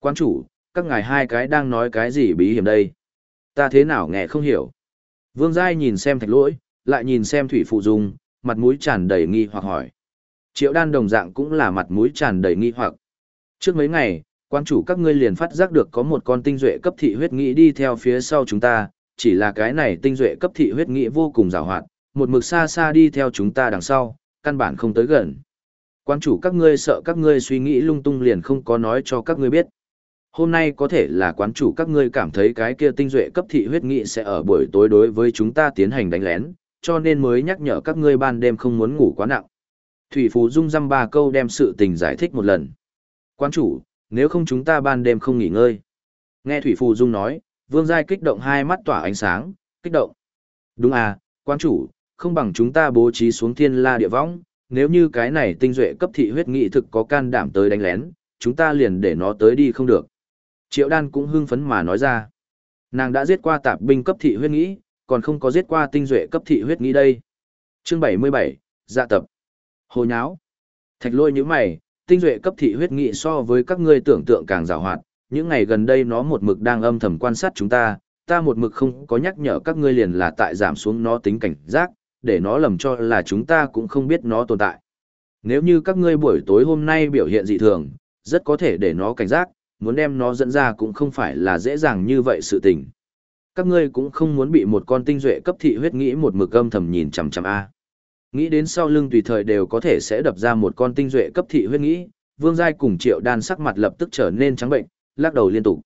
Quan chủ, các ngài hai cái đang nói cái gì bí hiểm đây? Ta thế nào nghe không hiểu. Vương Giai nhìn xem thạch lỗi, lại nhìn xem thủy phụ dung, mặt mũi tràn đầy nghi hoặc hỏi. Triệu đan đồng dạng cũng là mặt mũi tràn đầy nghi hoặc. Trước mấy ngày, quan chủ các ngươi liền phát giác được có một con tinh duệ cấp thị huyết nghĩ đi theo phía sau chúng ta, chỉ là cái này tinh duệ cấp thị huyết nghĩ vô cùng rào hoạt, một mực xa xa đi theo chúng ta đằng sau, căn bản không tới gần. Quan chủ các ngươi sợ các ngươi suy nghĩ lung tung liền không có nói cho các ngươi biết. Hôm nay có thể là quán chủ các ngươi cảm thấy cái kia tinh duệ cấp thị huyết nghị sẽ ở buổi tối đối với chúng ta tiến hành đánh lén, cho nên mới nhắc nhở các ngươi ban đêm không muốn ngủ quá nặng. Thủy Phú Dung dăm ba câu đem sự tình giải thích một lần. Quán chủ, nếu không chúng ta ban đêm không nghỉ ngơi. Nghe Thủy Phù Dung nói, Vương Giai kích động hai mắt tỏa ánh sáng, kích động. Đúng à, quán chủ, không bằng chúng ta bố trí xuống thiên la địa võng, nếu như cái này tinh duệ cấp thị huyết nghị thực có can đảm tới đánh lén, chúng ta liền để nó tới đi không được. Triệu đan cũng hưng phấn mà nói ra. Nàng đã giết qua tạp binh cấp thị huyết nghĩ, còn không có giết qua tinh duệ cấp thị huyết nghĩ đây. Chương 77, dạ tập. Hồ nháo. Thạch lôi như mày, tinh duệ cấp thị huyết nghị so với các ngươi tưởng tượng càng rào hoạt. Những ngày gần đây nó một mực đang âm thầm quan sát chúng ta, ta một mực không có nhắc nhở các ngươi liền là tại giảm xuống nó tính cảnh giác, để nó lầm cho là chúng ta cũng không biết nó tồn tại. Nếu như các ngươi buổi tối hôm nay biểu hiện dị thường, rất có thể để nó cảnh giác, muốn đem nó dẫn ra cũng không phải là dễ dàng như vậy sự tình. Các ngươi cũng không muốn bị một con tinh duệ cấp thị huyết nghĩ một mực âm thầm nhìn chằm chằm a. Nghĩ đến sau lưng tùy thời đều có thể sẽ đập ra một con tinh duệ cấp thị huyết nghĩ, Vương Giai cùng Triệu Đan sắc mặt lập tức trở nên trắng bệnh, lắc đầu liên tục.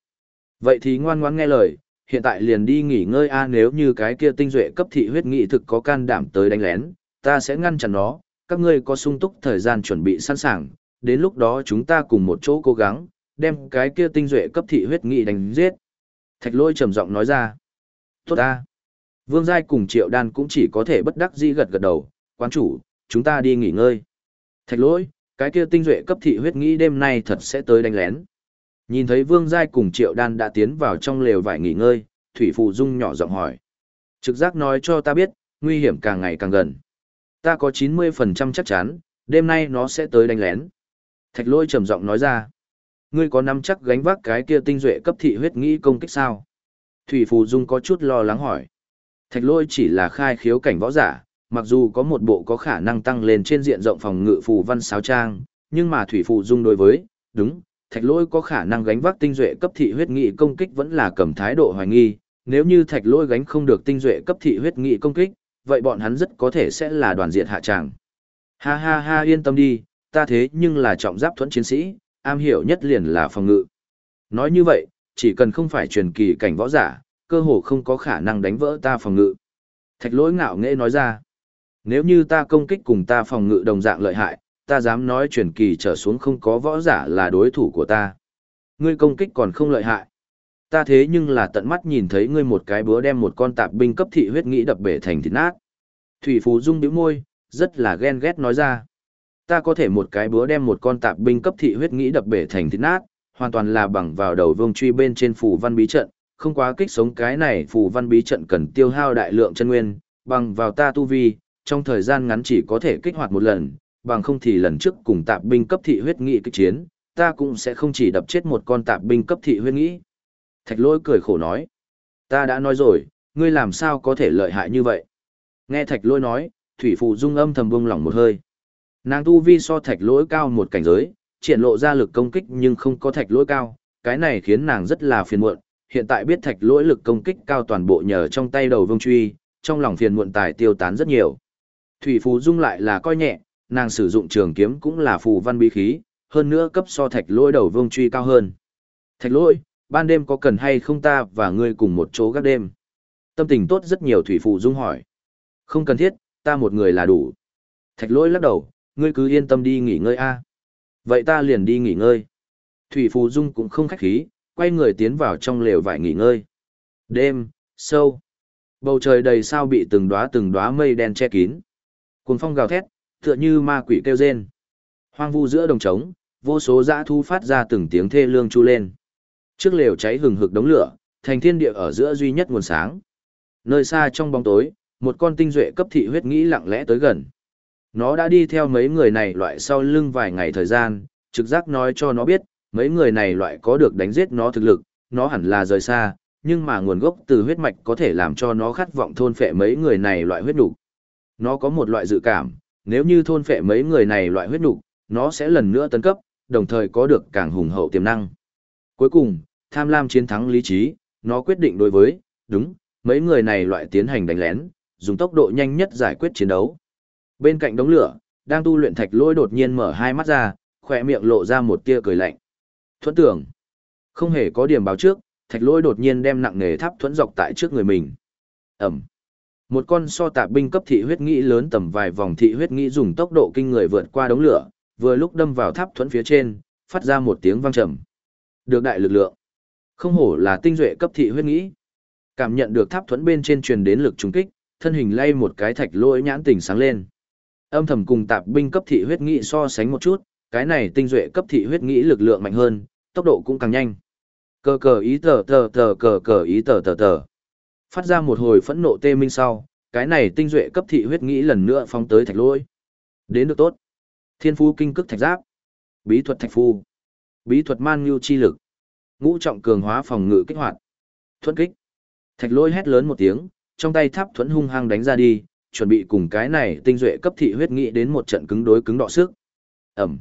Vậy thì ngoan ngoãn nghe lời, hiện tại liền đi nghỉ ngơi a nếu như cái kia tinh duệ cấp thị huyết nghị thực có can đảm tới đánh lén, ta sẽ ngăn chặn nó, các ngươi có sung túc thời gian chuẩn bị sẵn sàng, đến lúc đó chúng ta cùng một chỗ cố gắng, đem cái kia tinh duệ cấp thị huyết nghị đánh giết. Thạch lôi trầm giọng nói ra. Tốt ta. Vương Giai cùng Triệu Đan cũng chỉ có thể bất đắc dĩ gật gật đầu, quán chủ, chúng ta đi nghỉ ngơi. Thạch lôi, cái kia tinh duệ cấp thị huyết nghĩ đêm nay thật sẽ tới đánh lén. Nhìn thấy Vương Giai cùng Triệu Đan đã tiến vào trong lều vải nghỉ ngơi, Thủy Phụ Dung nhỏ giọng hỏi. Trực giác nói cho ta biết, nguy hiểm càng ngày càng gần. Ta có 90% chắc chắn, đêm nay nó sẽ tới đánh lén. Thạch lôi trầm giọng nói ra. Ngươi có nắm chắc gánh vác cái kia tinh duệ cấp thị huyết nghĩ công kích sao? Thủy Phù Dung có chút lo lắng hỏi. Thạch lôi chỉ là khai khiếu cảnh võ giả, mặc dù có một bộ có khả năng tăng lên trên diện rộng phòng ngự phù văn sáo trang, nhưng mà Thủy Phù Dung đối với, đúng, thạch lôi có khả năng gánh vác tinh duệ cấp thị huyết nghị công kích vẫn là cầm thái độ hoài nghi. Nếu như thạch lôi gánh không được tinh duệ cấp thị huyết nghị công kích, vậy bọn hắn rất có thể sẽ là đoàn diệt hạ tràng. Ha ha ha yên tâm đi, ta thế nhưng là trọng giáp thuẫn chiến sĩ, am hiểu nhất liền là phòng ngự. Nói như vậy, chỉ cần không phải truyền kỳ cảnh võ giả, cơ hồ không có khả năng đánh vỡ ta phòng ngự. Thạch lỗi ngạo nghễ nói ra, nếu như ta công kích cùng ta phòng ngự đồng dạng lợi hại, ta dám nói truyền kỳ trở xuống không có võ giả là đối thủ của ta. Ngươi công kích còn không lợi hại. Ta thế nhưng là tận mắt nhìn thấy ngươi một cái búa đem một con tạp binh cấp thị huyết nghĩ đập bể thành thịt nát. Thủy Phú Dung bĩu môi, rất là ghen ghét nói ra. Ta có thể một cái búa đem một con tạp binh cấp thị huyết nghĩ đập bể thành thịt nát, hoàn toàn là bằng vào đầu vương truy bên trên phù văn bí trận, không quá kích sống cái này phù văn bí trận cần tiêu hao đại lượng chân nguyên, bằng vào ta tu vi, trong thời gian ngắn chỉ có thể kích hoạt một lần, bằng không thì lần trước cùng tạp binh cấp thị huyết nghĩ kích chiến, ta cũng sẽ không chỉ đập chết một con tạp binh cấp thị huyết nghĩ. Thạch lỗi cười khổ nói, ta đã nói rồi, ngươi làm sao có thể lợi hại như vậy? Nghe thạch lỗi nói, thủy phụ dung âm thầm bông lỏng một hơi. Nàng tu vi so thạch lỗi cao một cảnh giới, triển lộ ra lực công kích nhưng không có thạch lỗi cao, cái này khiến nàng rất là phiền muộn, hiện tại biết thạch lỗi lực công kích cao toàn bộ nhờ trong tay đầu vương truy, trong lòng phiền muộn tài tiêu tán rất nhiều. Thủy Phù Dung lại là coi nhẹ, nàng sử dụng trường kiếm cũng là phù văn bí khí, hơn nữa cấp so thạch lỗi đầu vương truy cao hơn. Thạch lỗi, ban đêm có cần hay không ta và ngươi cùng một chỗ gác đêm? Tâm tình tốt rất nhiều Thủy Phù Dung hỏi. Không cần thiết, ta một người là đủ. Thạch lỗi lắc đầu, ngươi cứ yên tâm đi nghỉ ngơi a. Vậy ta liền đi nghỉ ngơi. Thủy Phù Dung cũng không khách khí, quay người tiến vào trong lều vải nghỉ ngơi. Đêm, sâu. Bầu trời đầy sao bị từng đóa từng đóa mây đen che kín. Cuồng phong gào thét, tựa như ma quỷ kêu rên. Hoang vu giữa đồng trống, vô số dã thu phát ra từng tiếng thê lương chu lên. Trước lều cháy hừng hực đống lửa, thành thiên địa ở giữa duy nhất nguồn sáng. Nơi xa trong bóng tối, một con tinh duệ cấp thị huyết nghĩ lặng lẽ tới gần. Nó đã đi theo mấy người này loại sau lưng vài ngày thời gian, trực giác nói cho nó biết, mấy người này loại có được đánh giết nó thực lực, nó hẳn là rời xa, nhưng mà nguồn gốc từ huyết mạch có thể làm cho nó khát vọng thôn phệ mấy người này loại huyết nục. Nó có một loại dự cảm, nếu như thôn phệ mấy người này loại huyết nục, nó sẽ lần nữa tấn cấp, đồng thời có được càng hùng hậu tiềm năng. Cuối cùng, tham lam chiến thắng lý trí, nó quyết định đối với, đúng, mấy người này loại tiến hành đánh lén, dùng tốc độ nhanh nhất giải quyết chiến đấu. Bên cạnh đống lửa, đang tu luyện thạch lôi đột nhiên mở hai mắt ra, khỏe miệng lộ ra một tia cười lạnh. Thuẫn tưởng, không hề có điểm báo trước, thạch lôi đột nhiên đem nặng nghề tháp thuẫn dọc tại trước người mình. Ẩm. Một con so tạp binh cấp thị huyết nghĩ lớn tầm vài vòng thị huyết nghĩ dùng tốc độ kinh người vượt qua đống lửa, vừa lúc đâm vào tháp thuẫn phía trên, phát ra một tiếng vang trầm. Được đại lực lượng. Không hổ là tinh duệ cấp thị huyết nghĩ. Cảm nhận được tháp thuẫn bên trên truyền đến lực trùng kích, thân hình lay một cái thạch lôi nhãn tỉnh sáng lên. Âm thầm cùng tạp binh cấp thị huyết nghị so sánh một chút, cái này tinh duệ cấp thị huyết nghị lực lượng mạnh hơn, tốc độ cũng càng nhanh. Cờ cờ ý tờ tờ tờ cờ cờ ý tờ tờ tờ. Phát ra một hồi phẫn nộ tê minh sau, cái này tinh duệ cấp thị huyết nghĩ lần nữa phóng tới thạch lôi. Đến được tốt. Thiên phú kinh cức thạch giáp. Bí thuật thạch phu. Bí thuật man nhu chi lực. Ngũ trọng cường hóa phòng ngự kích hoạt. Thuẫn kích. Thạch lôi hét lớn một tiếng, trong tay tháp thuẫn hung hăng đánh ra đi, chuẩn bị cùng cái này tinh duệ cấp thị huyết nghĩ đến một trận cứng đối cứng đọ sức. Ẩm.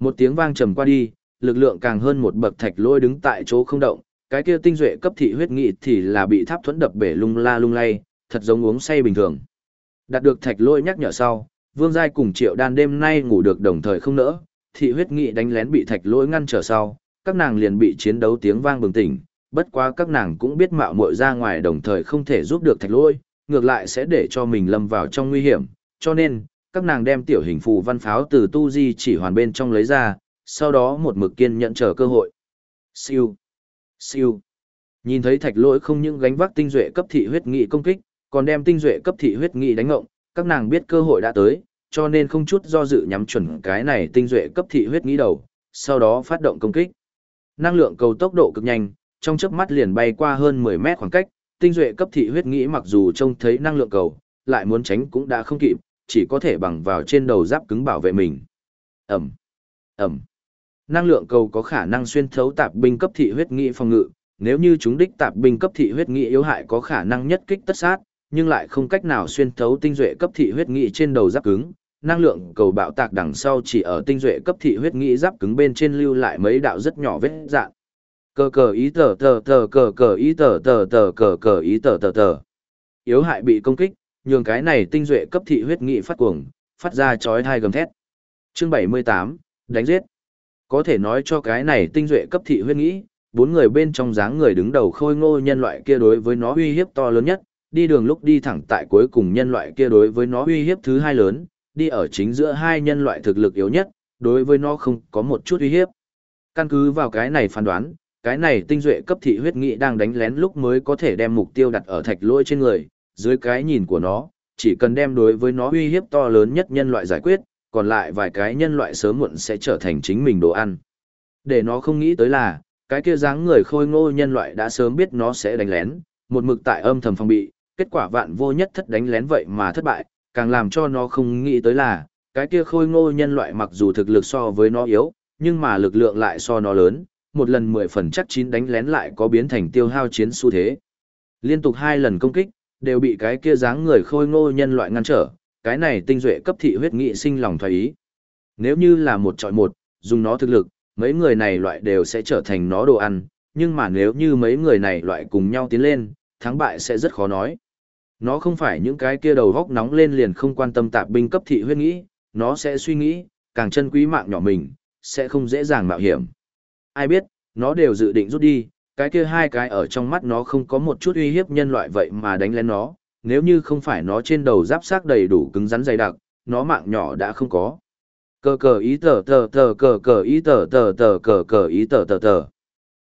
Một tiếng vang trầm qua đi, lực lượng càng hơn một bậc thạch lôi đứng tại chỗ không động, cái kia tinh duệ cấp thị huyết nghị thì là bị tháp thuẫn đập bể lung la lung lay, thật giống uống say bình thường. Đạt được thạch lôi nhắc nhở sau, Vương Giai cùng Triệu Đan đêm nay ngủ được đồng thời không nỡ, thị huyết nghị đánh lén bị thạch lôi ngăn trở sau, các nàng liền bị chiến đấu tiếng vang bừng tỉnh, bất quá các nàng cũng biết mạo muội ra ngoài đồng thời không thể giúp được thạch lôi, ngược lại sẽ để cho mình lâm vào trong nguy hiểm, cho nên, các nàng đem tiểu hình phù văn pháo từ tu di chỉ hoàn bên trong lấy ra, sau đó một mực kiên nhận chờ cơ hội. Siêu, siêu. Nhìn thấy thạch lỗi không những gánh vác tinh duệ cấp thị huyết nghị công kích, còn đem tinh duệ cấp thị huyết nghị đánh ngộng, các nàng biết cơ hội đã tới, cho nên không chút do dự nhắm chuẩn cái này tinh duệ cấp thị huyết nghị đầu, sau đó phát động công kích. Năng lượng cầu tốc độ cực nhanh, trong chớp mắt liền bay qua hơn 10 mét khoảng cách, tinh duệ cấp thị huyết nghĩ mặc dù trông thấy năng lượng cầu, lại muốn tránh cũng đã không kịp, chỉ có thể bằng vào trên đầu giáp cứng bảo vệ mình. Ẩm, Ẩm. Năng lượng cầu có khả năng xuyên thấu tạp binh cấp thị huyết nghĩ phòng ngự, nếu như chúng đích tạp binh cấp thị huyết nghĩ yếu hại có khả năng nhất kích tất sát, nhưng lại không cách nào xuyên thấu tinh duệ cấp thị huyết nghĩ trên đầu giáp cứng. Năng lượng cầu bạo tạc đằng sau chỉ ở tinh duệ cấp thị huyết nghĩ giáp cứng bên trên lưu lại mấy đạo rất nhỏ vết dạn. Cờ cờ ý tờ tờ tờ cờ cờ ý tờ tờ tờ cờ cờ ý tờ tờ tờ. Yếu hại bị công kích, nhường cái này tinh duệ cấp thị huyết nghị phát cuồng, phát ra chói thai gầm thét. Chương 78, đánh giết. Có thể nói cho cái này tinh duệ cấp thị huyết nghĩ, bốn người bên trong dáng người đứng đầu khôi ngô nhân loại kia đối với nó uy hiếp to lớn nhất, đi đường lúc đi thẳng tại cuối cùng nhân loại kia đối với nó uy hiếp thứ hai lớn, đi ở chính giữa hai nhân loại thực lực yếu nhất, đối với nó không có một chút uy hiếp. Căn cứ vào cái này phán đoán, cái này tinh duệ cấp thị huyết nghị đang đánh lén lúc mới có thể đem mục tiêu đặt ở thạch lôi trên người, dưới cái nhìn của nó, chỉ cần đem đối với nó uy hiếp to lớn nhất nhân loại giải quyết, còn lại vài cái nhân loại sớm muộn sẽ trở thành chính mình đồ ăn. Để nó không nghĩ tới là, cái kia dáng người khôi ngô nhân loại đã sớm biết nó sẽ đánh lén, một mực tại âm thầm phòng bị, kết quả vạn vô nhất thất đánh lén vậy mà thất bại, càng làm cho nó không nghĩ tới là, cái kia khôi ngô nhân loại mặc dù thực lực so với nó yếu, nhưng mà lực lượng lại so nó lớn, một lần mười phần chắc chín đánh lén lại có biến thành tiêu hao chiến xu thế. Liên tục hai lần công kích, đều bị cái kia dáng người khôi ngô nhân loại ngăn trở, cái này tinh duệ cấp thị huyết nghị sinh lòng thoái ý. Nếu như là một trọi một, dùng nó thực lực, mấy người này loại đều sẽ trở thành nó đồ ăn, nhưng mà nếu như mấy người này loại cùng nhau tiến lên, thắng bại sẽ rất khó nói. Nó không phải những cái kia đầu góc nóng lên liền không quan tâm tạp binh cấp thị huyết nghĩ, nó sẽ suy nghĩ, càng chân quý mạng nhỏ mình, sẽ không dễ dàng mạo hiểm. Ai biết, nó đều dự định rút đi, cái kia hai cái ở trong mắt nó không có một chút uy hiếp nhân loại vậy mà đánh lên nó, nếu như không phải nó trên đầu giáp xác đầy đủ cứng rắn dày đặc, nó mạng nhỏ đã không có. Cờ cờ ý tờ tờ tờ cờ cờ ý tờ tờ tờ cờ cờ ý tờ tờ tờ.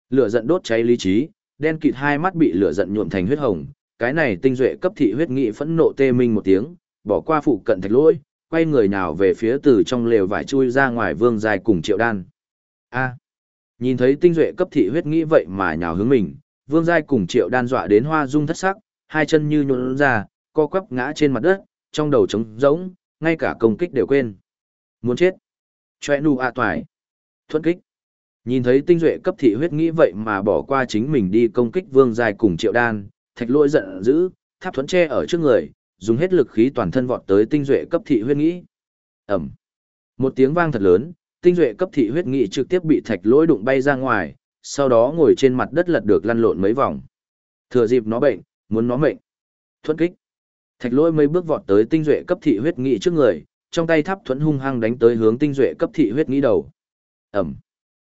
Lửa giận đốt cháy lý trí, đen kịt hai mắt bị lửa giận nhuộm thành huyết hồng, cái này tinh duệ cấp thị huyết nghị phẫn nộ tê minh một tiếng, bỏ qua phụ cận thạch lỗi, quay người nào về phía từ trong lều vải chui ra ngoài vương dài cùng triệu đan. A nhìn thấy tinh duệ cấp thị huyết nghĩ vậy mà nhào hướng mình, vương giai cùng triệu đan dọa đến hoa dung thất sắc, hai chân như nhuộn ra, co quắp ngã trên mặt đất, trong đầu trống rỗng, ngay cả công kích đều quên. Muốn chết. Chòe nụ ạ à toài. Thuận kích. Nhìn thấy tinh duệ cấp thị huyết nghĩ vậy mà bỏ qua chính mình đi công kích vương giai cùng triệu đan, thạch lỗi giận dữ, tháp thuẫn tre ở trước người, dùng hết lực khí toàn thân vọt tới tinh duệ cấp thị huyết nghĩ. Ẩm. Một tiếng vang thật lớn, tinh duệ cấp thị huyết nghị trực tiếp bị thạch lỗi đụng bay ra ngoài, sau đó ngồi trên mặt đất lật được lăn lộn mấy vòng. Thừa dịp nó bệnh, muốn nó mệnh. Thuẫn kích. Thạch lỗi mấy bước vọt tới tinh duệ cấp thị huyết nghị trước người, trong tay tháp thuẫn hung hăng đánh tới hướng tinh duệ cấp thị huyết nghị đầu. Ẩm.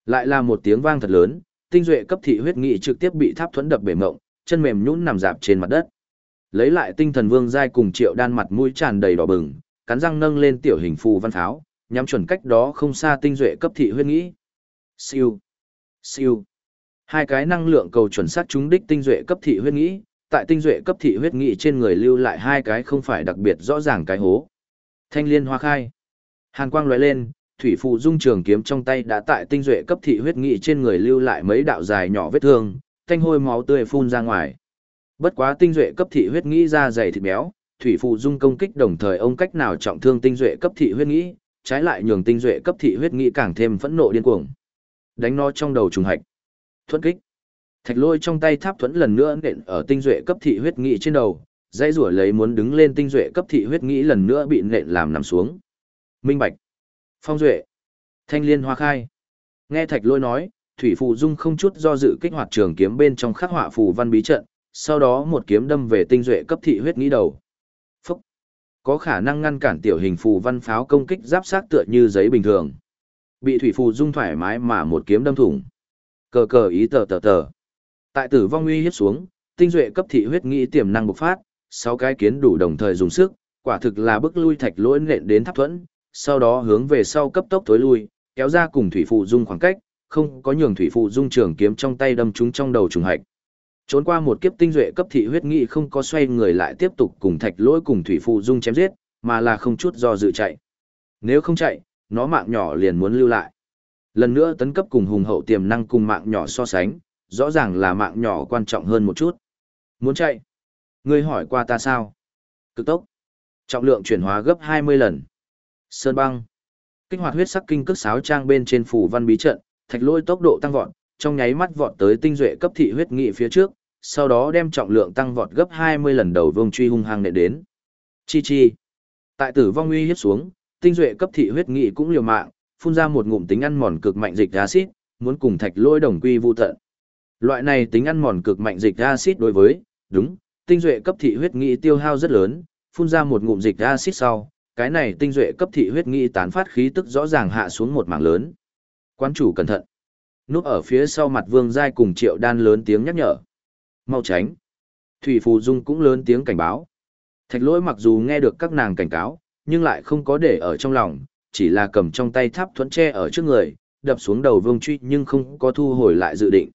Lại là một tiếng vang thật lớn, tinh duệ cấp thị huyết nghị trực tiếp bị tháp thuẫn đập bể mộng, chân mềm nhũn nằm dạp trên mặt đất. Lấy lại tinh thần vương giai cùng triệu đan mặt mũi tràn đầy đỏ bừng, cắn răng nâng lên tiểu hình phù văn pháo, nhắm chuẩn cách đó không xa tinh duệ cấp thị huyết nghĩ. Siêu, siêu. Hai cái năng lượng cầu chuẩn xác trúng đích tinh duệ cấp thị huyết nghĩ, tại tinh duệ cấp thị huyết nghĩ trên người lưu lại hai cái không phải đặc biệt rõ ràng cái hố. Thanh liên hoa khai. Hàn quang lóe lên, thủy phụ dung trường kiếm trong tay đã tại tinh duệ cấp thị huyết nghị trên người lưu lại mấy đạo dài nhỏ vết thương, thanh hôi máu tươi phun ra ngoài. Bất quá tinh duệ cấp thị huyết nghĩ ra dày thịt béo, thủy phụ dung công kích đồng thời ông cách nào trọng thương tinh duệ cấp thị huyết nghĩ, trái lại nhường tinh duệ cấp thị huyết nghĩ càng thêm phẫn nộ điên cuồng. Đánh nó trong đầu trùng hạch. Thuẫn kích. Thạch lôi trong tay tháp thuẫn lần nữa nện ở tinh duệ cấp thị huyết nghĩ trên đầu, dây rủa lấy muốn đứng lên tinh duệ cấp thị huyết nghĩ lần nữa bị nện làm nằm xuống. Minh bạch. Phong duệ. Thanh liên hoa khai. Nghe thạch lôi nói, thủy phụ dung không chút do dự kích hoạt trường kiếm bên trong khắc họa phù văn bí trận, sau đó một kiếm đâm về tinh duệ cấp thị huyết nghĩ đầu. Có khả năng ngăn cản tiểu hình phù văn pháo công kích giáp sát tựa như giấy bình thường. Bị thủy phù dung thoải mái mà một kiếm đâm thủng. Cờ cờ ý tờ tờ tờ. Tại tử vong uy hiếp xuống, tinh duệ cấp thị huyết nghĩ tiềm năng bộc phát, sáu cái kiến đủ đồng thời dùng sức, quả thực là bức lui thạch lỗi nện đến tháp thuẫn, sau đó hướng về sau cấp tốc tối lui, kéo ra cùng thủy phù dung khoảng cách, không có nhường thủy phù dung trường kiếm trong tay đâm trúng trong đầu trùng hạch. Trốn qua một kiếp tinh duệ cấp thị huyết nghị không có xoay người lại tiếp tục cùng thạch lỗi cùng thủy phụ dung chém giết, mà là không chút do dự chạy. Nếu không chạy, nó mạng nhỏ liền muốn lưu lại. Lần nữa tấn cấp cùng hùng hậu tiềm năng cùng mạng nhỏ so sánh, rõ ràng là mạng nhỏ quan trọng hơn một chút. Muốn chạy? Ngươi hỏi qua ta sao? Cực tốc. Trọng lượng chuyển hóa gấp 20 lần. Sơn băng. Kích hoạt huyết sắc kinh cước sáo trang bên trên phủ văn bí trận, thạch lôi tốc độ tăng vọt, trong nháy mắt vọt tới tinh duệ cấp thị huyết nghị phía trước, sau đó đem trọng lượng tăng vọt gấp 20 lần đầu vương truy hung hăng nệ đến. Chi chi. Tại tử vong uy hiếp xuống, tinh duệ cấp thị huyết nghị cũng liều mạng, phun ra một ngụm tính ăn mòn cực mạnh dịch axit, muốn cùng thạch lôi đồng quy vu tận. Loại này tính ăn mòn cực mạnh dịch axit đối với, đúng, tinh duệ cấp thị huyết nghị tiêu hao rất lớn, phun ra một ngụm dịch axit sau, cái này tinh duệ cấp thị huyết nghị tán phát khí tức rõ ràng hạ xuống một mảng lớn. Quan chủ cẩn thận. Núp ở phía sau mặt Vương Giai cùng Triệu Đan lớn tiếng nhắc nhở. Mau tránh. Thủy Phù Dung cũng lớn tiếng cảnh báo. Thạch lỗi mặc dù nghe được các nàng cảnh cáo, nhưng lại không có để ở trong lòng, chỉ là cầm trong tay tháp thuẫn tre ở trước người, đập xuống đầu Vương Truy nhưng không có thu hồi lại dự định.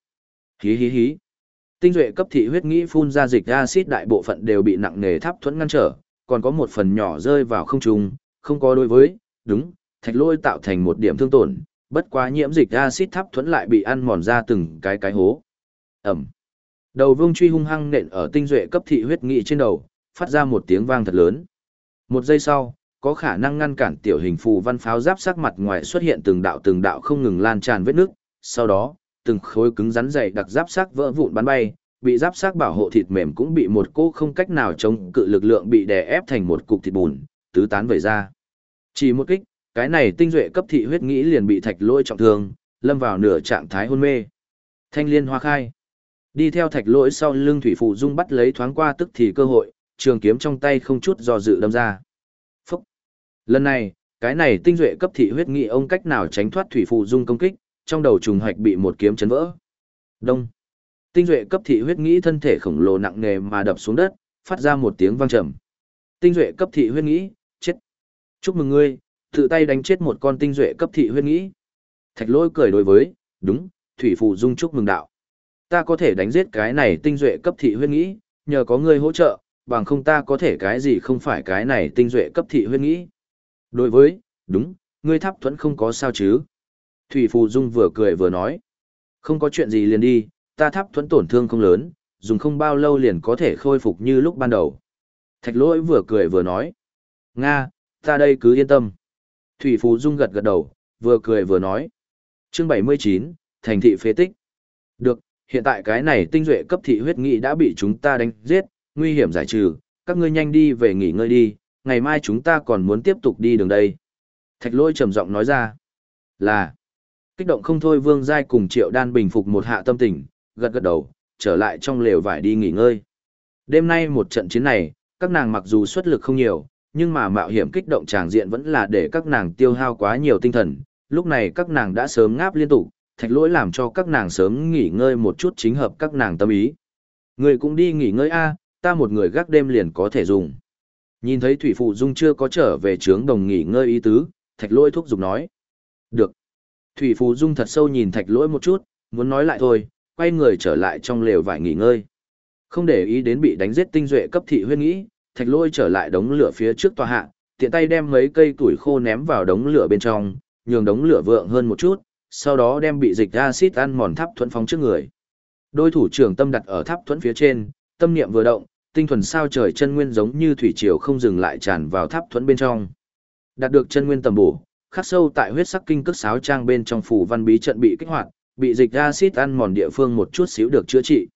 Hí hí hí. Tinh duệ cấp thị huyết nghĩ phun ra dịch acid đại bộ phận đều bị nặng nề tháp thuẫn ngăn trở, còn có một phần nhỏ rơi vào không trung, không có đối với, đúng, thạch lôi tạo thành một điểm thương tổn, bất quá nhiễm dịch acid thấp thuẫn lại bị ăn mòn ra từng cái cái hố. Ẩm. Đầu vương truy hung hăng nện ở tinh duệ cấp thị huyết nghị trên đầu, phát ra một tiếng vang thật lớn. Một giây sau, có khả năng ngăn cản tiểu hình phù văn pháo giáp sắc mặt ngoài xuất hiện từng đạo từng đạo không ngừng lan tràn vết nước, sau đó, từng khối cứng rắn dày đặc giáp sắc vỡ vụn bắn bay, bị giáp xác bảo hộ thịt mềm cũng bị một cô không cách nào chống cự lực lượng bị đè ép thành một cục thịt bùn, tứ tán vẩy ra. Chỉ một kích, cái này tinh duệ cấp thị huyết nghĩ liền bị thạch lỗi trọng thương, lâm vào nửa trạng thái hôn mê. Thanh liên hoa khai. Đi theo thạch lỗi sau lưng thủy phụ dung bắt lấy thoáng qua tức thì cơ hội, trường kiếm trong tay không chút do dự đâm ra. Phúc. Lần này, cái này tinh duệ cấp thị huyết nghị ông cách nào tránh thoát thủy phụ dung công kích, trong đầu trùng hoạch bị một kiếm chấn vỡ. Đông. Tinh duệ cấp thị huyết nghĩ thân thể khổng lồ nặng nề mà đập xuống đất, phát ra một tiếng vang trầm. Tinh duệ cấp thị huyết nghĩ, chết. Chúc mừng ngươi, tự tay đánh chết một con tinh duệ cấp thị huyết nghĩ. Thạch lôi cười đối với, đúng, thủy phù dung chúc mừng đạo. Ta có thể đánh giết cái này tinh duệ cấp thị huyết nghĩ, nhờ có ngươi hỗ trợ, bằng không ta có thể cái gì không phải cái này tinh duệ cấp thị huyết nghĩ. Đối với, đúng, ngươi tháp thuẫn không có sao chứ. Thủy phù dung vừa cười vừa nói. Không có chuyện gì liền đi, ta tháp thuẫn tổn thương không lớn, dùng không bao lâu liền có thể khôi phục như lúc ban đầu. Thạch lỗi vừa cười vừa nói. Nga, ta đây cứ yên tâm. Thủy Phú Dung gật gật đầu, vừa cười vừa nói. chương 79, thành thị phế tích. Được, hiện tại cái này tinh duệ cấp thị huyết nghị đã bị chúng ta đánh giết, nguy hiểm giải trừ, các ngươi nhanh đi về nghỉ ngơi đi, ngày mai chúng ta còn muốn tiếp tục đi đường đây. Thạch lôi trầm giọng nói ra, là, kích động không thôi vương giai cùng triệu đan bình phục một hạ tâm tình, gật gật đầu, trở lại trong lều vải đi nghỉ ngơi. Đêm nay một trận chiến này, các nàng mặc dù xuất lực không nhiều, nhưng mà mạo hiểm kích động tràng diện vẫn là để các nàng tiêu hao quá nhiều tinh thần. Lúc này các nàng đã sớm ngáp liên tục, thạch lỗi làm cho các nàng sớm nghỉ ngơi một chút chính hợp các nàng tâm ý. Người cũng đi nghỉ ngơi a, ta một người gác đêm liền có thể dùng. Nhìn thấy Thủy Phụ Dung chưa có trở về trướng đồng nghỉ ngơi ý tứ, thạch lỗi thúc giục nói. Được. Thủy Phụ Dung thật sâu nhìn thạch lỗi một chút, muốn nói lại thôi, quay người trở lại trong lều vải nghỉ ngơi. Không để ý đến bị đánh giết tinh duệ cấp thị huyên nghĩ, thạch lôi trở lại đống lửa phía trước tòa hạ, tiện tay đem mấy cây củi khô ném vào đống lửa bên trong, nhường đống lửa vượng hơn một chút, sau đó đem bị dịch acid ăn mòn tháp thuẫn phóng trước người. Đôi thủ trưởng tâm đặt ở tháp thuẫn phía trên, tâm niệm vừa động, tinh thuần sao trời chân nguyên giống như thủy triều không dừng lại tràn vào tháp thuẫn bên trong. Đạt được chân nguyên tầm bổ, khắc sâu tại huyết sắc kinh cước sáo trang bên trong phủ văn bí trận bị kích hoạt, bị dịch acid ăn mòn địa phương một chút xíu được chữa trị.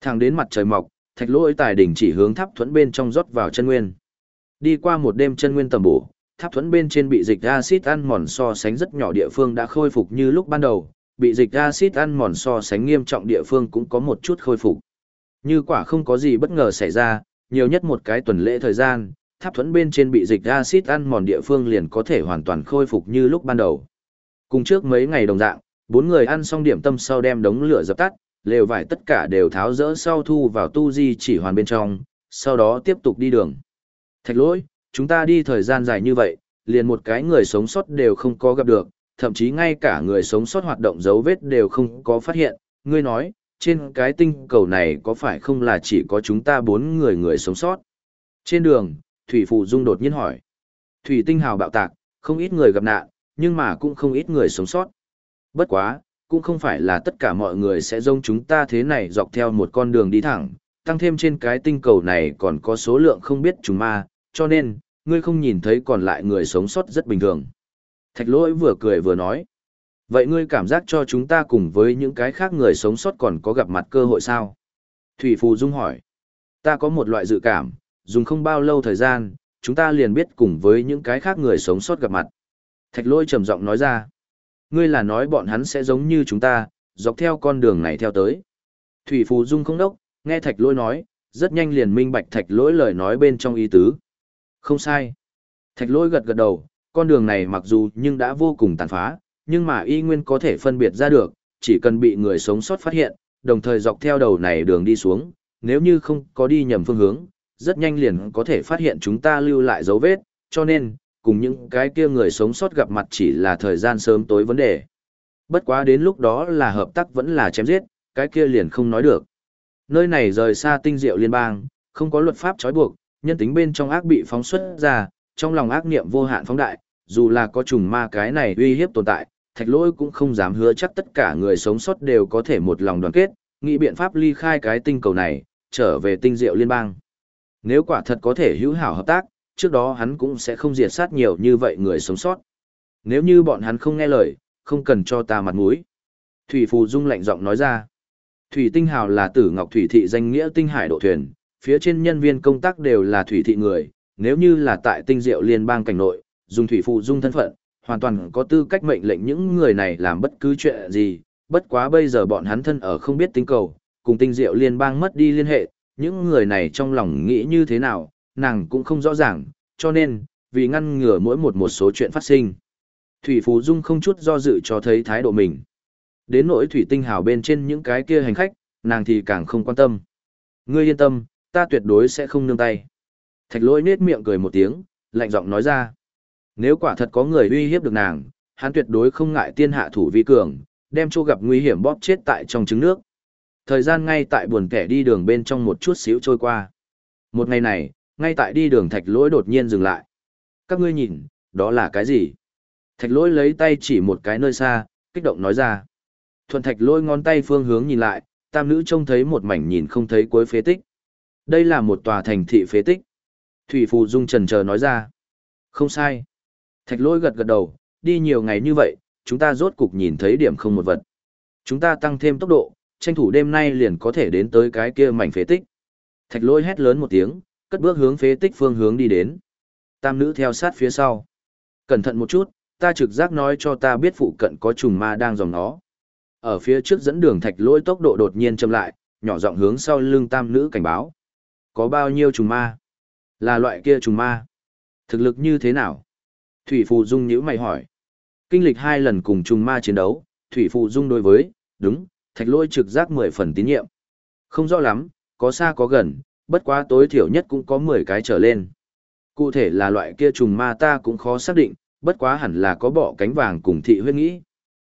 Thẳng đến mặt trời mọc, thạch lỗi tài đỉnh chỉ hướng tháp thuẫn bên trong rót vào chân nguyên. Đi qua một đêm chân nguyên tầm bổ, tháp thuẫn bên trên bị dịch acid ăn mòn so sánh rất nhỏ địa phương đã khôi phục như lúc ban đầu, bị dịch acid ăn mòn so sánh nghiêm trọng địa phương cũng có một chút khôi phục. Như quả không có gì bất ngờ xảy ra, nhiều nhất một cái tuần lễ thời gian, tháp thuẫn bên trên bị dịch acid ăn mòn địa phương liền có thể hoàn toàn khôi phục như lúc ban đầu. Cùng trước mấy ngày đồng dạng, bốn người ăn xong điểm tâm sau đem đống lửa dập tắt, lều vải tất cả đều tháo rỡ sau thu vào tu di chỉ hoàn bên trong, sau đó tiếp tục đi đường. Thạch lỗi, chúng ta đi thời gian dài như vậy, liền một cái người sống sót đều không có gặp được, thậm chí ngay cả người sống sót hoạt động dấu vết đều không có phát hiện. Ngươi nói, trên cái tinh cầu này có phải không là chỉ có chúng ta bốn người người sống sót? Trên đường, Thủy Phụ Dung đột nhiên hỏi. Thủy tinh hào bạo tạc, không ít người gặp nạn, nhưng mà cũng không ít người sống sót. Bất quá, cũng không phải là tất cả mọi người sẽ giống chúng ta thế này dọc theo một con đường đi thẳng, tăng thêm trên cái tinh cầu này còn có số lượng không biết chúng ma, cho nên, ngươi không nhìn thấy còn lại người sống sót rất bình thường. Thạch lỗi vừa cười vừa nói. Vậy ngươi cảm giác cho chúng ta cùng với những cái khác người sống sót còn có gặp mặt cơ hội sao? Thủy Phù Dung hỏi. Ta có một loại dự cảm, dùng không bao lâu thời gian, chúng ta liền biết cùng với những cái khác người sống sót gặp mặt. Thạch lỗi trầm giọng nói ra. Ngươi là nói bọn hắn sẽ giống như chúng ta, dọc theo con đường này theo tới. Thủy Phù Dung không đốc, nghe thạch lỗi nói, rất nhanh liền minh bạch thạch lỗi lời nói bên trong ý tứ. Không sai. Thạch lỗi gật gật đầu, con đường này mặc dù nhưng đã vô cùng tàn phá, nhưng mà y nguyên có thể phân biệt ra được, chỉ cần bị người sống sót phát hiện, đồng thời dọc theo đầu này đường đi xuống, nếu như không có đi nhầm phương hướng, rất nhanh liền có thể phát hiện chúng ta lưu lại dấu vết, cho nên, cùng những cái kia người sống sót gặp mặt chỉ là thời gian sớm tối vấn đề. Bất quá đến lúc đó là hợp tác vẫn là chém giết, cái kia liền không nói được. Nơi này rời xa tinh diệu liên bang, không có luật pháp trói buộc, nhân tính bên trong ác bị phóng xuất ra, trong lòng ác niệm vô hạn phóng đại, dù là có trùng ma cái này uy hiếp tồn tại, thạch lỗi cũng không dám hứa chắc tất cả người sống sót đều có thể một lòng đoàn kết, nghĩ biện pháp ly khai cái tinh cầu này, trở về tinh diệu liên bang. Nếu quả thật có thể hữu hảo hợp tác, trước đó hắn cũng sẽ không diệt sát nhiều như vậy người sống sót. Nếu như bọn hắn không nghe lời, không cần cho ta mặt mũi. Thủy Phù Dung lạnh giọng nói ra. Thủy Tinh Hào là tử ngọc thủy thị danh nghĩa tinh hải độ thuyền, phía trên nhân viên công tác đều là thủy thị người, nếu như là tại tinh diệu liên bang cảnh nội, dùng thủy phụ dung thân phận, hoàn toàn có tư cách mệnh lệnh những người này làm bất cứ chuyện gì, bất quá bây giờ bọn hắn thân ở không biết tinh cầu, cùng tinh diệu liên bang mất đi liên hệ, những người này trong lòng nghĩ như thế nào, nàng cũng không rõ ràng, cho nên, vì ngăn ngừa mỗi một một số chuyện phát sinh. Thủy Phú Dung không chút do dự cho thấy thái độ mình. Đến nỗi thủy tinh hào bên trên những cái kia hành khách, nàng thì càng không quan tâm. Ngươi yên tâm, ta tuyệt đối sẽ không nương tay. Thạch lỗi nết miệng cười một tiếng, lạnh giọng nói ra. Nếu quả thật có người uy hiếp được nàng, hắn tuyệt đối không ngại tiên hạ thủ vi cường, đem chô gặp nguy hiểm bóp chết tại trong trứng nước. Thời gian ngay tại buồn kẻ đi đường bên trong một chút xíu trôi qua. Một ngày này, ngay tại đi đường thạch lỗi đột nhiên dừng lại. Các ngươi nhìn, đó là cái gì? Thạch lỗi lấy tay chỉ một cái nơi xa, kích động nói ra. Thuận thạch lỗi ngón tay phương hướng nhìn lại, tam nữ trông thấy một mảnh nhìn không thấy cuối phế tích. Đây là một tòa thành thị phế tích. Thủy Phù Dung trần chờ nói ra. Không sai. Thạch lỗi gật gật đầu, đi nhiều ngày như vậy, chúng ta rốt cục nhìn thấy điểm không một vật. Chúng ta tăng thêm tốc độ, tranh thủ đêm nay liền có thể đến tới cái kia mảnh phế tích. Thạch lỗi hét lớn một tiếng, cất bước hướng phế tích phương hướng đi đến. Tam nữ theo sát phía sau. Cẩn thận một chút, ta trực giác nói cho ta biết phụ cận có trùng ma đang dòng nó. Ở phía trước dẫn đường thạch lôi tốc độ đột nhiên chậm lại, nhỏ giọng hướng sau lưng tam nữ cảnh báo. Có bao nhiêu trùng ma? Là loại kia trùng ma. Thực lực như thế nào? Thủy Phù Dung nhữ mày hỏi. Kinh lịch hai lần cùng trùng ma chiến đấu, Thủy Phù Dung đối với, đúng, thạch lôi trực giác mười phần tín nhiệm. Không rõ lắm, có xa có gần, bất quá tối thiểu nhất cũng có mười cái trở lên. Cụ thể là loại kia trùng ma ta cũng khó xác định, bất quá hẳn là có bọ cánh vàng cùng thị huyết nghĩ.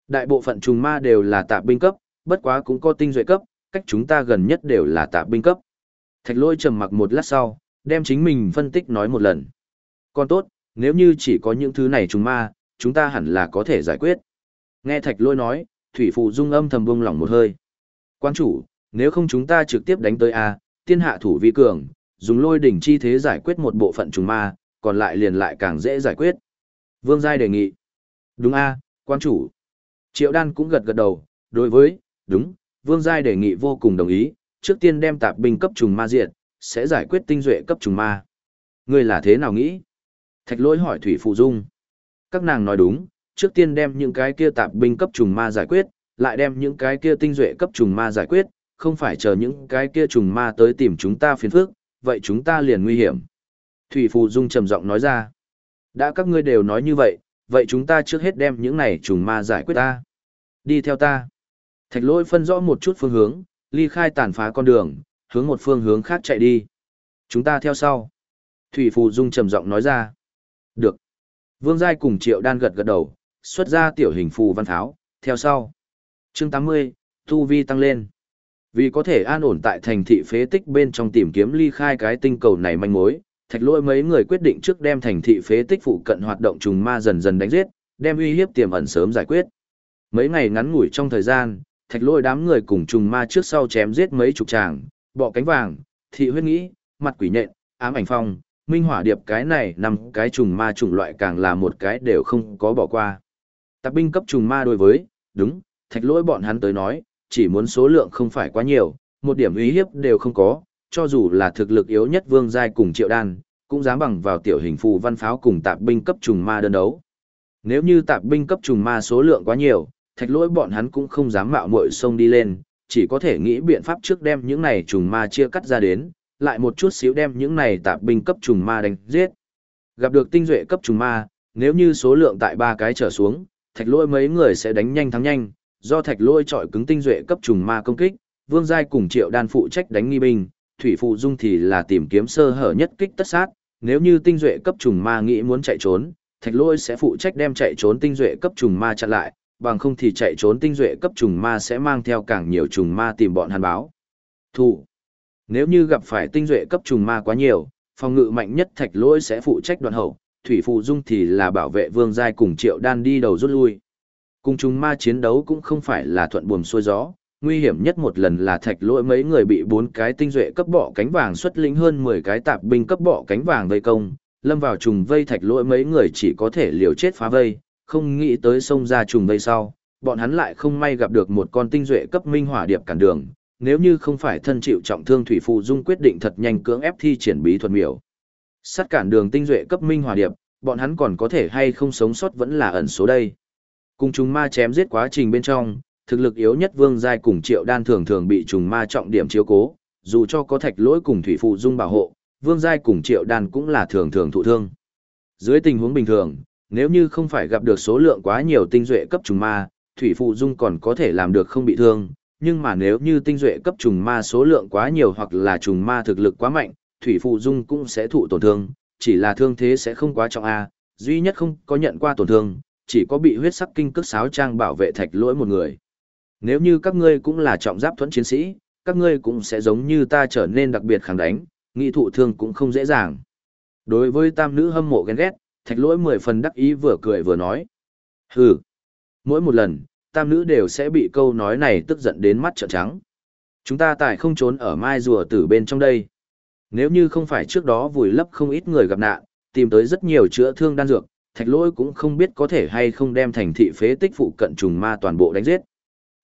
Đại bộ phận trùng ma đều là tạp binh cấp, bất quá cũng có tinh duệ cấp, cách chúng ta gần nhất đều là tạp binh cấp. Thạch lôi trầm mặc một lát sau, đem chính mình phân tích nói một lần. Còn tốt, nếu như chỉ có những thứ này trùng ma, chúng ta hẳn là có thể giải quyết. Nghe thạch lôi nói, thủy phụ dung âm thầm buông lỏng một hơi. Quan chủ, nếu không chúng ta trực tiếp đánh tới A, tiên hạ thủ vi cường, dùng lôi đỉnh chi thế giải quyết một bộ phận trùng ma, còn lại liền lại càng dễ giải quyết. Vương Giai đề nghị. Đúng A, quan chủ. Triệu đan cũng gật gật đầu, đối với, đúng, Vương Giai đề nghị vô cùng đồng ý, trước tiên đem tạp binh cấp trùng ma diệt, sẽ giải quyết tinh duệ cấp trùng ma. Ngươi là thế nào nghĩ? Thạch lỗi hỏi Thủy Phụ Dung. Các nàng nói đúng, trước tiên đem những cái kia tạp binh cấp trùng ma giải quyết, lại đem những cái kia tinh duệ cấp trùng ma giải quyết, không phải chờ những cái kia trùng ma tới tìm chúng ta phiền phức, vậy chúng ta liền nguy hiểm. Thủy Phù Dung trầm giọng nói ra. Đã các ngươi đều nói như vậy, vậy chúng ta trước hết đem những này trùng ma giải quyết ta. Đi theo ta. Thạch lỗi phân rõ một chút phương hướng, ly khai tàn phá con đường, hướng một phương hướng khác chạy đi. Chúng ta theo sau. Thủy Phù Dung trầm giọng nói ra. Được. Vương Giai cùng Triệu Đan gật gật đầu, xuất ra tiểu hình phù văn tháo, theo sau. chương 80, Tu Vi tăng lên. Vì có thể an ổn tại thành thị phế tích bên trong tìm kiếm ly khai cái tinh cầu này manh mối, thạch lỗi mấy người quyết định trước đem thành thị phế tích phụ cận hoạt động trùng ma dần dần đánh giết, đem uy hiếp tiềm ẩn sớm giải quyết. Mấy ngày ngắn ngủi trong thời gian, thạch lỗi đám người cùng trùng ma trước sau chém giết mấy chục tràng, bọ cánh vàng, thị huyết nghĩ, mặt quỷ nhện, ám ảnh phong, minh hỏa điệp cái này nằm cái trùng ma chủng loại càng là một cái đều không có bỏ qua. Tạp binh cấp trùng ma đối với, đúng, thạch lỗi bọn hắn tới nói, chỉ muốn số lượng không phải quá nhiều, một điểm uy hiếp đều không có, cho dù là thực lực yếu nhất vương giai cùng triệu đan, cũng dám bằng vào tiểu hình phù văn pháo cùng tạp binh cấp trùng ma đơn đấu. Nếu như tạp binh cấp trùng ma số lượng quá nhiều, thạch lỗi bọn hắn cũng không dám mạo muội sông đi lên, chỉ có thể nghĩ biện pháp trước đem những này trùng ma chia cắt ra đến, lại một chút xíu đem những này tạp binh cấp trùng ma đánh giết. Gặp được tinh duệ cấp trùng ma, nếu như số lượng tại ba cái trở xuống, thạch lỗi mấy người sẽ đánh nhanh thắng nhanh, do thạch lôi trọi cứng tinh duệ cấp trùng ma công kích, Vương Giai cùng Triệu Đan phụ trách đánh nghi binh, Thủy Phụ Dung thì là tìm kiếm sơ hở nhất kích tất sát, nếu như tinh duệ cấp trùng ma nghĩ muốn chạy trốn, thạch lôi sẽ phụ trách đem chạy trốn tinh duệ cấp trùng ma chặn lại, bằng không thì chạy trốn tinh duệ cấp trùng ma sẽ mang theo càng nhiều trùng ma tìm bọn hắn báo. Thủ. Nếu như gặp phải tinh duệ cấp trùng ma quá nhiều, phòng ngự mạnh nhất thạch lôi sẽ phụ trách đoạn hậu, Thủy Phụ Dung thì là bảo vệ Vương Giai cùng Triệu Đan đi đầu rút lui. Cùng chúng ma chiến đấu cũng không phải là thuận buồm xuôi gió, nguy hiểm nhất một lần là thạch lỗi mấy người bị bốn cái tinh duệ cấp bọ cánh vàng xuất lĩnh hơn 10 cái tạp binh cấp bọ cánh vàng vây công, lâm vào trùng vây thạch lỗi mấy người chỉ có thể liều chết phá vây, không nghĩ tới sông ra trùng vây sau, bọn hắn lại không may gặp được một con tinh duệ cấp minh hỏa điệp cản đường, nếu như không phải thân chịu trọng thương thủy phụ dung quyết định thật nhanh cưỡng ép thi triển bí thuật miểu. Sát cản đường tinh duệ cấp minh hỏa điệp, bọn hắn còn có thể hay không sống sót vẫn là ẩn số đây. Cùng trùng ma chém giết quá trình bên trong, thực lực yếu nhất Vương Giai cùng Triệu Đan thường thường bị trùng ma trọng điểm chiếu cố, dù cho có thạch lỗi cùng thủy phụ dung bảo hộ, Vương Giai cùng Triệu Đan cũng là thường thường thụ thương. Dưới tình huống bình thường, nếu như không phải gặp được số lượng quá nhiều tinh duệ cấp trùng ma, thủy phụ dung còn có thể làm được không bị thương, nhưng mà nếu như tinh duệ cấp trùng ma số lượng quá nhiều hoặc là trùng ma thực lực quá mạnh, thủy phụ dung cũng sẽ thụ tổn thương, chỉ là thương thế sẽ không quá trọng a, duy nhất không có nhận qua tổn thương, chỉ có bị huyết sắc kinh cước sáo trang bảo vệ thạch lỗi một người. Nếu như các ngươi cũng là trọng giáp thuẫn chiến sĩ, các ngươi cũng sẽ giống như ta trở nên đặc biệt kháng đánh, nghị thụ thương cũng không dễ dàng. Đối với tam nữ hâm mộ ghen ghét, thạch lỗi mười phần đắc ý vừa cười vừa nói. Hừ, mỗi một lần, tam nữ đều sẽ bị câu nói này tức giận đến mắt trợn trắng. Chúng ta tại không trốn ở mai rùa tử bên trong đây. Nếu như không phải trước đó vùi lấp không ít người gặp nạn, tìm tới rất nhiều chữa thương đan dược, thạch lỗi cũng không biết có thể hay không đem thành thị phế tích phụ cận trùng ma toàn bộ đánh giết.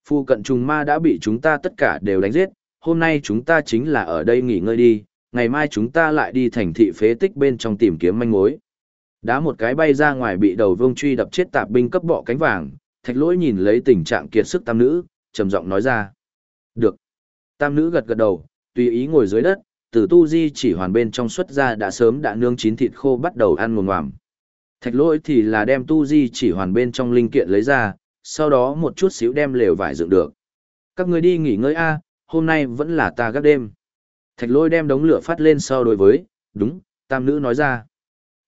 Phu cận trùng ma đã bị chúng ta tất cả đều đánh giết, hôm nay chúng ta chính là ở đây nghỉ ngơi đi, ngày mai chúng ta lại đi thành thị phế tích bên trong tìm kiếm manh mối. Đá một cái bay ra ngoài bị đầu vương truy đập chết tạp binh cấp bọ cánh vàng, thạch lỗi nhìn lấy tình trạng kiệt sức tam nữ, trầm giọng nói ra. Được. Tam nữ gật gật đầu, tùy ý ngồi dưới đất, từ tu di chỉ hoàn bên trong xuất ra đã sớm đã nương chín thịt khô bắt đầu ăn nguồn ngoàm. Thạch lỗi thì là đem tu di chỉ hoàn bên trong linh kiện lấy ra, sau đó một chút xíu đem lều vải dựng được. Các người đi nghỉ ngơi a, hôm nay vẫn là ta gác đêm. Thạch lỗi đem đống lửa phát lên sau đối với, đúng, tam nữ nói ra.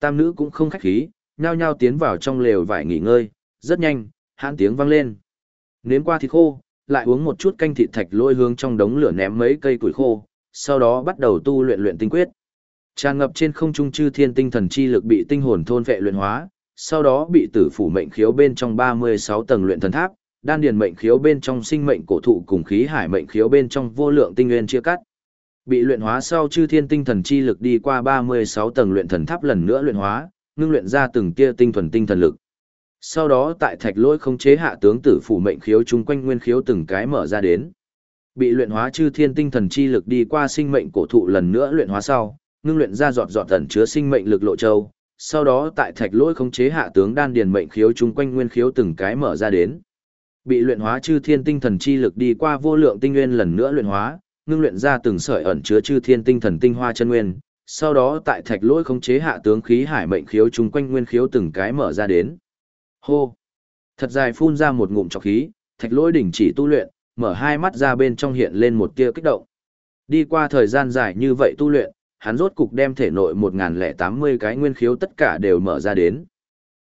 Tam nữ cũng không khách khí, nhao nhao tiến vào trong lều vải nghỉ ngơi, rất nhanh, hãn tiếng vang lên. Nếm qua thịt khô, lại uống một chút canh thịt thạch lôi hướng trong đống lửa ném mấy cây củi khô, sau đó bắt đầu tu luyện luyện tinh quyết. Tràn ngập trên không trung chư thiên tinh thần chi lực bị tinh hồn thôn vệ luyện hóa, sau đó bị tử phủ mệnh khiếu bên trong 36 tầng luyện thần tháp, đan điền mệnh khiếu bên trong sinh mệnh cổ thụ cùng khí hải mệnh khiếu bên trong vô lượng tinh nguyên chia cắt. Bị luyện hóa sau chư thiên tinh thần chi lực đi qua 36 tầng luyện thần tháp lần nữa luyện hóa, ngưng luyện ra từng tia tinh thuần tinh thần lực. Sau đó tại thạch lỗi không chế hạ tướng tử phủ mệnh khiếu chung quanh nguyên khiếu từng cái mở ra đến. Bị luyện hóa chư thiên tinh thần chi lực đi qua sinh mệnh cổ thụ lần nữa luyện hóa sau, ngưng luyện ra giọt giọt tẩn chứa sinh mệnh lực lộ châu. Sau đó tại thạch lỗi không chế hạ tướng đan điền mệnh khiếu chung quanh nguyên khiếu từng cái mở ra đến. Bị luyện hóa chư thiên tinh thần chi lực đi qua vô lượng tinh nguyên lần nữa luyện hóa, ngưng luyện ra từng sợi ẩn chứa chư thiên tinh thần tinh hoa chân nguyên, sau đó tại thạch lỗi khống chế hạ tướng khí hải mệnh khiếu chung quanh nguyên khiếu từng cái mở ra đến. Hô! Thật dài phun ra một ngụm trọc khí, thạch lỗi đỉnh chỉ tu luyện, mở hai mắt ra bên trong hiện lên một tia kích động. Đi qua thời gian dài như vậy tu luyện, hắn rốt cục đem thể nội 1080 cái nguyên khiếu tất cả đều mở ra đến.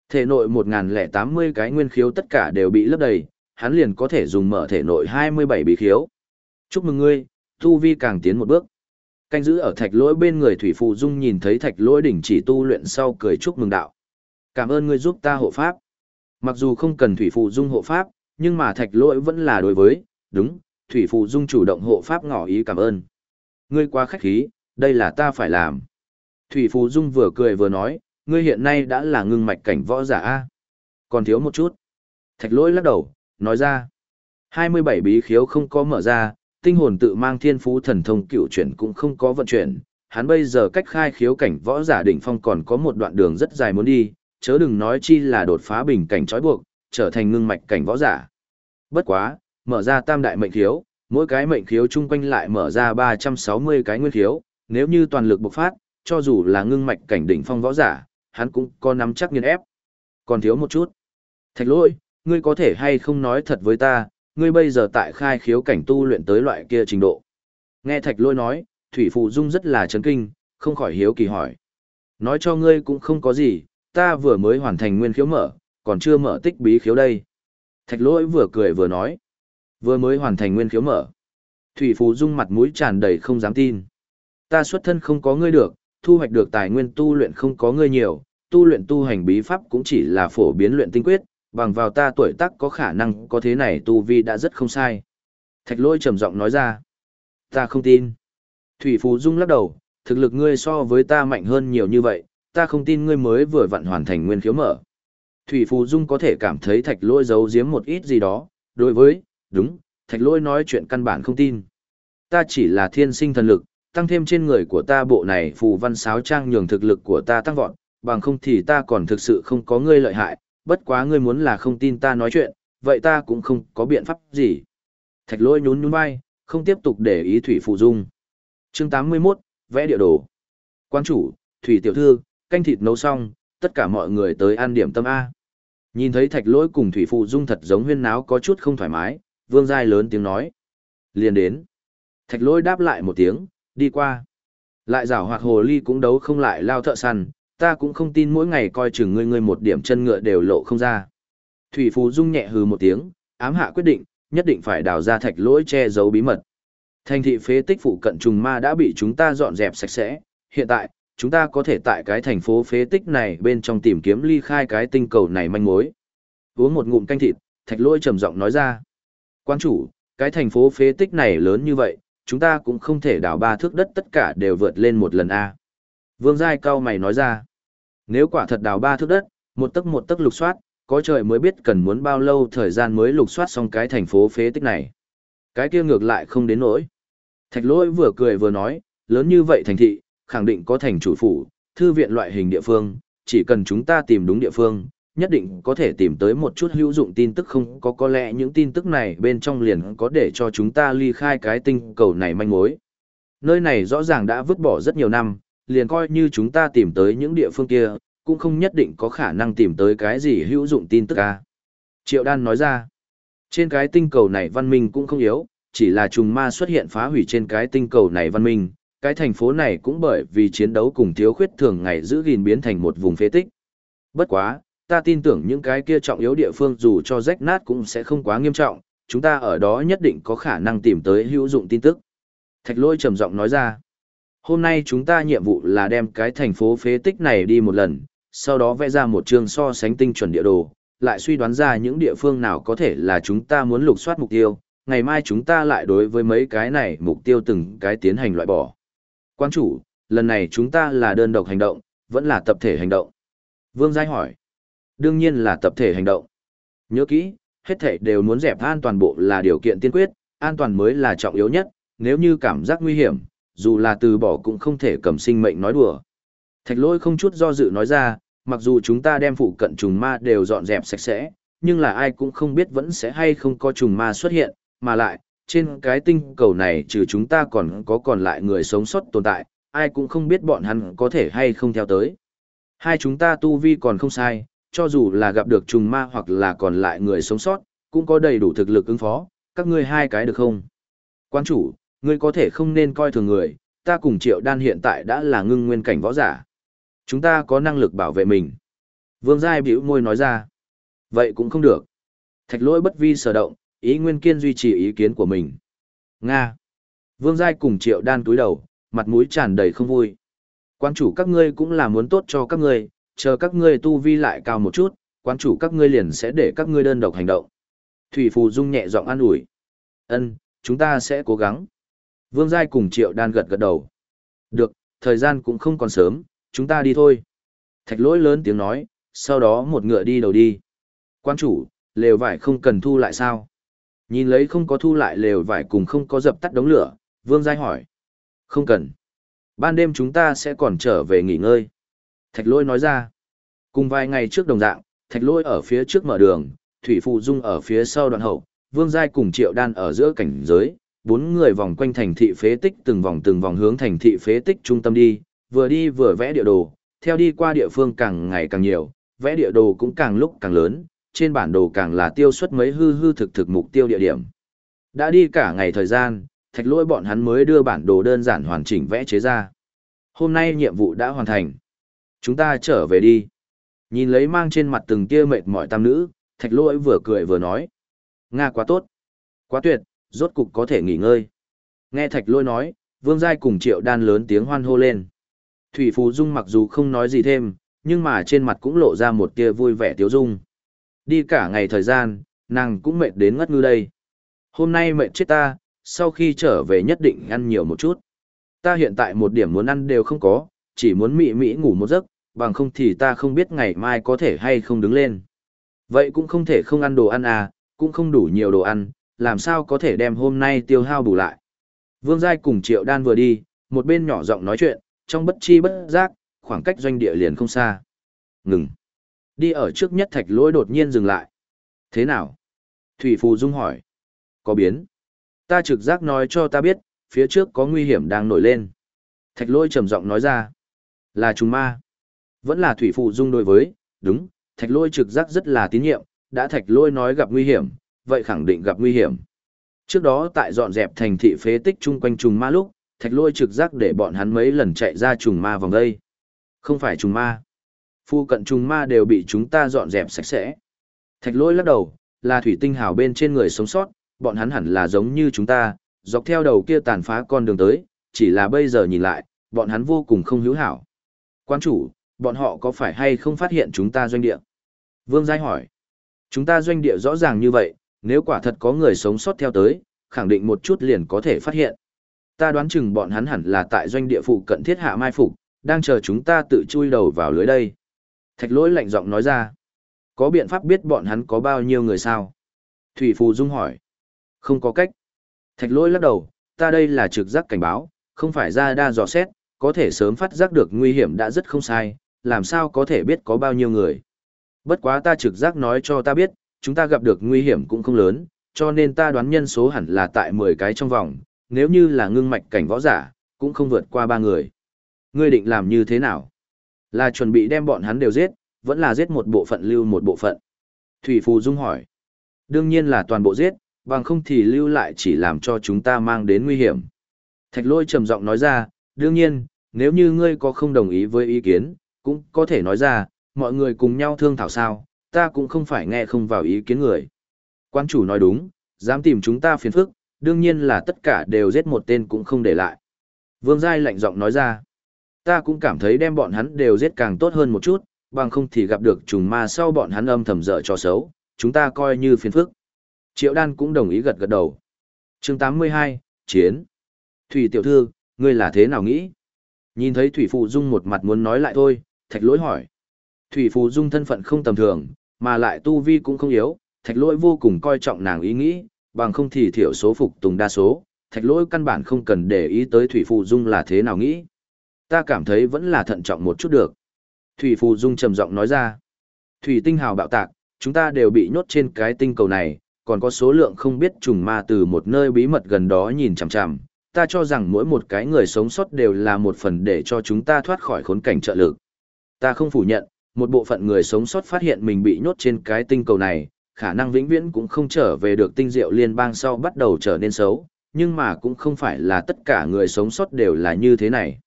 Thể nội 1080 cái nguyên khiếu tất cả đều bị lấp đầy, hắn liền có thể dùng mở thể nội 27 bí khiếu. Chúc mừng ngươi, tu vi càng tiến một bước. Canh giữ ở thạch lỗi bên người Thủy Phụ Dung nhìn thấy thạch lỗi đỉnh chỉ tu luyện sau cười chúc mừng đạo. Cảm ơn ngươi giúp ta hộ pháp. Mặc dù không cần Thủy Phụ Dung hộ pháp, nhưng mà thạch lỗi vẫn là đối với, đúng, Thủy Phụ Dung chủ động hộ pháp ngỏ ý cảm ơn. Ngươi quá khách khí, đây là ta phải làm. Thủy Phù Dung vừa cười vừa nói, ngươi hiện nay đã là ngưng mạch cảnh võ giả A. Còn thiếu một chút. Thạch lỗi lắc đầu, nói ra. 27 bí khiếu không có mở ra, tinh hồn tự mang thiên phú thần thông cựu chuyển cũng không có vận chuyển, hắn bây giờ cách khai khiếu cảnh võ giả đỉnh phong còn có một đoạn đường rất dài muốn đi, chớ đừng nói chi là đột phá bình cảnh trói buộc, trở thành ngưng mạch cảnh võ giả. Bất quá, mở ra tam đại mệnh khiếu, mỗi cái mệnh khiếu chung quanh lại mở ra 360 cái nguyên khiếu, nếu như toàn lực bộc phát, cho dù là ngưng mạch cảnh đỉnh phong võ giả, hắn cũng có nắm chắc nghiền ép. Còn thiếu một chút. Thạch lỗi, ngươi có thể hay không nói thật với ta, ngươi bây giờ tại khai khiếu cảnh tu luyện tới loại kia trình độ. Nghe thạch Lỗi nói, Thủy Phụ Dung rất là chấn kinh, không khỏi hiếu kỳ hỏi. Nói cho ngươi cũng không có gì, ta vừa mới hoàn thành nguyên khiếu mở, còn chưa mở tích bí khiếu đây. Thạch lỗi vừa cười vừa nói. Vừa mới hoàn thành nguyên khiếu mở. Thủy Phù Dung mặt mũi tràn đầy không dám tin. Ta xuất thân không có ngươi được, thu hoạch được tài nguyên tu luyện không có ngươi nhiều, tu luyện tu hành bí pháp cũng chỉ là phổ biến luyện tinh quyết, bằng vào ta tuổi tác có khả năng có thế này tu vi đã rất không sai. Thạch lôi trầm giọng nói ra. Ta không tin. Thủy Phú Dung lắc đầu, thực lực ngươi so với ta mạnh hơn nhiều như vậy, ta không tin ngươi mới vừa vặn hoàn thành nguyên khiếu mở. Thủy Phú Dung có thể cảm thấy thạch lôi giấu giếm một ít gì đó, đối với, đúng, thạch lôi nói chuyện căn bản không tin. Ta chỉ là thiên sinh thần lực, tăng thêm trên người của ta bộ này phù văn sáo trang nhường thực lực của ta tăng vọt, bằng không thì ta còn thực sự không có ngươi lợi hại, bất quá ngươi muốn là không tin ta nói chuyện, vậy ta cũng không có biện pháp gì. Thạch lôi nhún nhún vai, không tiếp tục để ý Thủy Phụ Dung. chương 81, vẽ địa đồ. Quan chủ, Thủy Tiểu Thư, canh thịt nấu xong, tất cả mọi người tới ăn điểm tâm A. Nhìn thấy thạch lôi cùng Thủy Phụ Dung thật giống huyên náo có chút không thoải mái, vương giai lớn tiếng nói. Liền đến. Thạch lôi đáp lại một tiếng, đi qua. Lại rảo hoạt hồ ly cũng đấu không lại lao thợ săn, ta cũng không tin mỗi ngày coi chừng ngươi ngươi một điểm chân ngựa đều lộ không ra. Thủy Phú Dung nhẹ hừ một tiếng, ám hạ quyết định, nhất định phải đào ra thạch lỗi che giấu bí mật. Thành thị phế tích phụ cận trùng ma đã bị chúng ta dọn dẹp sạch sẽ, hiện tại, chúng ta có thể tại cái thành phố phế tích này bên trong tìm kiếm ly khai cái tinh cầu này manh mối. Uống một ngụm canh thịt, thạch lỗi trầm giọng nói ra. Quan chủ, cái thành phố phế tích này lớn như vậy, chúng ta cũng không thể đào ba thước đất tất cả đều vượt lên một lần A. Vương Giai cao mày nói ra. Nếu quả thật đào ba thước đất, một tấc một tấc lục soát, có trời mới biết cần muốn bao lâu thời gian mới lục soát xong cái thành phố phế tích này. Cái kia ngược lại không đến nỗi. Thạch lỗi vừa cười vừa nói, lớn như vậy thành thị, khẳng định có thành chủ phủ, thư viện loại hình địa phương, chỉ cần chúng ta tìm đúng địa phương, nhất định có thể tìm tới một chút hữu dụng tin tức không có có lẽ những tin tức này bên trong liền có để cho chúng ta ly khai cái tinh cầu này manh mối. Nơi này rõ ràng đã vứt bỏ rất nhiều năm, liền coi như chúng ta tìm tới những địa phương kia, cũng không nhất định có khả năng tìm tới cái gì hữu dụng tin tức ca. Triệu Đan nói ra, trên cái tinh cầu này văn minh cũng không yếu, chỉ là trùng ma xuất hiện phá hủy trên cái tinh cầu này văn minh, cái thành phố này cũng bởi vì chiến đấu cùng thiếu khuyết thường ngày giữ gìn biến thành một vùng phế tích. Bất quá, ta tin tưởng những cái kia trọng yếu địa phương dù cho rách nát cũng sẽ không quá nghiêm trọng, chúng ta ở đó nhất định có khả năng tìm tới hữu dụng tin tức. Thạch lôi trầm giọng nói ra, hôm nay chúng ta nhiệm vụ là đem cái thành phố phế tích này đi một lần, sau đó vẽ ra một chương so sánh tinh chuẩn địa đồ, lại suy đoán ra những địa phương nào có thể là chúng ta muốn lục soát mục tiêu, ngày mai chúng ta lại đối với mấy cái này mục tiêu từng cái tiến hành loại bỏ. Quan chủ, lần này chúng ta là đơn độc hành động, vẫn là tập thể hành động. Vương Giai hỏi. Đương nhiên là tập thể hành động. Nhớ kỹ, hết thảy đều muốn dẹp an toàn bộ là điều kiện tiên quyết, an toàn mới là trọng yếu nhất, nếu như cảm giác nguy hiểm, dù là từ bỏ cũng không thể cầm sinh mệnh nói đùa. Thạch lôi không chút do dự nói ra, mặc dù chúng ta đem phụ cận trùng ma đều dọn dẹp sạch sẽ, nhưng là ai cũng không biết vẫn sẽ hay không có trùng ma xuất hiện, mà lại, trên cái tinh cầu này trừ chúng ta còn có còn lại người sống sót tồn tại, ai cũng không biết bọn hắn có thể hay không theo tới. Hai chúng ta tu vi còn không sai, cho dù là gặp được trùng ma hoặc là còn lại người sống sót, cũng có đầy đủ thực lực ứng phó, các ngươi hai cái được không? Quan chủ, ngươi có thể không nên coi thường người, ta cùng triệu đan hiện tại đã là ngưng nguyên cảnh võ giả. Chúng ta có năng lực bảo vệ mình. Vương Giai biểu môi nói ra. Vậy cũng không được. Thạch lỗi bất vi sở động, ý nguyên kiên duy trì ý kiến của mình. Nga. Vương Giai cùng triệu đan túi đầu, mặt mũi tràn đầy không vui. Quan chủ các ngươi cũng là muốn tốt cho các ngươi, chờ các ngươi tu vi lại cao một chút, quan chủ các ngươi liền sẽ để các ngươi đơn độc hành động. Thủy Phù Dung nhẹ giọng an ủi. Ân, chúng ta sẽ cố gắng. Vương Giai cùng Triệu Đan gật gật đầu. Được, thời gian cũng không còn sớm, chúng ta đi thôi. Thạch lỗi lớn tiếng nói, sau đó một ngựa đi đầu đi. Quan chủ, lều vải không cần thu lại sao? Nhìn lấy không có thu lại lều vải cùng không có dập tắt đống lửa, Vương Giai hỏi. Không cần. Ban đêm chúng ta sẽ còn trở về nghỉ ngơi. Thạch lôi nói ra. Cùng vài ngày trước đồng dạng, thạch lôi ở phía trước mở đường, Thủy Phụ Dung ở phía sau đoạn hậu, Vương Giai cùng Triệu Đan ở giữa cảnh giới, bốn người vòng quanh thành thị phế tích từng vòng từng vòng hướng thành thị phế tích trung tâm đi, vừa đi vừa vẽ địa đồ, theo đi qua địa phương càng ngày càng nhiều, vẽ địa đồ cũng càng lúc càng lớn, trên bản đồ càng là tiêu xuất mấy hư hư thực thực mục tiêu địa điểm. Đã đi cả ngày thời gian, thạch lỗi bọn hắn mới đưa bản đồ đơn giản hoàn chỉnh vẽ chế ra. Hôm nay nhiệm vụ đã hoàn thành. Chúng ta trở về đi. Nhìn lấy mang trên mặt từng tia mệt mỏi tam nữ, thạch lỗi vừa cười vừa nói. Nga quá tốt. Quá tuyệt, rốt cục có thể nghỉ ngơi. Nghe thạch lỗi nói, vương giai cùng triệu đan lớn tiếng hoan hô lên. Thủy Phù Dung mặc dù không nói gì thêm, nhưng mà trên mặt cũng lộ ra một tia vui vẻ tiếu dung. Đi cả ngày thời gian, nàng cũng mệt đến ngất ngư đây. Hôm nay mệt chết ta, sau khi trở về nhất định ăn nhiều một chút. Ta hiện tại một điểm muốn ăn đều không có, chỉ muốn mị mị ngủ một giấc, bằng không thì ta không biết ngày mai có thể hay không đứng lên. Vậy cũng không thể không ăn đồ ăn à, cũng không đủ nhiều đồ ăn, làm sao có thể đem hôm nay tiêu hao bù lại. Vương Giai cùng Triệu Đan vừa đi, một bên nhỏ giọng nói chuyện, trong bất chi bất giác, khoảng cách doanh địa liền không xa. Ngừng. Đi ở trước nhất thạch lỗi đột nhiên dừng lại. Thế nào? Thủy Phù Dung hỏi. Có biến. Ta trực giác nói cho ta biết, phía trước có nguy hiểm đang nổi lên. Thạch lỗi trầm giọng nói ra. Là trùng ma. Vẫn là Thủy phụ Dung đối với, đúng, thạch lôi trực giác rất là tín nhiệm, đã thạch lôi nói gặp nguy hiểm, vậy khẳng định gặp nguy hiểm. Trước đó tại dọn dẹp thành thị phế tích chung quanh trùng ma lúc, thạch lôi trực giác để bọn hắn mấy lần chạy ra trùng ma vòng đây. Không phải trùng ma. Phu cận trùng ma đều bị chúng ta dọn dẹp sạch sẽ. Thạch lôi lắc đầu, là thủy tinh hào bên trên người sống sót, bọn hắn hẳn là giống như chúng ta, dọc theo đầu kia tàn phá con đường tới, chỉ là bây giờ nhìn lại, bọn hắn vô cùng không hữu hảo. Quan chủ, bọn họ có phải hay không phát hiện chúng ta doanh địa? Vương Giai hỏi. Chúng ta doanh địa rõ ràng như vậy, nếu quả thật có người sống sót theo tới, khẳng định một chút liền có thể phát hiện ta đoán chừng bọn hắn hẳn là tại doanh địa phụ cận thiết hạ mai phục, đang chờ chúng ta tự chui đầu vào lưới đây. Thạch lỗi lạnh giọng nói ra. Có biện pháp biết bọn hắn có bao nhiêu người sao? Thủy Phù Dung hỏi. Không có cách. Thạch lỗi lắc đầu, ta đây là trực giác cảnh báo, không phải ra đa dò xét, có thể sớm phát giác được nguy hiểm đã rất không sai, làm sao có thể biết có bao nhiêu người. Bất quá ta trực giác nói cho ta biết, chúng ta gặp được nguy hiểm cũng không lớn, cho nên ta đoán nhân số hẳn là tại 10 cái trong vòng, nếu như là ngưng mạch cảnh võ giả, cũng không vượt qua ba người. Ngươi định làm như thế nào? Là chuẩn bị đem bọn hắn đều giết, vẫn là giết một bộ phận lưu một bộ phận? Thủy Phù Dung hỏi. Đương nhiên là toàn bộ giết, bằng không thì lưu lại chỉ làm cho chúng ta mang đến nguy hiểm. Thạch lôi trầm giọng nói ra, đương nhiên, nếu như ngươi có không đồng ý với ý kiến, cũng có thể nói ra, mọi người cùng nhau thương thảo sao, ta cũng không phải nghe không vào ý kiến người. Quan chủ nói đúng, dám tìm chúng ta phiền phức, đương nhiên là tất cả đều giết một tên cũng không để lại. Vương Giai lạnh giọng nói ra, ta cũng cảm thấy đem bọn hắn đều giết càng tốt hơn một chút, bằng không thì gặp được trùng ma sau bọn hắn âm thầm dở cho xấu, chúng ta coi như phiền phức. Triệu Đan cũng đồng ý gật gật đầu. chương 82, Chiến. Thủy tiểu thư, ngươi là thế nào nghĩ? Nhìn thấy Thủy Phụ Dung một mặt muốn nói lại thôi, thạch lỗi hỏi. Thủy Phụ Dung thân phận không tầm thường, mà lại tu vi cũng không yếu, thạch lỗi vô cùng coi trọng nàng ý nghĩ, bằng không thì thiểu số phục tùng đa số, thạch lỗi căn bản không cần để ý tới Thủy Phụ Dung là thế nào nghĩ. Ta cảm thấy vẫn là thận trọng một chút được. Thủy Phụ Dung trầm giọng nói ra. Thủy tinh hào bạo tạc, chúng ta đều bị nhốt trên cái tinh cầu này, còn có số lượng không biết trùng ma từ một nơi bí mật gần đó nhìn chằm chằm. Ta cho rằng mỗi một cái người sống sót đều là một phần để cho chúng ta thoát khỏi khốn cảnh trợ lực. Ta không phủ nhận, một bộ phận người sống sót phát hiện mình bị nhốt trên cái tinh cầu này, khả năng vĩnh viễn cũng không trở về được tinh diệu liên bang sau bắt đầu trở nên xấu, nhưng mà cũng không phải là tất cả người sống sót đều là như thế này.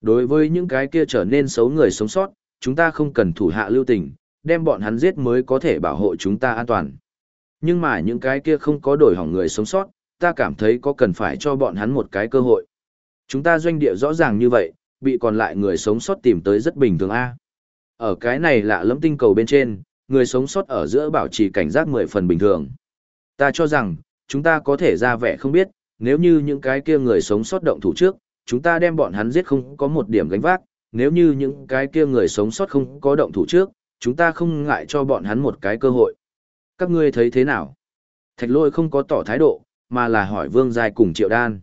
Đối với những cái kia trở nên xấu người sống sót, chúng ta không cần thủ hạ lưu tình, đem bọn hắn giết mới có thể bảo hộ chúng ta an toàn. Nhưng mà những cái kia không có đổi hỏng người sống sót, ta cảm thấy có cần phải cho bọn hắn một cái cơ hội. Chúng ta doanh địa rõ ràng như vậy, bị còn lại người sống sót tìm tới rất bình thường A. Ở cái này lạ lẫm tinh cầu bên trên, người sống sót ở giữa bảo trì cảnh giác mười phần bình thường. Ta cho rằng, chúng ta có thể ra vẻ không biết, nếu như những cái kia người sống sót động thủ trước, chúng ta đem bọn hắn giết không có một điểm gánh vác, nếu như những cái kia người sống sót không có động thủ trước, chúng ta không ngại cho bọn hắn một cái cơ hội các ngươi thấy thế nào? Thạch lôi không có tỏ thái độ, mà là hỏi vương giai cùng triệu đan.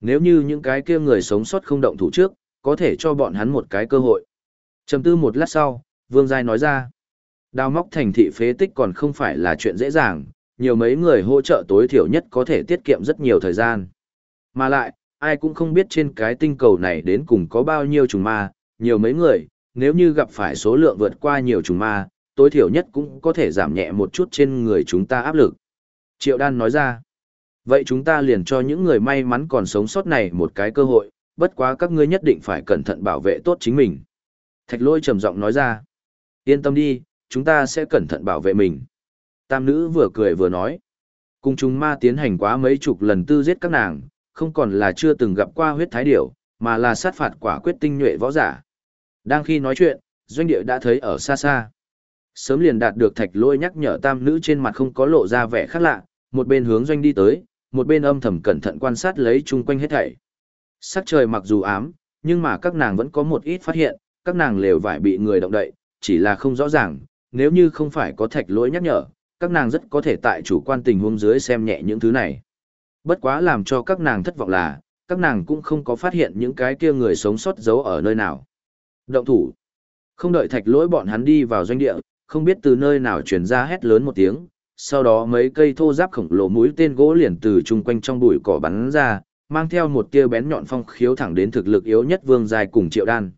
Nếu như những cái kia người sống sót không động thủ trước, có thể cho bọn hắn một cái cơ hội. Trầm tư một lát sau, vương giai nói ra. Đào móc thành thị phế tích còn không phải là chuyện dễ dàng, nhiều mấy người hỗ trợ tối thiểu nhất có thể tiết kiệm rất nhiều thời gian. Mà lại, ai cũng không biết trên cái tinh cầu này đến cùng có bao nhiêu trùng ma, nhiều mấy người, nếu như gặp phải số lượng vượt qua nhiều trùng ma, tối thiểu nhất cũng có thể giảm nhẹ một chút trên người chúng ta áp lực. Triệu Đan nói ra, vậy chúng ta liền cho những người may mắn còn sống sót này một cái cơ hội, bất quá các ngươi nhất định phải cẩn thận bảo vệ tốt chính mình. Thạch lôi trầm giọng nói ra, yên tâm đi, chúng ta sẽ cẩn thận bảo vệ mình. Tam nữ vừa cười vừa nói, cùng chúng ma tiến hành quá mấy chục lần tư giết các nàng, không còn là chưa từng gặp qua huyết thái điểu, mà là sát phạt quả quyết tinh nhuệ võ giả. Đang khi nói chuyện, doanh địa đã thấy ở xa xa. Sớm liền đạt được thạch lôi nhắc nhở tam nữ trên mặt không có lộ ra vẻ khác lạ, một bên hướng doanh đi tới, một bên âm thầm cẩn thận quan sát lấy chung quanh hết thảy. Sắc trời mặc dù ám, nhưng mà các nàng vẫn có một ít phát hiện, các nàng lều vải bị người động đậy, chỉ là không rõ ràng, nếu như không phải có thạch lỗi nhắc nhở, các nàng rất có thể tại chủ quan tình huống dưới xem nhẹ những thứ này. Bất quá làm cho các nàng thất vọng là, các nàng cũng không có phát hiện những cái kia người sống sót giấu ở nơi nào. Động thủ. Không đợi thạch lỗi bọn hắn đi vào doanh địa, không biết từ nơi nào truyền ra hét lớn một tiếng, sau đó mấy cây thô giáp khổng lồ mũi tên gỗ liền từ chung quanh trong bụi cỏ bắn ra, mang theo một tia bén nhọn phong khiếu thẳng đến thực lực yếu nhất Vương Giai cùng Triệu Đan.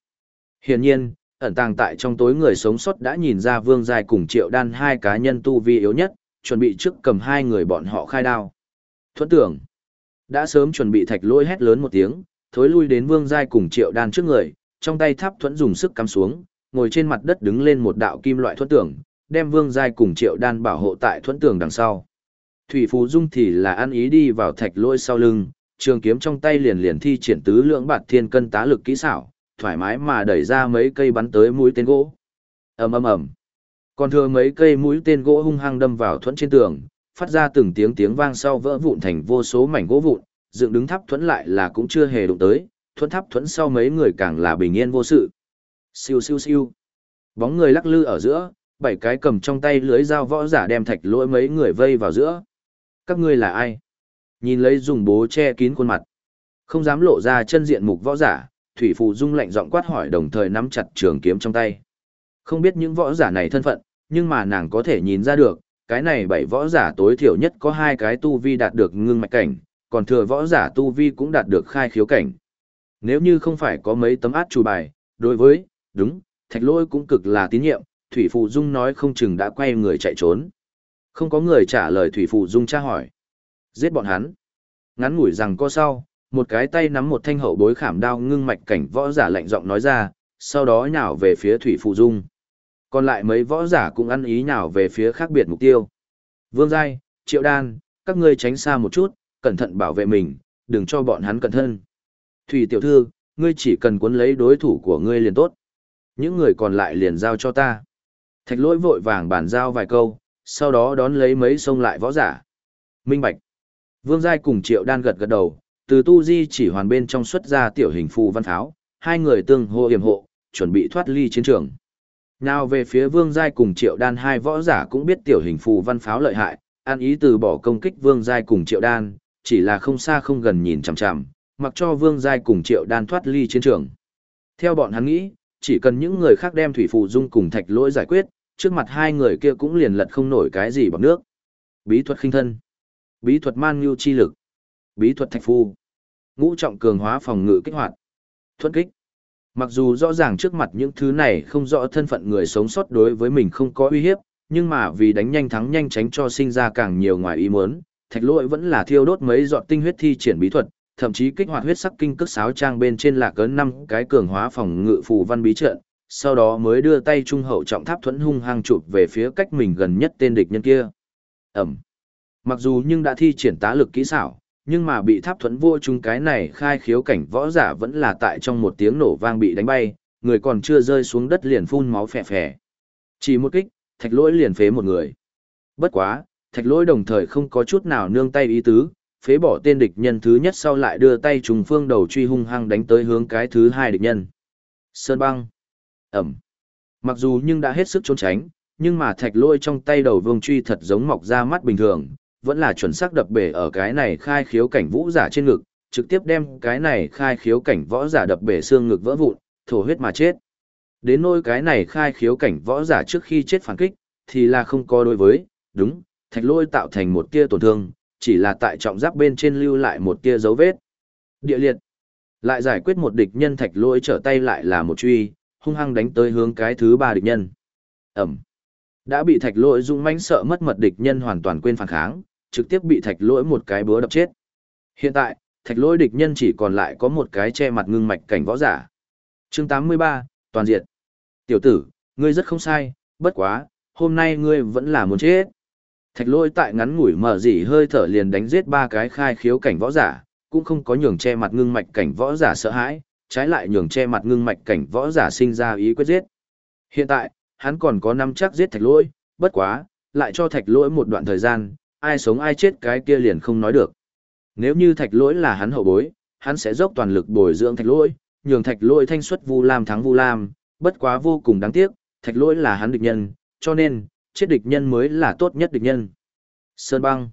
Hiển nhiên, ẩn tàng tại trong tối người sống sót đã nhìn ra Vương Giai cùng Triệu Đan hai cá nhân tu vi yếu nhất, chuẩn bị trước cầm hai người bọn họ khai đao. Thuận tưởng, đã sớm chuẩn bị thạch lôi hét lớn một tiếng, thối lui đến Vương Giai cùng Triệu Đan trước người, trong tay tháp thuẫn dùng sức cắm xuống, ngồi trên mặt đất đứng lên một đạo kim loại thuẫn tưởng đem Vương Giai cùng Triệu Đan bảo hộ tại thuẫn tường đằng sau. Thủy Phú Dung thì là ăn ý đi vào thạch lôi sau lưng, trường kiếm trong tay liền liền thi triển tứ lượng bạt thiên cân tá lực kỹ xảo, thoải mái mà đẩy ra mấy cây bắn tới mũi tên gỗ. ầm ầm ầm. Còn thừa mấy cây mũi tên gỗ hung hăng đâm vào thuẫn trên tường, phát ra từng tiếng tiếng vang sau vỡ vụn thành vô số mảnh gỗ vụn, dựng đứng tháp thuẫn lại là cũng chưa hề đụng tới, thuẫn tháp thuẫn sau mấy người càng là bình yên vô sự. Siêu siêu siêu. Bóng người lắc lư ở giữa, bảy cái cầm trong tay lưới dao võ giả đem thạch lỗi mấy người vây vào giữa. Các ngươi là ai? Nhìn lấy dùng bố che kín khuôn mặt. Không dám lộ ra chân diện mục võ giả, Thủy Phù Dung lạnh giọng quát hỏi đồng thời nắm chặt trường kiếm trong tay. Không biết những võ giả này thân phận, nhưng mà nàng có thể nhìn ra được, cái này bảy võ giả tối thiểu nhất có hai cái tu vi đạt được ngưng mạch cảnh, còn thừa võ giả tu vi cũng đạt được khai khiếu cảnh. Nếu như không phải có mấy tấm át chủ bài, đối với, đúng, thạch lôi cũng cực là tín nhiệm, Thủy Phụ Dung nói không chừng đã quay người chạy trốn. Không có người trả lời Thủy Phụ Dung tra hỏi. Giết bọn hắn. Ngắn ngủi rằng co sau, một cái tay nắm một thanh hậu bối khảm đao ngưng mạch cảnh võ giả lạnh giọng nói ra, sau đó nhào về phía Thủy Phụ Dung. Còn lại mấy võ giả cũng ăn ý nhào về phía khác biệt mục tiêu. Vương Giai, Triệu Đan, các ngươi tránh xa một chút, cẩn thận bảo vệ mình, đừng cho bọn hắn cẩn thân. Thủy tiểu thư, ngươi chỉ cần cuốn lấy đối thủ của ngươi liền tốt. Những người còn lại liền giao cho ta. Thạch lỗi vội vàng bàn giao vài câu, sau đó đón lấy mấy sông lại võ giả. Minh Bạch. Vương Giai cùng Triệu Đan gật gật đầu, từ tu di chỉ hoàn bên trong xuất ra tiểu hình phù văn pháo, hai người tương hô hiểm hộ, chuẩn bị thoát ly chiến trường. Nào về phía Vương Giai cùng Triệu Đan hai võ giả cũng biết tiểu hình phù văn pháo lợi hại, an ý từ bỏ công kích Vương Giai cùng Triệu Đan, chỉ là không xa không gần nhìn chằm chằm, mặc cho Vương Giai cùng Triệu Đan thoát ly chiến trường. Theo bọn hắn nghĩ, chỉ cần những người khác đem thủy phù dung cùng thạch lỗi giải quyết, trước mặt hai người kia cũng liền lật không nổi cái gì bằng nước. Bí thuật khinh thân, bí thuật man nhu chi lực, bí thuật thạch phu, ngũ trọng cường hóa phòng ngự kích hoạt, thuật kích. Mặc dù rõ ràng trước mặt những thứ này không rõ thân phận người sống sót đối với mình không có uy hiếp, nhưng mà vì đánh nhanh thắng nhanh tránh cho sinh ra càng nhiều ngoài ý muốn, thạch lỗi vẫn là thiêu đốt mấy giọt tinh huyết thi triển bí thuật, thậm chí kích hoạt huyết sắc kinh cước sáo trang bên trên là cấn năm cái cường hóa phòng ngự phù văn bí trận, sau đó mới đưa tay trung hậu trọng tháp thuẫn hung hăng chụp về phía cách mình gần nhất tên địch nhân kia. Ẩm. Mặc dù nhưng đã thi triển tá lực kỹ xảo, nhưng mà bị tháp thuẫn vô chung cái này khai khiếu cảnh võ giả vẫn là tại trong một tiếng nổ vang bị đánh bay, người còn chưa rơi xuống đất liền phun máu phè phè. Chỉ một kích, thạch lỗi liền phế một người. Bất quá, thạch lỗi đồng thời không có chút nào nương tay ý tứ, phế bỏ tên địch nhân thứ nhất sau lại đưa tay trùng phương đầu truy hung hăng đánh tới hướng cái thứ hai địch nhân. Sơn băng. Ẩm. Mặc dù nhưng đã hết sức trốn tránh, nhưng mà thạch lôi trong tay đầu vương truy thật giống mọc ra mắt bình thường, vẫn là chuẩn xác đập bể ở cái này khai khiếu cảnh vũ giả trên ngực, trực tiếp đem cái này khai khiếu cảnh võ giả đập bể xương ngực vỡ vụn, thổ huyết mà chết. Đến nỗi cái này khai khiếu cảnh võ giả trước khi chết phản kích, thì là không có đối với, đúng, thạch lôi tạo thành một tia tổn thương, chỉ là tại trọng giáp bên trên lưu lại một tia dấu vết. Địa liệt. Lại giải quyết một địch nhân thạch lôi trở tay lại là một truy, hung hăng đánh tới hướng cái thứ ba địch nhân. Ẩm. Đã bị thạch lỗi dũng mãnh sợ mất mật địch nhân hoàn toàn quên phản kháng, trực tiếp bị thạch lỗi một cái búa đập chết. Hiện tại, thạch lỗi địch nhân chỉ còn lại có một cái che mặt ngưng mạch cảnh võ giả. chương 83, toàn diện. Tiểu tử, ngươi rất không sai, bất quá, hôm nay ngươi vẫn là muốn chết. Thạch lỗi tại ngắn ngủi mở dỉ hơi thở liền đánh giết ba cái khai khiếu cảnh võ giả, cũng không có nhường che mặt ngưng mạch cảnh võ giả sợ hãi, trái lại nhường che mặt ngưng mạch cảnh võ giả sinh ra ý quyết giết. Hiện tại, hắn còn có năm chắc giết thạch lỗi bất quá, lại cho thạch lỗi một đoạn thời gian, ai sống ai chết cái kia liền không nói được. Nếu như thạch lỗi là hắn hậu bối, hắn sẽ dốc toàn lực bồi dưỡng thạch lỗi nhường thạch lỗi thanh xuất Vu Lam thắng Vu Lam, bất quá vô cùng đáng tiếc, thạch lỗi là hắn địch nhân, cho nên, chết địch nhân mới là tốt nhất địch nhân. Sơn băng.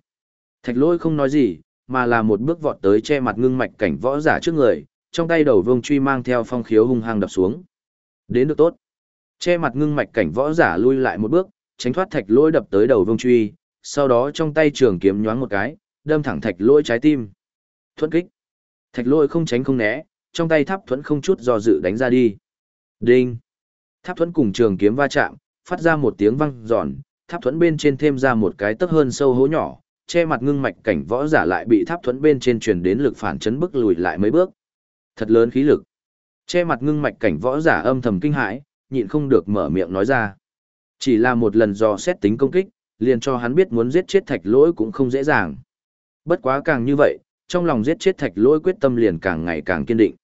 Thạch lỗi không nói gì, mà là một bước vọt tới che mặt ngưng mạch cảnh võ giả trước người, trong tay đầu vương truy mang theo phong khiếu hung hăng đập xuống. Đến được tốt. Che mặt ngưng mạch cảnh võ giả lui lại một bước, tránh thoát thạch lôi đập tới đầu vương truy, sau đó trong tay trường kiếm nhoáng một cái, đâm thẳng thạch lôi trái tim. Thuẫn kích. Thạch lôi không tránh không né, trong tay tháp thuẫn không chút do dự đánh ra đi. Đinh. Tháp thuẫn cùng trường kiếm va chạm, phát ra một tiếng vang giòn, tháp thuẫn bên trên thêm ra một cái tấc hơn sâu hố nhỏ, che mặt ngưng mạch cảnh võ giả lại bị tháp thuẫn bên trên truyền đến lực phản chấn bức lùi lại mấy bước. Thật lớn khí lực. Che mặt ngưng mạch cảnh võ giả âm thầm kinh hãi, nhịn không được mở miệng nói ra. Chỉ là một lần dò xét tính công kích, liền cho hắn biết muốn giết chết thạch lỗi cũng không dễ dàng. Bất quá càng như vậy, trong lòng giết chết thạch lỗi quyết tâm liền càng ngày càng kiên định.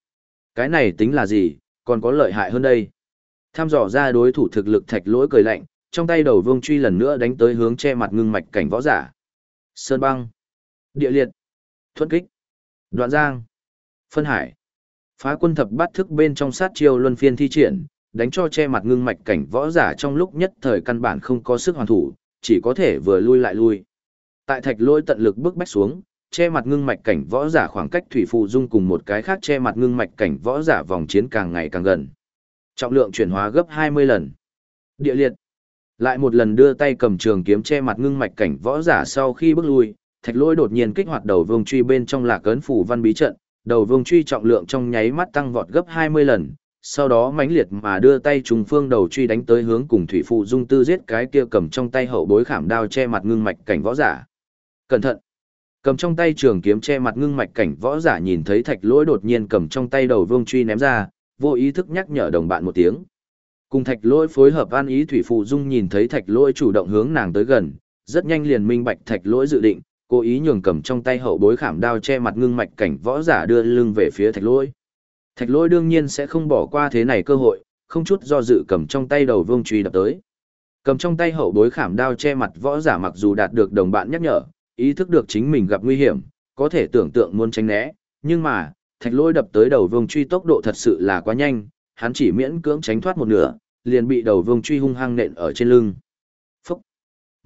Cái này tính là gì, còn có lợi hại hơn đây. Tham dò ra đối thủ thực lực thạch lỗi cười lạnh, trong tay đầu vương truy lần nữa đánh tới hướng che mặt ngưng mạch cảnh võ giả. Sơn băng, địa liệt, thuận kích, đoạn giang, phân hải. Phá quân thập bát thức bên trong sát chiêu luân phiên thi triển, đánh cho che mặt ngưng mạch cảnh võ giả trong lúc nhất thời căn bản không có sức hoàn thủ, chỉ có thể vừa lui lại lui. Tại thạch lôi tận lực bước bách xuống, che mặt ngưng mạch cảnh võ giả khoảng cách thủy phụ dung cùng một cái khác che mặt ngưng mạch cảnh võ giả vòng chiến càng ngày càng gần. Trọng lượng chuyển hóa gấp 20 lần. Địa liệt. Lại một lần đưa tay cầm trường kiếm che mặt ngưng mạch cảnh võ giả sau khi bước lui, thạch lôi đột nhiên kích hoạt đầu vương truy bên trong lạc ấn phủ văn bí trận, đầu vương truy trọng lượng trong nháy mắt tăng vọt gấp 20 lần, sau đó mãnh liệt mà đưa tay trùng phương đầu truy đánh tới hướng cùng thủy phụ dung tư giết cái kia cầm trong tay hậu bối khảm đao che mặt ngưng mạch cảnh võ giả. Cẩn thận! Cầm trong tay trường kiếm che mặt ngưng mạch cảnh võ giả nhìn thấy thạch lỗi đột nhiên cầm trong tay đầu vương truy ném ra, vô ý thức nhắc nhở đồng bạn một tiếng. Cùng thạch lỗi phối hợp an ý thủy phụ dung nhìn thấy thạch lỗi chủ động hướng nàng tới gần, rất nhanh liền minh bạch thạch lỗi dự định, cố ý nhường cầm trong tay hậu bối khảm đao che mặt ngưng mạch cảnh võ giả đưa lưng về phía thạch lỗi. Thạch lỗi đương nhiên sẽ không bỏ qua thế này cơ hội, không chút do dự cầm trong tay đầu vương truy đập tới. Cầm trong tay hậu bối khảm đao che mặt võ giả mặc dù đạt được đồng bạn nhắc nhở, ý thức được chính mình gặp nguy hiểm, có thể tưởng tượng muốn tránh né, nhưng mà, thạch lỗi đập tới đầu vương truy tốc độ thật sự là quá nhanh, hắn chỉ miễn cưỡng tránh thoát một nửa, liền bị đầu vương truy hung hăng nện ở trên lưng.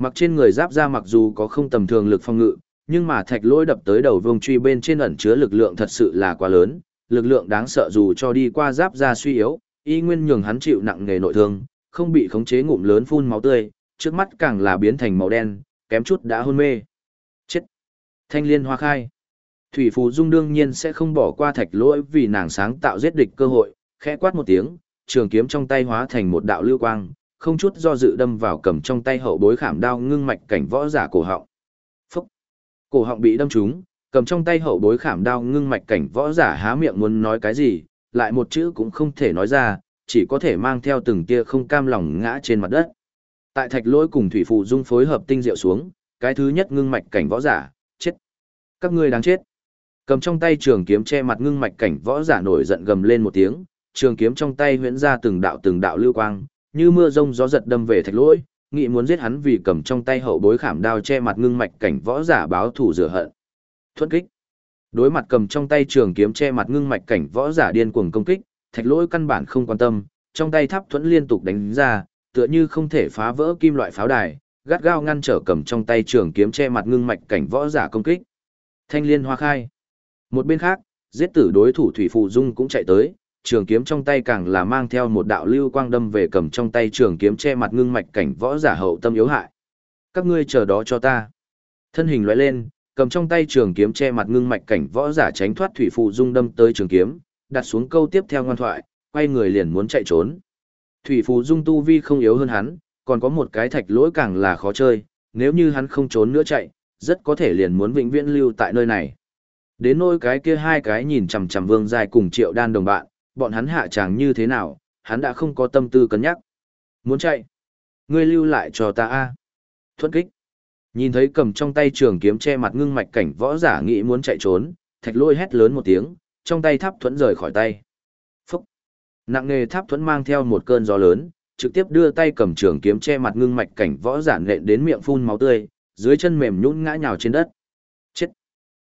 Mặc trên người giáp ra mặc dù có không tầm thường lực phòng ngự, nhưng mà thạch lỗi đập tới đầu vương truy bên trên ẩn chứa lực lượng thật sự là quá lớn, lực lượng đáng sợ dù cho đi qua giáp ra suy yếu, y nguyên nhường hắn chịu nặng nghề nội thương, không bị khống chế ngụm lớn phun máu tươi, trước mắt càng là biến thành màu đen, kém chút đã hôn mê. Chết! Thanh liên hoa khai. Thủy Phù Dung đương nhiên sẽ không bỏ qua thạch lỗi vì nàng sáng tạo giết địch cơ hội, khẽ quát một tiếng, trường kiếm trong tay hóa thành một đạo lưu quang, không chút do dự đâm vào cầm trong tay hậu bối khảm đao ngưng mạch cảnh võ giả cổ họng. Phúc! Cổ họng bị đâm trúng, cầm trong tay hậu bối khảm đao ngưng mạch cảnh võ giả há miệng muốn nói cái gì, lại một chữ cũng không thể nói ra, chỉ có thể mang theo từng tia không cam lòng ngã trên mặt đất. Tại thạch lỗi cùng thủy phụ dung phối hợp tinh diệu xuống, cái thứ nhất ngưng mạch cảnh võ giả, chết. Các ngươi đáng chết. Cầm trong tay trường kiếm che mặt ngưng mạch cảnh võ giả nổi giận gầm lên một tiếng, trường kiếm trong tay huyễn ra từng đạo từng đạo lưu quang, như mưa rông gió giật đâm về thạch lỗi, nghị muốn giết hắn vì cầm trong tay hậu bối khảm đao che mặt ngưng mạch cảnh võ giả báo thù rửa hận. Thuận kích. Đối mặt cầm trong tay trường kiếm che mặt ngưng mạch cảnh võ giả điên cuồng công kích, thạch lỗi căn bản không quan tâm, trong tay tháp thuẫn liên tục đánh ra, tựa như không thể phá vỡ kim loại pháo đài, gắt gao ngăn trở cầm trong tay trường kiếm che mặt ngưng mạch cảnh võ giả công kích. Thanh liên hoa khai. Một bên khác, giết tử đối thủ Thủy Phụ Dung cũng chạy tới, trường kiếm trong tay càng là mang theo một đạo lưu quang đâm về cầm trong tay trường kiếm che mặt ngưng mạch cảnh võ giả hậu tâm yếu hại. Các ngươi chờ đó cho ta. Thân hình lóe lên, cầm trong tay trường kiếm che mặt ngưng mạch cảnh võ giả tránh thoát thủy phụ dung đâm tới trường kiếm, đặt xuống câu tiếp theo ngoan thoại, quay người liền muốn chạy trốn. Thủy phụ dung tu vi không yếu hơn hắn, còn có một cái thạch lỗi càng là khó chơi, nếu như hắn không trốn nữa chạy, rất có thể liền muốn vĩnh viễn lưu tại nơi này. Đến nỗi cái kia hai cái nhìn chằm chằm vương dài cùng triệu đan đồng bạn, bọn hắn hạ chàng như thế nào, hắn đã không có tâm tư cân nhắc. Muốn chạy? Ngươi lưu lại cho ta a. Thuận kích. Nhìn thấy cầm trong tay trường kiếm che mặt ngưng mạch cảnh võ giả nghĩ muốn chạy trốn, thạch lôi hét lớn một tiếng, trong tay tháp thuẫn rời khỏi tay. Phúc! Nặng nghề tháp thuẫn mang theo một cơn gió lớn, trực tiếp đưa tay cầm trường kiếm che mặt ngưng mạch cảnh võ giả nện đến miệng phun máu tươi, dưới chân mềm nhũn ngã nhào trên đất. Chết!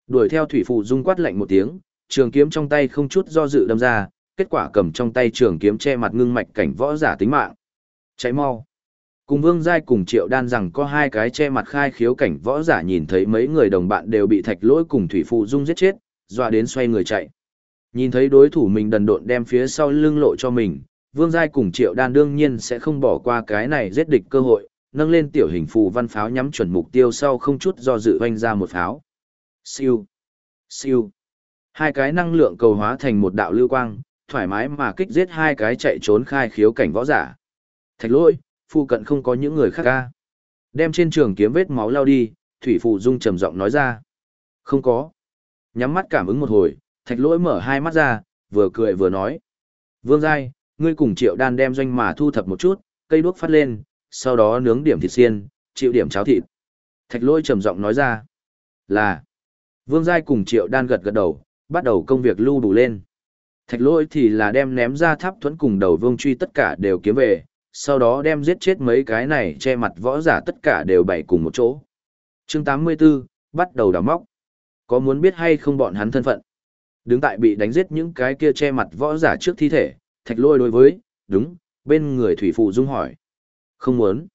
Đuổi theo thủy phụ dung quát lạnh một tiếng, trường kiếm trong tay không chút do dự đâm ra, kết quả cầm trong tay trường kiếm che mặt ngưng mạch cảnh võ giả tính mạng. Cháy mau! Cùng Vương Giai cùng Triệu Đan rằng có hai cái che mặt khai khiếu cảnh võ giả nhìn thấy mấy người đồng bạn đều bị thạch lỗi cùng Thủy Phụ Dung giết chết, dọa đến xoay người chạy. Nhìn thấy đối thủ mình đần độn đem phía sau lưng lộ cho mình, Vương Giai cùng Triệu Đan đương nhiên sẽ không bỏ qua cái này giết địch cơ hội, nâng lên tiểu hình phù văn pháo nhắm chuẩn mục tiêu sau không chút do dự hoanh ra một pháo. Siêu, siêu. Hai cái năng lượng cầu hóa thành một đạo lưu quang, thoải mái mà kích giết hai cái chạy trốn khai khiếu cảnh võ giả. Thạch lỗi, phụ cận không có những người khác ca. Đem trên trường kiếm vết máu lao đi, Thủy Phụ Dung trầm giọng nói ra. Không có. Nhắm mắt cảm ứng một hồi, thạch lỗi mở hai mắt ra, vừa cười vừa nói. Vương Giai, ngươi cùng triệu đan đem doanh mà thu thập một chút, cây đuốc phát lên, sau đó nướng điểm thịt xiên, chịu điểm cháo thịt. Thạch lỗi trầm giọng nói ra. Là. Vương Giai cùng triệu đan gật gật đầu, bắt đầu công việc lưu đủ lên. Thạch lỗi thì là đem ném ra tháp thuẫn cùng đầu vương truy tất cả đều kiếm về, sau đó đem giết chết mấy cái này che mặt võ giả tất cả đều bày cùng một chỗ. chương 84, bắt đầu đào móc. Có muốn biết hay không bọn hắn thân phận? Đứng tại bị đánh giết những cái kia che mặt võ giả trước thi thể, thạch lôi đối với, đúng, bên người Thủy Phù Dung hỏi. Không muốn.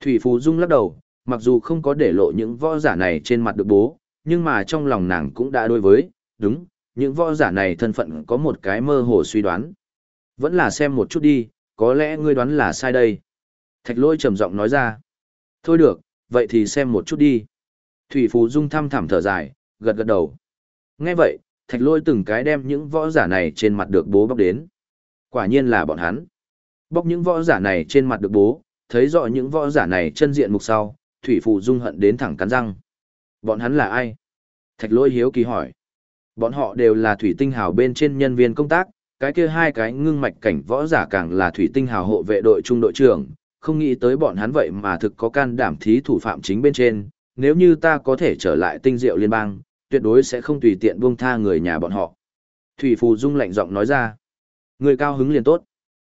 Thủy Phù Dung lắc đầu, mặc dù không có để lộ những võ giả này trên mặt được bố, nhưng mà trong lòng nàng cũng đã đối với, đúng, những võ giả này thân phận có một cái mơ hồ suy đoán. Vẫn là xem một chút đi, có lẽ ngươi đoán là sai đây. Thạch lôi trầm giọng nói ra. Thôi được, vậy thì xem một chút đi. Thủy Phù Dung thăm thẳm thở dài, gật gật đầu. Nghe vậy, thạch lôi từng cái đem những võ giả này trên mặt được bố bóc đến. Quả nhiên là bọn hắn. Bóc những võ giả này trên mặt được bố, thấy rõ những võ giả này chân diện mục sau, Thủy Phù Dung hận đến thẳng cắn răng. Bọn hắn là ai? Thạch lôi hiếu kỳ hỏi. Bọn họ đều là thủy tinh hào bên trên nhân viên công tác, cái kia hai cái ngưng mạch cảnh võ giả càng là thủy tinh hào hộ vệ đội trung đội trưởng, không nghĩ tới bọn hắn vậy mà thực có can đảm thí thủ phạm chính bên trên, nếu như ta có thể trở lại tinh diệu liên bang, tuyệt đối sẽ không tùy tiện buông tha người nhà bọn họ. Thủy Phù Dung lạnh giọng nói ra. Người cao hứng liền tốt.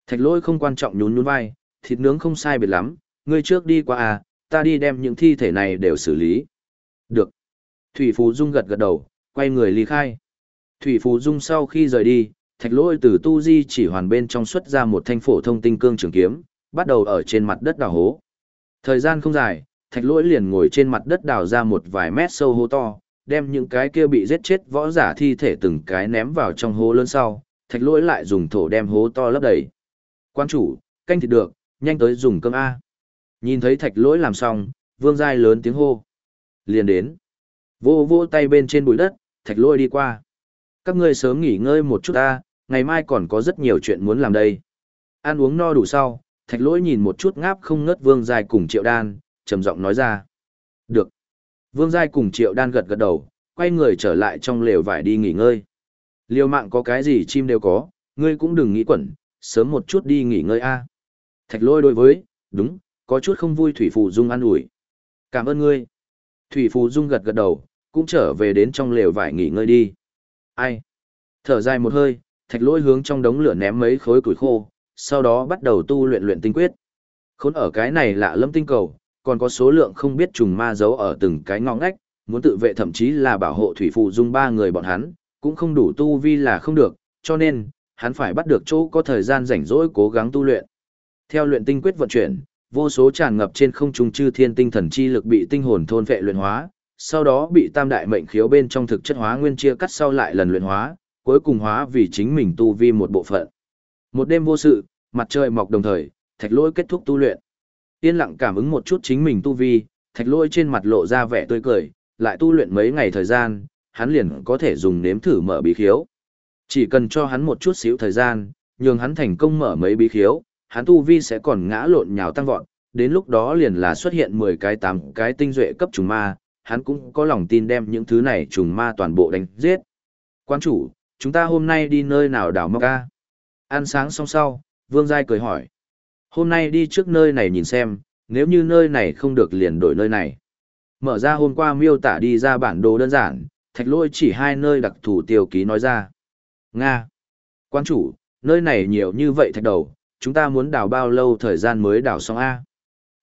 Thạch lỗi không quan trọng nhún nhún vai, thịt nướng không sai biệt lắm, ngươi trước đi qua à, ta đi đem những thi thể này đều xử lý. Được. Thủy Phù Dung gật gật đầu, quay người ly khai. Thủy Phù Dung sau khi rời đi, thạch lôi từ tu di chỉ hoàn bên trong xuất ra một thanh phổ thông tinh cương trường kiếm, bắt đầu ở trên mặt đất đào hố. Thời gian không dài, thạch lỗi liền ngồi trên mặt đất đào ra một vài mét sâu hố to, đem những cái kia bị giết chết võ giả thi thể từng cái ném vào trong hố lớn sau, thạch lỗi lại dùng thổ đem hố to lấp đầy. Quan chủ, canh thịt được, nhanh tới dùng cơm A. Nhìn thấy thạch lỗi làm xong, vương giai lớn tiếng hô. Liền đến. Vô vô tay bên trên bụi đất, thạch Lôi đi qua. Các ngươi sớm nghỉ ngơi một chút ta, ngày mai còn có rất nhiều chuyện muốn làm đây. Ăn uống no đủ sau, thạch lỗi nhìn một chút ngáp không ngớt vương giai cùng triệu đan, trầm giọng nói ra. Được. Vương giai cùng triệu đan gật gật đầu, quay người trở lại trong lều vải đi nghỉ ngơi. Liều mạng có cái gì chim đều có, ngươi cũng đừng nghĩ quẩn, sớm một chút đi nghỉ ngơi a. Thạch lôi đối với, đúng, có chút không vui Thủy Phù Dung an ủi. Cảm ơn ngươi. Thủy Phù Dung gật gật đầu, cũng trở về đến trong lều vải nghỉ ngơi đi. Ai? Thở dài một hơi, thạch lôi hướng trong đống lửa ném mấy khối củi khô, sau đó bắt đầu tu luyện luyện tinh quyết. Khốn ở cái này lạ lâm tinh cầu, còn có số lượng không biết trùng ma giấu ở từng cái ngõ ngách, muốn tự vệ thậm chí là bảo hộ thủy phụ dung ba người bọn hắn, cũng không đủ tu vi là không được, cho nên, hắn phải bắt được chỗ có thời gian rảnh rỗi cố gắng tu luyện. Theo luyện tinh quyết vận chuyển, vô số tràn ngập trên không trung chư thiên tinh thần chi lực bị tinh hồn thôn vệ luyện hóa, sau đó bị tam đại mệnh khiếu bên trong thực chất hóa nguyên chia cắt sau lại lần luyện hóa, cuối cùng hóa vì chính mình tu vi một bộ phận. Một đêm vô sự, mặt trời mọc đồng thời, thạch lỗi kết thúc tu luyện. Yên lặng cảm ứng một chút chính mình tu vi, thạch lỗi trên mặt lộ ra vẻ tươi cười, lại tu luyện mấy ngày thời gian, hắn liền có thể dùng nếm thử mở bí khiếu. Chỉ cần cho hắn một chút xíu thời gian, nhường hắn thành công mở mấy bí khiếu, hắn tu vi sẽ còn ngã lộn nhào tăng vọt, đến lúc đó liền là xuất hiện 10 cái 8 cái tinh duệ cấp trùng ma, hắn cũng có lòng tin đem những thứ này trùng ma toàn bộ đánh giết. Quan chủ, chúng ta hôm nay đi nơi nào đảo mốc ca? Ăn sáng xong sau, Vương Giai cười hỏi. Hôm nay đi trước nơi này nhìn xem, nếu như nơi này không được liền đổi nơi này. Mở ra hôm qua miêu tả đi ra bản đồ đơn giản, thạch lôi chỉ hai nơi đặc thù tiêu ký nói ra. Nga. Quan chủ, nơi này nhiều như vậy thạch đầu, chúng ta muốn đào bao lâu thời gian mới đào xong A.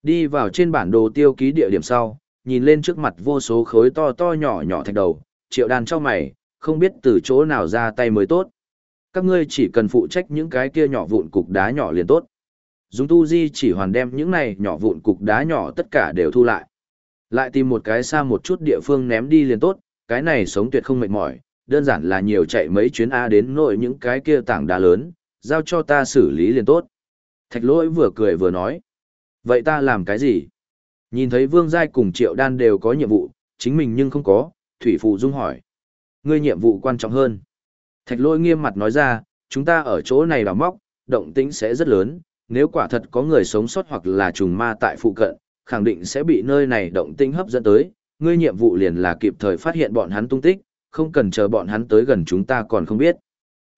Đi vào trên bản đồ tiêu ký địa điểm sau, nhìn lên trước mặt vô số khối to to nhỏ nhỏ thạch đầu, triệu đàn cho mày, không biết từ chỗ nào ra tay mới tốt. Các ngươi chỉ cần phụ trách những cái kia nhỏ vụn cục đá nhỏ liền tốt. Dùng tu di chỉ hoàn đem những này nhỏ vụn cục đá nhỏ tất cả đều thu lại. Lại tìm một cái xa một chút địa phương ném đi liền tốt, cái này sống tuyệt không mệt mỏi, đơn giản là nhiều chạy mấy chuyến A đến nội những cái kia tảng đá lớn, giao cho ta xử lý liền tốt. Thạch lỗi vừa cười vừa nói. Vậy ta làm cái gì? Nhìn thấy Vương Giai cùng Triệu Đan đều có nhiệm vụ, chính mình nhưng không có, Thủy Phụ Dung hỏi. Ngươi nhiệm vụ quan trọng hơn. Thạch lôi nghiêm mặt nói ra, chúng ta ở chỗ này đào móc, động tĩnh sẽ rất lớn, nếu quả thật có người sống sót hoặc là trùng ma tại phụ cận, khẳng định sẽ bị nơi này động tĩnh hấp dẫn tới, ngươi nhiệm vụ liền là kịp thời phát hiện bọn hắn tung tích, không cần chờ bọn hắn tới gần chúng ta còn không biết.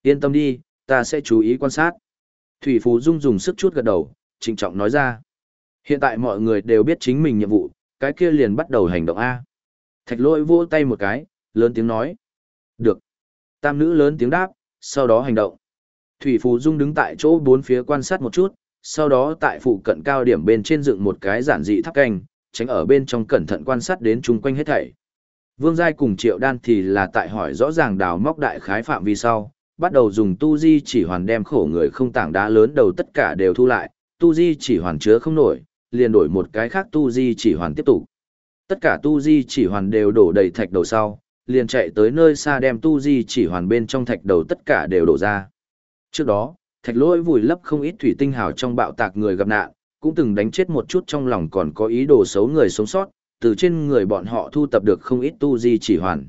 Yên tâm đi, ta sẽ chú ý quan sát. Thủy Phú Dung dùng sức chút gật đầu, trịnh trọng nói ra. Hiện tại mọi người đều biết chính mình nhiệm vụ, cái kia liền bắt đầu hành động A. Thạch lôi vỗ tay một cái, lớn tiếng nói. Được. Tam nữ lớn tiếng đáp, sau đó hành động. Thủy Phù Dung đứng tại chỗ bốn phía quan sát một chút, sau đó tại phụ cận cao điểm bên trên dựng một cái giản dị tháp canh, tránh ở bên trong cẩn thận quan sát đến chung quanh hết thảy. Vương Giai cùng Triệu Đan thì là tại hỏi rõ ràng đào móc đại khái phạm vi sau, bắt đầu dùng tu di chỉ hoàn đem khổ người không tảng đá lớn đầu tất cả đều thu lại, tu di chỉ hoàn chứa không nổi, liền đổi một cái khác tu di chỉ hoàn tiếp tục. Tất cả tu di chỉ hoàn đều đổ đầy thạch đầu sau, liền chạy tới nơi xa đem tu di chỉ hoàn bên trong thạch đầu tất cả đều đổ ra. Trước đó, thạch lỗi vùi lấp không ít thủy tinh hào trong bạo tạc người gặp nạn, cũng từng đánh chết một chút trong lòng còn có ý đồ xấu người sống sót, từ trên người bọn họ thu tập được không ít tu di chỉ hoàn.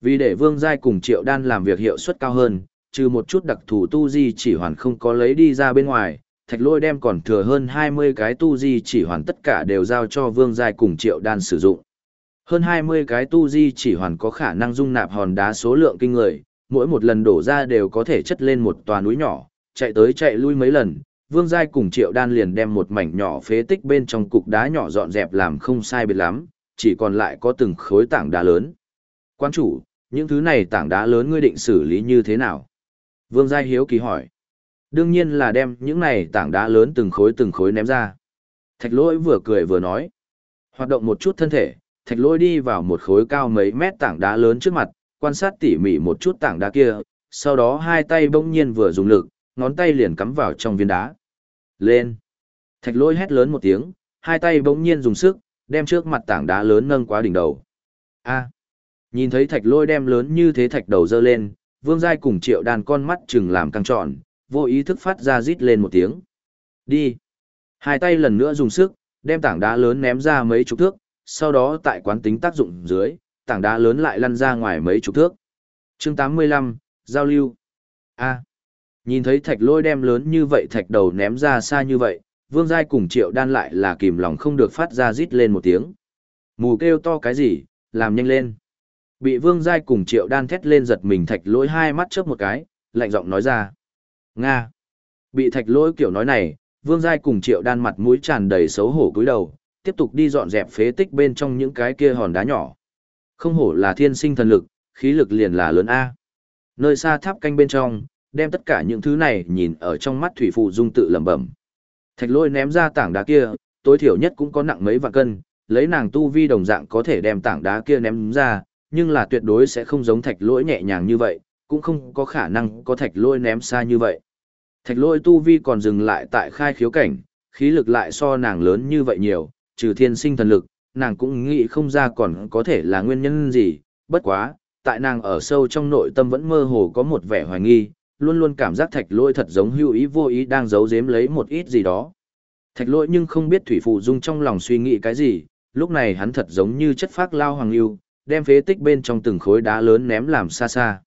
Vì để Vương Giai cùng Triệu Đan làm việc hiệu suất cao hơn, trừ một chút đặc thù tu di chỉ hoàn không có lấy đi ra bên ngoài, thạch lôi đem còn thừa hơn 20 cái tu di chỉ hoàn tất cả đều giao cho Vương Giai cùng Triệu Đan sử dụng. Hơn 20 cái tu di chỉ hoàn có khả năng dung nạp hòn đá số lượng kinh người, mỗi một lần đổ ra đều có thể chất lên một tòa núi nhỏ, chạy tới chạy lui mấy lần, Vương Giai cùng Triệu Đan liền đem một mảnh nhỏ phế tích bên trong cục đá nhỏ dọn dẹp làm không sai biệt lắm, chỉ còn lại có từng khối tảng đá lớn. Quan chủ, những thứ này tảng đá lớn ngươi định xử lý như thế nào? Vương Giai hiếu kỳ hỏi. Đương nhiên là đem những này tảng đá lớn từng khối từng khối ném ra. Thạch lỗi vừa cười vừa nói. Hoạt động một chút thân thể, thạch lỗi đi vào một khối cao mấy mét tảng đá lớn trước mặt, quan sát tỉ mỉ một chút tảng đá kia, sau đó hai tay bỗng nhiên vừa dùng lực, ngón tay liền cắm vào trong viên đá. Lên! Thạch lỗi hét lớn một tiếng, hai tay bỗng nhiên dùng sức, đem trước mặt tảng đá lớn nâng quá đỉnh đầu. A! Nhìn thấy thạch lôi đem lớn như thế thạch đầu dơ lên, vương giai cùng triệu đàn con mắt chừng làm căng trọn vô ý thức phát ra rít lên một tiếng. Đi! Hai tay lần nữa dùng sức, đem tảng đá lớn ném ra mấy chục thước, sau đó tại quán tính tác dụng dưới, tảng đá lớn lại lăn ra ngoài mấy chục thước. chương 85, Giao lưu. A. Nhìn thấy thạch lôi đem lớn như vậy thạch đầu ném ra xa như vậy, vương giai cùng triệu đan lại là kìm lòng không được phát ra rít lên một tiếng. Mù kêu to cái gì, làm nhanh lên. Bị vương giai cùng triệu đan thét lên giật mình thạch lỗi hai mắt chớp một cái, lạnh giọng nói ra. Nga. Bị thạch lỗi kiểu nói này, vương giai cùng triệu đan mặt mũi tràn đầy xấu hổ cúi đầu, tiếp tục đi dọn dẹp phế tích bên trong những cái kia hòn đá nhỏ. Không hổ là thiên sinh thần lực, khí lực liền là lớn A. Nơi xa tháp canh bên trong, đem tất cả những thứ này nhìn ở trong mắt thủy phụ dung tự lẩm bẩm. Thạch lôi ném ra tảng đá kia, tối thiểu nhất cũng có nặng mấy vạn cân, lấy nàng tu vi đồng dạng có thể đem tảng đá kia ném ra, nhưng là tuyệt đối sẽ không giống thạch lỗi nhẹ nhàng như vậy, cũng không có khả năng có thạch lôi ném xa như vậy. Thạch lôi tu vi còn dừng lại tại khai khiếu cảnh, khí lực lại so nàng lớn như vậy nhiều, trừ thiên sinh thần lực, nàng cũng nghĩ không ra còn có thể là nguyên nhân gì, bất quá, tại nàng ở sâu trong nội tâm vẫn mơ hồ có một vẻ hoài nghi, luôn luôn cảm giác thạch lôi thật giống hữu ý vô ý đang giấu giếm lấy một ít gì đó. Thạch lôi nhưng không biết thủy phụ dung trong lòng suy nghĩ cái gì, lúc này hắn thật giống như chất phác lao hoàng yêu, đem phế tích bên trong từng khối đá lớn ném làm xa xa.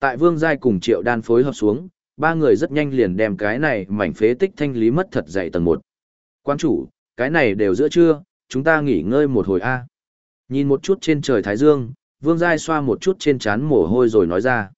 Tại vương giai cùng triệu đan phối hợp xuống, ba người rất nhanh liền đem cái này mảnh phế tích thanh lý mất thật dày tầng một. Quan chủ, cái này đều giữa trưa, chúng ta nghỉ ngơi một hồi a. Nhìn một chút trên trời Thái Dương, vương giai xoa một chút trên trán mồ hôi rồi nói ra.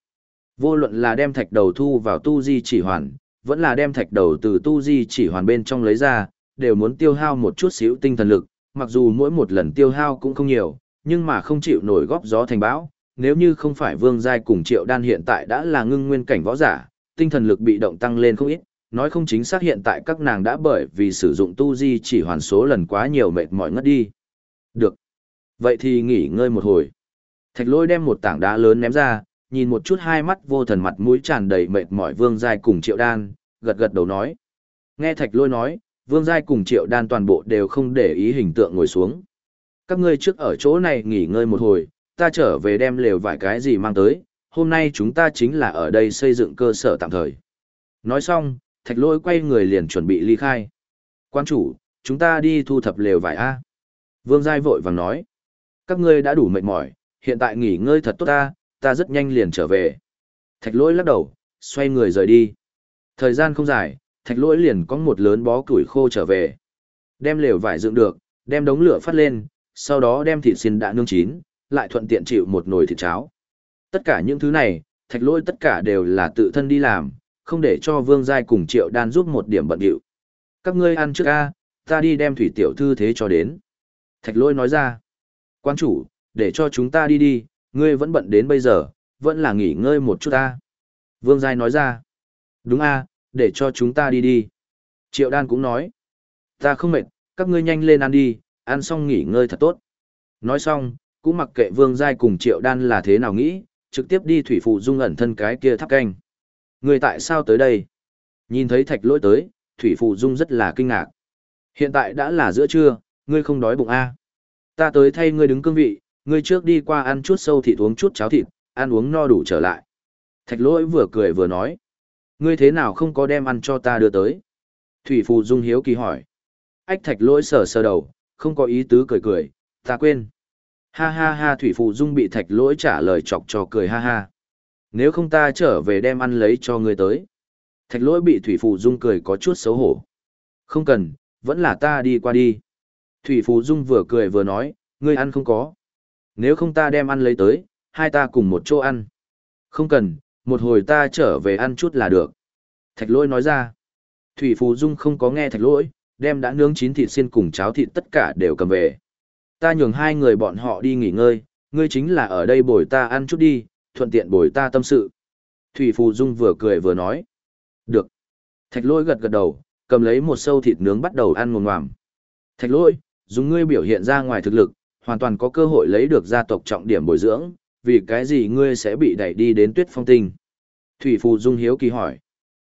Vô luận là đem thạch đầu thu vào tu di chỉ hoàn, vẫn là đem thạch đầu từ tu di chỉ hoàn bên trong lấy ra, đều muốn tiêu hao một chút xíu tinh thần lực, mặc dù mỗi một lần tiêu hao cũng không nhiều, nhưng mà không chịu nổi góp gió thành bão. Nếu như không phải vương giai cùng triệu đan hiện tại đã là ngưng nguyên cảnh võ giả, tinh thần lực bị động tăng lên không ít, nói không chính xác hiện tại các nàng đã bởi vì sử dụng tu di chỉ hoàn số lần quá nhiều mệt mỏi ngất đi. Được. Vậy thì nghỉ ngơi một hồi. Thạch lôi đem một tảng đá lớn ném ra, nhìn một chút hai mắt vô thần mặt mũi tràn đầy mệt mỏi vương giai cùng triệu đan, gật gật đầu nói. Nghe thạch lôi nói, vương giai cùng triệu đan toàn bộ đều không để ý hình tượng ngồi xuống. Các ngươi trước ở chỗ này nghỉ ngơi một hồi, ta trở về đem lều vài cái gì mang tới, hôm nay chúng ta chính là ở đây xây dựng cơ sở tạm thời. Nói xong, thạch lôi quay người liền chuẩn bị ly khai. Quan chủ, chúng ta đi thu thập lều vải A. Vương Giai vội vàng nói. Các ngươi đã đủ mệt mỏi, hiện tại nghỉ ngơi thật tốt ta, ta rất nhanh liền trở về. Thạch lỗi lắc đầu, xoay người rời đi. Thời gian không dài, thạch lỗi liền có một lớn bó củi khô trở về. Đem lều vải dựng được, đem đống lửa phát lên, sau đó đem thịt xin đã nương chín, lại thuận tiện chịu một nồi thịt cháo. Tất cả những thứ này, thạch lỗi tất cả đều là tự thân đi làm, không để cho vương giai cùng triệu đan giúp một điểm bận điệu. Các ngươi ăn trước a, ta đi đem thủy tiểu thư thế cho đến. Thạch lỗi nói ra, quan chủ, để cho chúng ta đi đi, ngươi vẫn bận đến bây giờ, vẫn là nghỉ ngơi một chút ta. Vương Giai nói ra. Đúng a, để cho chúng ta đi đi. Triệu Đan cũng nói. Ta không mệt, các ngươi nhanh lên ăn đi, ăn xong nghỉ ngơi thật tốt. Nói xong, cũng mặc kệ Vương Giai cùng Triệu Đan là thế nào nghĩ, trực tiếp đi thủy phụ dung ẩn thân cái kia tháp canh. người tại sao tới đây? Nhìn thấy thạch lỗi tới, Thủy Phụ Dung rất là kinh ngạc. Hiện tại đã là giữa trưa, ngươi không đói bụng a? À? Ta tới thay ngươi đứng cương vị, ngươi trước đi qua ăn chút sâu thịt uống chút cháo thịt, ăn uống no đủ trở lại. Thạch lỗi vừa cười vừa nói. Ngươi thế nào không có đem ăn cho ta đưa tới? Thủy Phù Dung hiếu kỳ hỏi. Ách thạch lỗi sờ sờ đầu, không có ý tứ cười cười, ta quên. Ha ha ha Thủy phụ Dung bị thạch lỗi trả lời chọc cho cười ha ha. Nếu không ta trở về đem ăn lấy cho ngươi tới. Thạch lỗi bị Thủy phụ Dung cười có chút xấu hổ. Không cần, vẫn là ta đi qua đi. Thủy phụ Dung vừa cười vừa nói, ngươi ăn không có. Nếu không ta đem ăn lấy tới, hai ta cùng một chỗ ăn. Không cần, một hồi ta trở về ăn chút là được. Thạch lỗi nói ra. Thủy Phù Dung không có nghe thạch lỗi, đem đã nướng chín thịt xiên cùng cháo thịt tất cả đều cầm về. Ta nhường hai người bọn họ đi nghỉ ngơi, ngươi chính là ở đây bồi ta ăn chút đi, thuận tiện bồi ta tâm sự. Thủy Phù Dung vừa cười vừa nói. Được. Thạch lỗi gật gật đầu, cầm lấy một sâu thịt nướng bắt đầu ăn ngồm ngoàm. Thạch lỗi, dùng ngươi biểu hiện ra ngoài thực lực, hoàn toàn có cơ hội lấy được gia tộc trọng điểm bồi dưỡng, vì cái gì ngươi sẽ bị đẩy đi đến tuyết phong tinh? Thủy Phù Dung hiếu kỳ hỏi.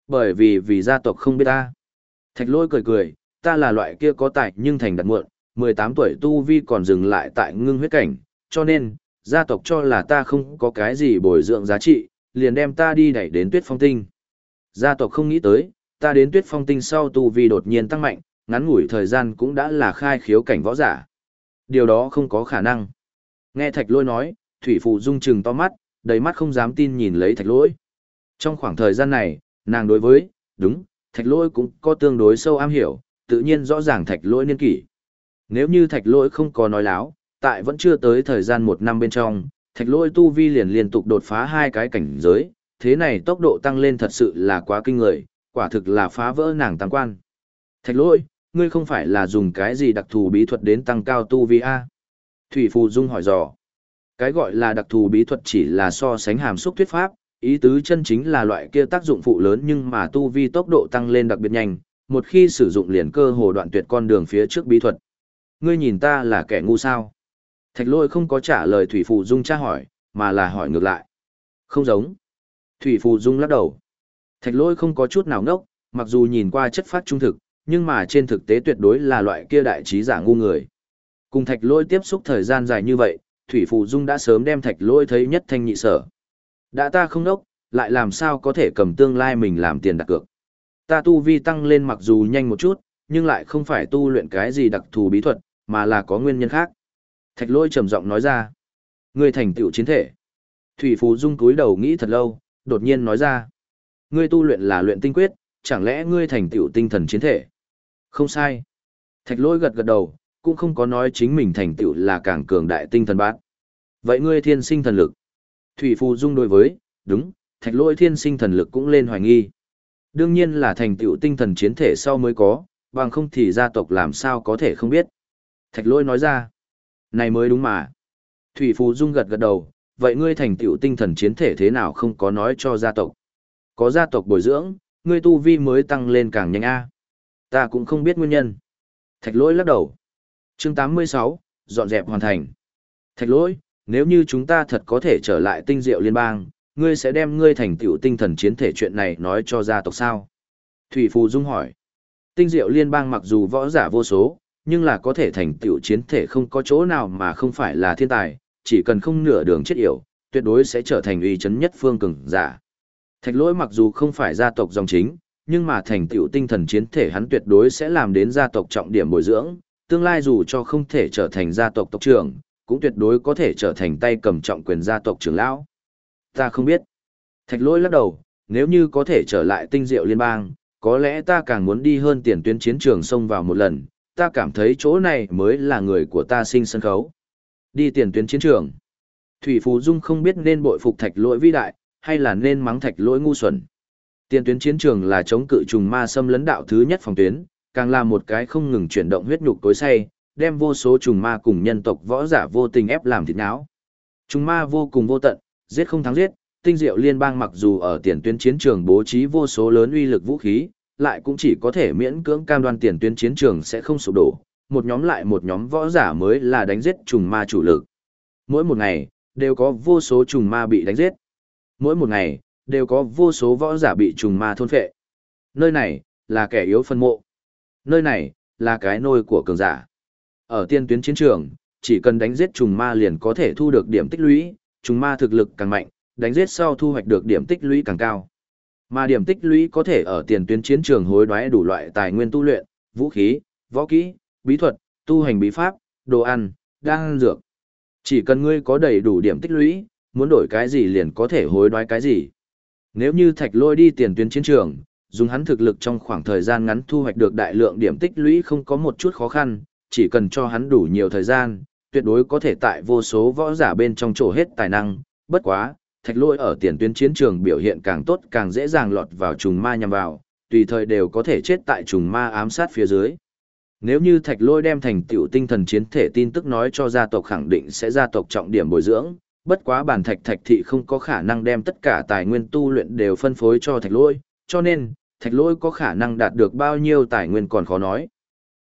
Bởi vì vì gia tộc không biết ta. Thạch lôi cười cười, ta là loại kia có tài nhưng thành đặt muộn, 18 tuổi tu vi còn dừng lại tại ngưng huyết cảnh, cho nên, gia tộc cho là ta không có cái gì bồi dưỡng giá trị, liền đem ta đi đẩy đến tuyết phong tinh. Gia tộc không nghĩ tới, ta đến tuyết phong tinh sau tu vi đột nhiên tăng mạnh, ngắn ngủi thời gian cũng đã là khai khiếu cảnh võ giả. Điều đó không có khả năng. Nghe thạch lôi nói, thủy phụ dung Trừng to mắt, đầy mắt không dám tin nhìn lấy thạch lôi. Trong khoảng thời gian này, nàng đối với, đúng, thạch lôi cũng có tương đối sâu am hiểu, tự nhiên rõ ràng thạch lôi niên kỷ. Nếu như thạch Lỗi không có nói láo, tại vẫn chưa tới thời gian một năm bên trong, thạch Lỗi tu vi liền liên tục đột phá hai cái cảnh giới, thế này tốc độ tăng lên thật sự là quá kinh người, quả thực là phá vỡ nàng tăng quan. Thạch Lỗi, ngươi không phải là dùng cái gì đặc thù bí thuật đến tăng cao tu vi A? Thủy Phù Dung hỏi dò. Cái gọi là đặc thù bí thuật chỉ là so sánh hàm xúc thuyết pháp, ý tứ chân chính là loại kia tác dụng phụ lớn nhưng mà tu vi tốc độ tăng lên đặc biệt nhanh, một khi sử dụng liền cơ hồ đoạn tuyệt con đường phía trước bí thuật. Ngươi nhìn ta là kẻ ngu sao? Thạch lôi không có trả lời Thủy Phù Dung tra hỏi, mà là hỏi ngược lại. Không giống. Thủy Phù Dung lắc đầu. Thạch lôi không có chút nào ngốc, mặc dù nhìn qua chất phát trung thực, nhưng mà trên thực tế tuyệt đối là loại kia đại trí giả ngu người. Cùng thạch lôi tiếp xúc thời gian dài như vậy, Thủy Phù Dung đã sớm đem thạch lôi thấy nhất thanh nhị sở. Đã ta không ngốc, lại làm sao có thể cầm tương lai mình làm tiền đặt cược. Ta tu vi tăng lên mặc dù nhanh một chút, nhưng lại không phải tu luyện cái gì đặc thù bí thuật, mà là có nguyên nhân khác. Thạch lôi trầm giọng nói ra. Ngươi thành tựu chiến thể. Thủy Phù Dung cúi đầu nghĩ thật lâu, đột nhiên nói ra. Ngươi tu luyện là luyện tinh quyết, chẳng lẽ ngươi thành tựu tinh thần chiến thể? Không sai. Thạch lôi gật gật đầu, cũng không có nói chính mình thành tựu là càng cường đại tinh thần bát. Vậy ngươi thiên sinh thần lực. Thủy Phù Dung đối với, đúng, thạch lôi thiên sinh thần lực cũng lên hoài nghi. Đương nhiên là thành tựu tinh thần chiến thể sau mới có, bằng không thì gia tộc làm sao có thể không biết. Thạch lôi nói ra, này mới đúng mà. Thủy Phù Dung gật gật đầu, vậy ngươi thành tựu tinh thần chiến thể thế nào không có nói cho gia tộc. Có gia tộc bồi dưỡng, ngươi tu vi mới tăng lên càng nhanh a. Ta cũng không biết nguyên nhân. Thạch lỗi lắc đầu. chương 86, dọn dẹp hoàn thành. Thạch lỗi, nếu như chúng ta thật có thể trở lại tinh diệu liên bang, ngươi sẽ đem ngươi thành tựu tinh thần chiến thể chuyện này nói cho gia tộc sao? Thủy Phù Dung hỏi. Tinh diệu liên bang mặc dù võ giả vô số, nhưng là có thể thành tựu chiến thể không có chỗ nào mà không phải là thiên tài, chỉ cần không nửa đường chết yểu, tuyệt đối sẽ trở thành uy chấn nhất phương cường giả. Thạch lỗi mặc dù không phải gia tộc dòng chính, nhưng mà thành tựu tinh thần chiến thể hắn tuyệt đối sẽ làm đến gia tộc trọng điểm bồi dưỡng, tương lai dù cho không thể trở thành gia tộc tộc trưởng, cũng tuyệt đối có thể trở thành tay cầm trọng quyền gia tộc trưởng lão. Ta không biết. Thạch lỗi lắc đầu, nếu như có thể trở lại tinh diệu liên bang, có lẽ ta càng muốn đi hơn tiền tuyến chiến trường xông vào một lần, ta cảm thấy chỗ này mới là người của ta sinh sân khấu. Đi tiền tuyến chiến trường. Thủy Phú Dung không biết nên bội phục thạch lỗi vĩ đại, hay là nên mắng thạch lỗi ngu xuẩn. Tiền tuyến chiến trường là chống cự trùng ma xâm lấn đạo thứ nhất phòng tuyến, càng là một cái không ngừng chuyển động huyết nhục tối say, đem vô số trùng ma cùng nhân tộc võ giả vô tình ép làm thịt não. Trùng ma vô cùng vô tận, giết không thắng giết, tinh diệu liên bang mặc dù ở tiền tuyến chiến trường bố trí vô số lớn uy lực vũ khí, lại cũng chỉ có thể miễn cưỡng cam đoan tiền tuyến chiến trường sẽ không sụp đổ, một nhóm lại một nhóm võ giả mới là đánh giết trùng ma chủ lực. Mỗi một ngày, đều có vô số trùng ma bị đánh giết. Mỗi một ngày, đều có vô số võ giả bị trùng ma thôn phệ. Nơi này, là kẻ yếu phân mộ. Nơi này, là cái nôi của cường giả. Ở tiên tuyến chiến trường, chỉ cần đánh giết trùng ma liền có thể thu được điểm tích lũy, trùng ma thực lực càng mạnh, đánh giết sau thu hoạch được điểm tích lũy càng cao. Mà điểm tích lũy có thể ở tiền tuyến chiến trường hối đoái đủ loại tài nguyên tu luyện, vũ khí, võ kỹ, bí thuật, tu hành bí pháp, đồ ăn, đan dược. Chỉ cần ngươi có đầy đủ điểm tích lũy, muốn đổi cái gì liền có thể hối đoái cái gì. Nếu như thạch lôi đi tiền tuyến chiến trường, dùng hắn thực lực trong khoảng thời gian ngắn thu hoạch được đại lượng điểm tích lũy không có một chút khó khăn, chỉ cần cho hắn đủ nhiều thời gian, tuyệt đối có thể tại vô số võ giả bên trong chỗ hết tài năng, bất quá, thạch lôi ở tiền tuyến chiến trường biểu hiện càng tốt càng dễ dàng lọt vào trùng ma nhằm vào, tùy thời đều có thể chết tại trùng ma ám sát phía dưới. Nếu như thạch lôi đem thành tựu tinh thần chiến thể tin tức nói cho gia tộc khẳng định sẽ gia tộc trọng điểm bồi dưỡng, bất quá bản thạch thạch thị không có khả năng đem tất cả tài nguyên tu luyện đều phân phối cho thạch lôi, cho nên, thạch lôi có khả năng đạt được bao nhiêu tài nguyên còn khó nói.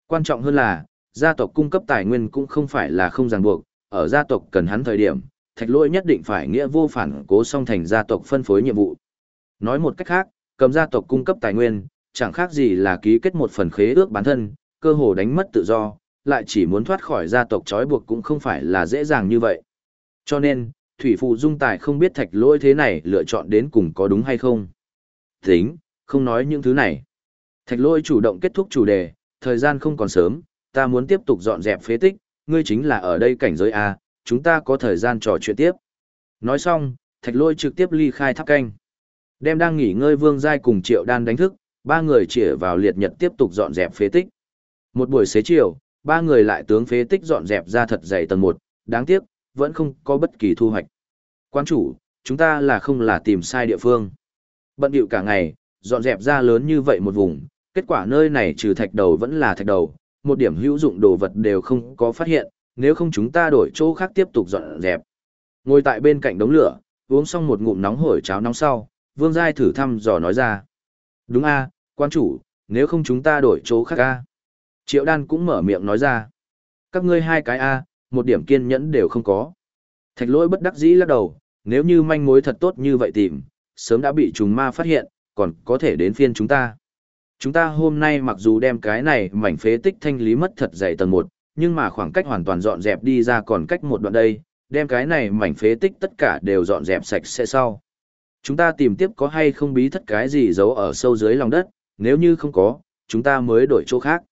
Quan trọng hơn là, gia tộc cung cấp tài nguyên cũng không phải là không ràng buộc, ở gia tộc cần hắn thời điểm, thạch Lỗi nhất định phải nghĩa vô phản cố song thành gia tộc phân phối nhiệm vụ. Nói một cách khác, cầm gia tộc cung cấp tài nguyên, chẳng khác gì là ký kết một phần khế ước bản thân, cơ hồ đánh mất tự do, lại chỉ muốn thoát khỏi gia tộc trói buộc cũng không phải là dễ dàng như vậy. Cho nên, Thủy Phụ Dung Tài không biết thạch Lỗi thế này lựa chọn đến cùng có đúng hay không. Tính, không nói những thứ này. Thạch Lỗi chủ động kết thúc chủ đề, thời gian không còn sớm, ta muốn tiếp tục dọn dẹp phế tích, ngươi chính là ở đây cảnh giới A, chúng ta có thời gian trò chuyện tiếp. Nói xong, thạch lôi trực tiếp ly khai tháp canh. Đem đang nghỉ ngơi vương giai cùng triệu đan đánh thức, ba người chĩa vào liệt nhật tiếp tục dọn dẹp phế tích. Một buổi xế chiều, ba người lại tướng phế tích dọn dẹp ra thật dày tầng một, đáng tiếc, vẫn không có bất kỳ thu hoạch. Quan chủ, chúng ta là không là tìm sai địa phương. Bận điệu cả ngày, dọn dẹp ra lớn như vậy một vùng, kết quả nơi này trừ thạch đầu vẫn là thạch đầu, một điểm hữu dụng đồ vật đều không có phát hiện, nếu không chúng ta đổi chỗ khác tiếp tục dọn dẹp. Ngồi tại bên cạnh đống lửa, uống xong một ngụm nóng hổi cháo nóng sau, Vương Giai thử thăm dò nói ra. Đúng a quan chủ, nếu không chúng ta đổi chỗ khác a Triệu đan cũng mở miệng nói ra. Các ngươi hai cái a một điểm kiên nhẫn đều không có. Thạch lỗi bất đắc dĩ lắc đầu, nếu như manh mối thật tốt như vậy tìm, sớm đã bị chúng ma phát hiện, còn có thể đến phiên chúng ta. Chúng ta hôm nay mặc dù đem cái này mảnh phế tích thanh lý mất thật dày tầng 1, nhưng mà khoảng cách hoàn toàn dọn dẹp đi ra còn cách một đoạn đây, đem cái này mảnh phế tích tất cả đều dọn dẹp sạch sẽ sau. Chúng ta tìm tiếp có hay không bí thất cái gì giấu ở sâu dưới lòng đất, nếu như không có, chúng ta mới đổi chỗ khác.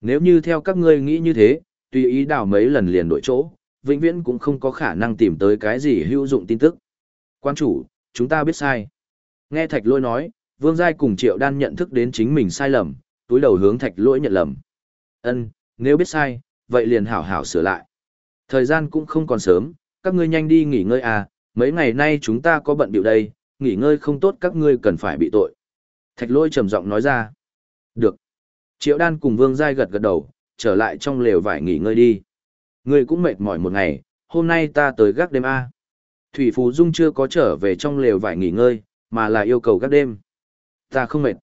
Nếu như theo các ngươi nghĩ như thế, tùy ý đào mấy lần liền đổi chỗ, vĩnh viễn cũng không có khả năng tìm tới cái gì hữu dụng tin tức. Quan chủ, chúng ta biết sai. Nghe thạch lôi nói, vương giai cùng triệu đan nhận thức đến chính mình sai lầm, túi đầu hướng thạch lỗi nhận lầm. Ân, nếu biết sai, vậy liền hảo hảo sửa lại. Thời gian cũng không còn sớm, các ngươi nhanh đi nghỉ ngơi à, mấy ngày nay chúng ta có bận biểu đây, nghỉ ngơi không tốt các ngươi cần phải bị tội. Thạch lôi trầm giọng nói ra. Được. Triệu đan cùng vương giai gật gật đầu, trở lại trong lều vải nghỉ ngơi đi. Ngươi cũng mệt mỏi một ngày, hôm nay ta tới gác đêm A. Thủy Phú Dung chưa có trở về trong lều vải nghỉ ngơi, mà là yêu cầu gác đêm. Ta không mệt.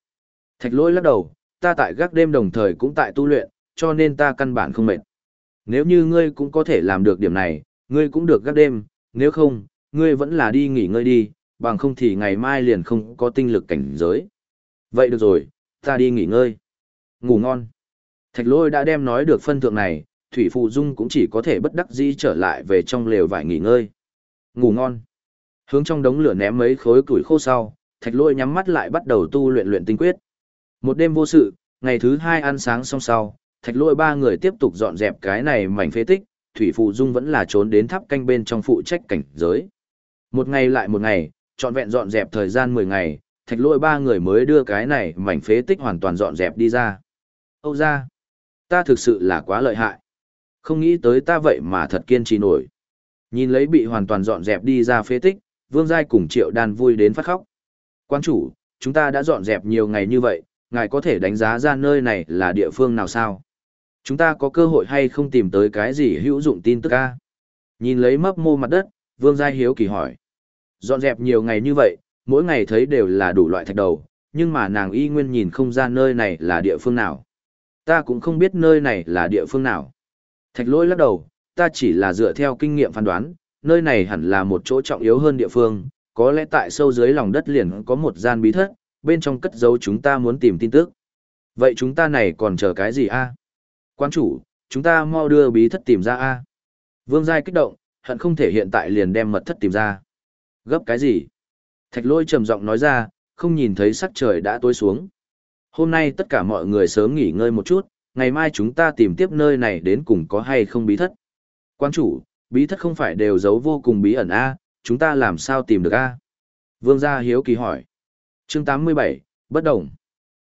Thạch lôi lắc đầu, ta tại gác đêm đồng thời cũng tại tu luyện, cho nên ta căn bản không mệt. Nếu như ngươi cũng có thể làm được điểm này, ngươi cũng được gác đêm, nếu không, ngươi vẫn là đi nghỉ ngơi đi, bằng không thì ngày mai liền không có tinh lực cảnh giới. Vậy được rồi, ta đi nghỉ ngơi. Ngủ ngon. Thạch lôi đã đem nói được phân thượng này, Thủy Phụ Dung cũng chỉ có thể bất đắc dĩ trở lại về trong lều vải nghỉ ngơi. Ngủ ngon. Hướng trong đống lửa ném mấy khối củi khô sau, thạch lôi nhắm mắt lại bắt đầu tu luyện luyện tinh quyết. Một đêm vô sự, ngày thứ hai ăn sáng xong sau, thạch lôi ba người tiếp tục dọn dẹp cái này mảnh phế tích, Thủy Phụ Dung vẫn là trốn đến tháp canh bên trong phụ trách cảnh giới. Một ngày lại một ngày, trọn vẹn dọn dẹp thời gian 10 ngày, thạch lôi ba người mới đưa cái này mảnh phế tích hoàn toàn dọn dẹp đi ra. Âu ra, ta thực sự là quá lợi hại. Không nghĩ tới ta vậy mà thật kiên trì nổi. Nhìn lấy bị hoàn toàn dọn dẹp đi ra phế tích, Vương Giai cùng Triệu Đan vui đến phát khóc. Quan chủ, chúng ta đã dọn dẹp nhiều ngày như vậy, ngài có thể đánh giá ra nơi này là địa phương nào sao? Chúng ta có cơ hội hay không tìm tới cái gì hữu dụng tin tức ca? Nhìn lấy mấp mô mặt đất, Vương gia hiếu kỳ hỏi. Dọn dẹp nhiều ngày như vậy, mỗi ngày thấy đều là đủ loại thạch đầu, nhưng mà nàng y nguyên nhìn không ra nơi này là địa phương nào. Ta cũng không biết nơi này là địa phương nào. Thạch lỗi lắc đầu, ta chỉ là dựa theo kinh nghiệm phán đoán, nơi này hẳn là một chỗ trọng yếu hơn địa phương, có lẽ tại sâu dưới lòng đất liền có một gian bí thất, bên trong cất giấu chúng ta muốn tìm tin tức. Vậy chúng ta này còn chờ cái gì a? Quan chủ, chúng ta mau đưa bí thất tìm ra a. Vương Giai kích động, hận không thể hiện tại liền đem mật thất tìm ra. Gấp cái gì? Thạch lôi trầm giọng nói ra, không nhìn thấy sắc trời đã tối xuống. Hôm nay tất cả mọi người sớm nghỉ ngơi một chút, ngày mai chúng ta tìm tiếp nơi này đến cùng có hay không bí thất. Quan chủ, bí thất không phải đều giấu vô cùng bí ẩn a, chúng ta làm sao tìm được a? Vương gia hiếu kỳ hỏi. Chương 87, bất động.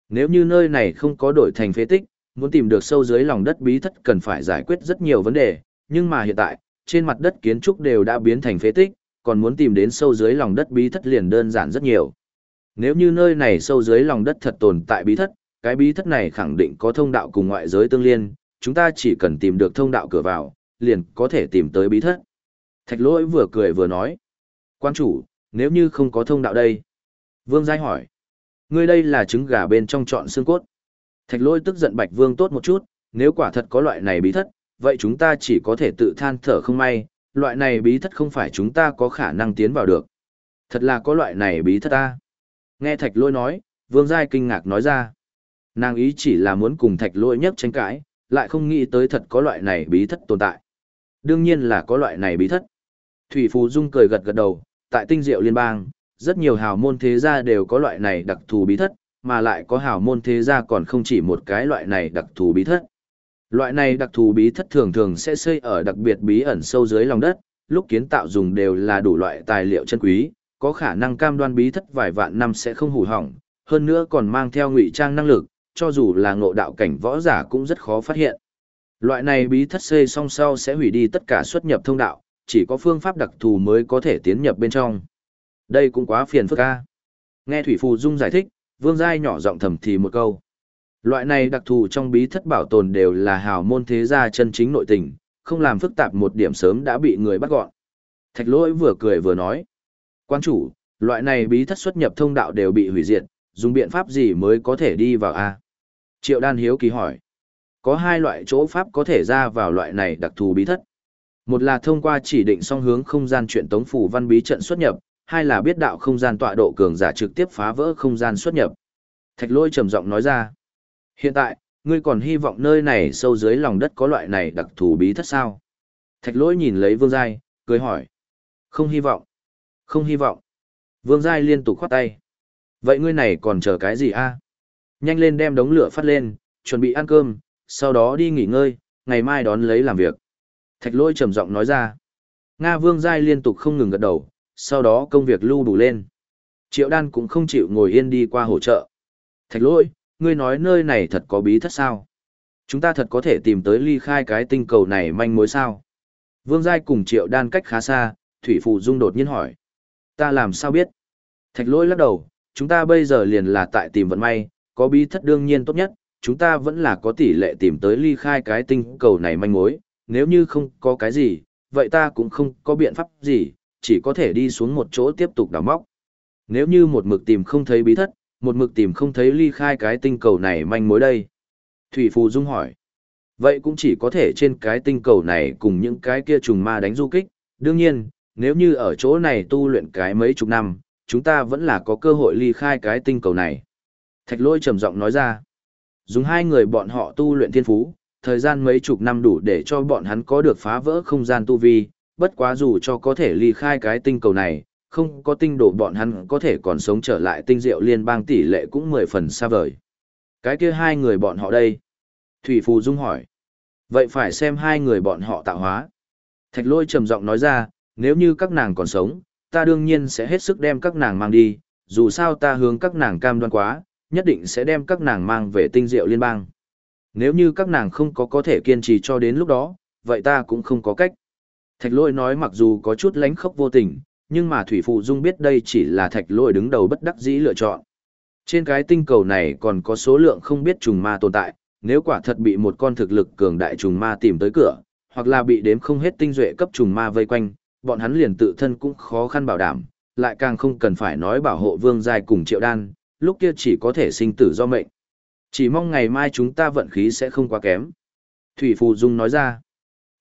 Nếu như nơi này không có đổi thành phế tích, muốn tìm được sâu dưới lòng đất bí thất cần phải giải quyết rất nhiều vấn đề, nhưng mà hiện tại, trên mặt đất kiến trúc đều đã biến thành phế tích, còn muốn tìm đến sâu dưới lòng đất bí thất liền đơn giản rất nhiều. Nếu như nơi này sâu dưới lòng đất thật tồn tại bí thất, cái bí thất này khẳng định có thông đạo cùng ngoại giới tương liên, chúng ta chỉ cần tìm được thông đạo cửa vào, liền có thể tìm tới bí thất. Thạch lỗi vừa cười vừa nói. Quan chủ, nếu như không có thông đạo đây. Vương Giai hỏi. Ngươi đây là trứng gà bên trong trọn xương cốt. Thạch lỗi tức giận Bạch Vương tốt một chút, nếu quả thật có loại này bí thất, vậy chúng ta chỉ có thể tự than thở không may, loại này bí thất không phải chúng ta có khả năng tiến vào được. Thật là có loại này bí thất ta. Nghe thạch lỗi nói, Vương Giai kinh ngạc nói ra. Nàng ý chỉ là muốn cùng thạch lỗi nhất tranh cãi, lại không nghĩ tới thật có loại này bí thất tồn tại. Đương nhiên là có loại này bí thất. Thủy Phù Dung cười gật gật đầu, tại tinh diệu liên bang, rất nhiều hào môn thế gia đều có loại này đặc thù bí thất, mà lại có hào môn thế gia còn không chỉ một cái loại này đặc thù bí thất. Loại này đặc thù bí thất thường thường sẽ xây ở đặc biệt bí ẩn sâu dưới lòng đất, lúc kiến tạo dùng đều là đủ loại tài liệu chân quý, có khả năng cam đoan bí thất vài vạn năm sẽ không hủ hỏng, hơn nữa còn mang theo ngụy trang năng lực, cho dù là ngộ đạo cảnh võ giả cũng rất khó phát hiện. Loại này bí thất xây song sau sẽ hủy đi tất cả xuất nhập thông đạo, chỉ có phương pháp đặc thù mới có thể tiến nhập bên trong. Đây cũng quá phiền phức a. Nghe Thủy Phù Dung giải thích, Vương Giai nhỏ giọng thầm thì một câu. Loại này đặc thù trong bí thất bảo tồn đều là hào môn thế gia chân chính nội tình, không làm phức tạp một điểm sớm đã bị người bắt gọn. Thạch lỗi vừa cười vừa nói. Quan chủ, loại này bí thất xuất nhập thông đạo đều bị hủy diệt, dùng biện pháp gì mới có thể đi vào A? Triệu đan hiếu kỳ hỏi. Có hai loại chỗ pháp có thể ra vào loại này đặc thù bí thất. Một là thông qua chỉ định song hướng không gian chuyện tống phủ văn bí trận xuất nhập, hai là biết đạo không gian tọa độ cường giả trực tiếp phá vỡ không gian xuất nhập. Thạch lôi trầm giọng nói ra. Hiện tại, ngươi còn hy vọng nơi này sâu dưới lòng đất có loại này đặc thù bí thất sao? Thạch Lôi nhìn lấy Vương Giai, cười hỏi. Không hy vọng. Không hy vọng. Vương Giai liên tục khoát tay. Vậy ngươi này còn chờ cái gì a? Nhanh lên đem đống lửa phát lên, chuẩn bị ăn cơm, sau đó đi nghỉ ngơi, ngày mai đón lấy làm việc. Thạch Lôi trầm giọng nói ra. Nga Vương Giai liên tục không ngừng gật đầu, sau đó công việc lưu đủ lên. Triệu đan cũng không chịu ngồi yên đi qua hỗ trợ. Thạch lỗi, ngươi nói nơi này thật có bí thất sao? Chúng ta thật có thể tìm tới ly khai cái tinh cầu này manh mối sao? Vương Giai cùng Triệu Đan cách khá xa, Thủy Phụ Dung đột nhiên hỏi. Ta làm sao biết? Thạch lỗi lắc đầu, chúng ta bây giờ liền là tại tìm vận may, có bí thất đương nhiên tốt nhất, chúng ta vẫn là có tỷ lệ tìm tới ly khai cái tinh cầu này manh mối, nếu như không có cái gì, vậy ta cũng không có biện pháp gì, chỉ có thể đi xuống một chỗ tiếp tục đào móc. Nếu như một mực tìm không thấy bí thất, một mực tìm không thấy ly khai cái tinh cầu này manh mối đây. Thủy Phù Dung hỏi. Vậy cũng chỉ có thể trên cái tinh cầu này cùng những cái kia trùng ma đánh du kích. Đương nhiên, nếu như ở chỗ này tu luyện cái mấy chục năm, chúng ta vẫn là có cơ hội ly khai cái tinh cầu này. Thạch lôi trầm giọng nói ra. Dùng hai người bọn họ tu luyện thiên phú, thời gian mấy chục năm đủ để cho bọn hắn có được phá vỡ không gian tu vi, bất quá dù cho có thể ly khai cái tinh cầu này, không có tinh đồ bọn hắn có thể còn sống trở lại tinh diệu liên bang tỷ lệ cũng mười phần xa vời. Cái kia hai người bọn họ đây? Thủy Phù Dung hỏi. Vậy phải xem hai người bọn họ tạo hóa. Thạch lôi trầm giọng nói ra, nếu như các nàng còn sống, ta đương nhiên sẽ hết sức đem các nàng mang đi, dù sao ta hướng các nàng cam đoan quá, nhất định sẽ đem các nàng mang về tinh diệu liên bang. Nếu như các nàng không có có thể kiên trì cho đến lúc đó, vậy ta cũng không có cách. Thạch lôi nói mặc dù có chút lánh khốc vô tình, nhưng mà Thủy Phụ Dung biết đây chỉ là thạch lôi đứng đầu bất đắc dĩ lựa chọn. Trên cái tinh cầu này còn có số lượng không biết trùng ma tồn tại, nếu quả thật bị một con thực lực cường đại trùng ma tìm tới cửa, hoặc là bị đếm không hết tinh duệ cấp trùng ma vây quanh, bọn hắn liền tự thân cũng khó khăn bảo đảm, lại càng không cần phải nói bảo hộ vương giai cùng triệu đan, lúc kia chỉ có thể sinh tử do mệnh. Chỉ mong ngày mai chúng ta vận khí sẽ không quá kém. Thủy Phù Dung nói ra,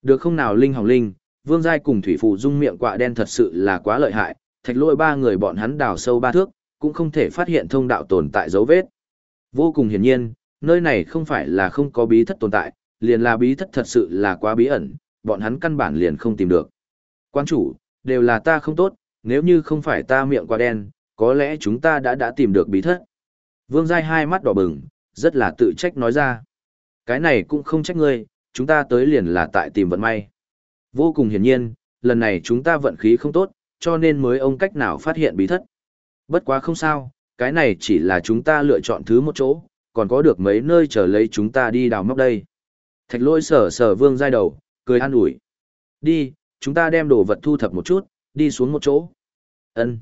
được không nào Linh Hồng Linh, Vương Giai cùng Thủy Phụ Dung miệng quạ đen thật sự là quá lợi hại, Thạch lôi ba người bọn hắn đào sâu ba thước, cũng không thể phát hiện thông đạo tồn tại dấu vết. Vô cùng hiển nhiên, nơi này không phải là không có bí thất tồn tại, liền là bí thất thật sự là quá bí ẩn, bọn hắn căn bản liền không tìm được. Quan chủ, đều là ta không tốt, nếu như không phải ta miệng quá đen, có lẽ chúng ta đã đã tìm được bí thất. Vương Giai hai mắt đỏ bừng, rất là tự trách nói ra. Cái này cũng không trách ngươi, chúng ta tới liền là tại tìm vận may. Vô cùng hiển nhiên, lần này chúng ta vận khí không tốt, cho nên mới ông cách nào phát hiện bí thất. Bất quá không sao, cái này chỉ là chúng ta lựa chọn thứ một chỗ, còn có được mấy nơi chờ lấy chúng ta đi đào móc đây. Thạch lôi sở sở vương giai đầu, cười an ủi. Đi, chúng ta đem đồ vật thu thập một chút, đi xuống một chỗ. ân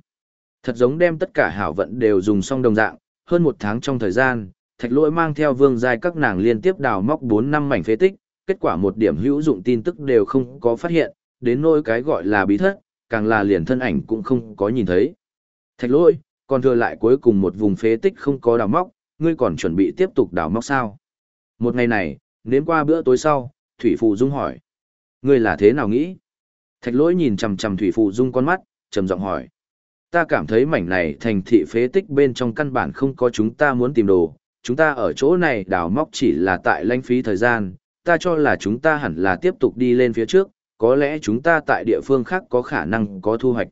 Thật giống đem tất cả hảo vận đều dùng xong đồng dạng, hơn một tháng trong thời gian, thạch lỗi mang theo vương giai các nàng liên tiếp đào móc 4 năm mảnh phế tích, kết quả một điểm hữu dụng tin tức đều không có phát hiện, đến nỗi cái gọi là bí thất, càng là liền thân ảnh cũng không có nhìn thấy. Thạch lỗi, còn thừa lại cuối cùng một vùng phế tích không có đào móc, ngươi còn chuẩn bị tiếp tục đào móc sao? Một ngày này, nếm qua bữa tối sau, Thủy Phụ Dung hỏi. Ngươi là thế nào nghĩ? Thạch lỗi nhìn chằm chằm Thủy Phụ Dung con mắt, trầm giọng hỏi. Ta cảm thấy mảnh này thành thị phế tích bên trong căn bản không có chúng ta muốn tìm đồ, chúng ta ở chỗ này đào móc chỉ là tại lãnh phí thời gian, ta cho là chúng ta hẳn là tiếp tục đi lên phía trước, có lẽ chúng ta tại địa phương khác có khả năng có thu hoạch.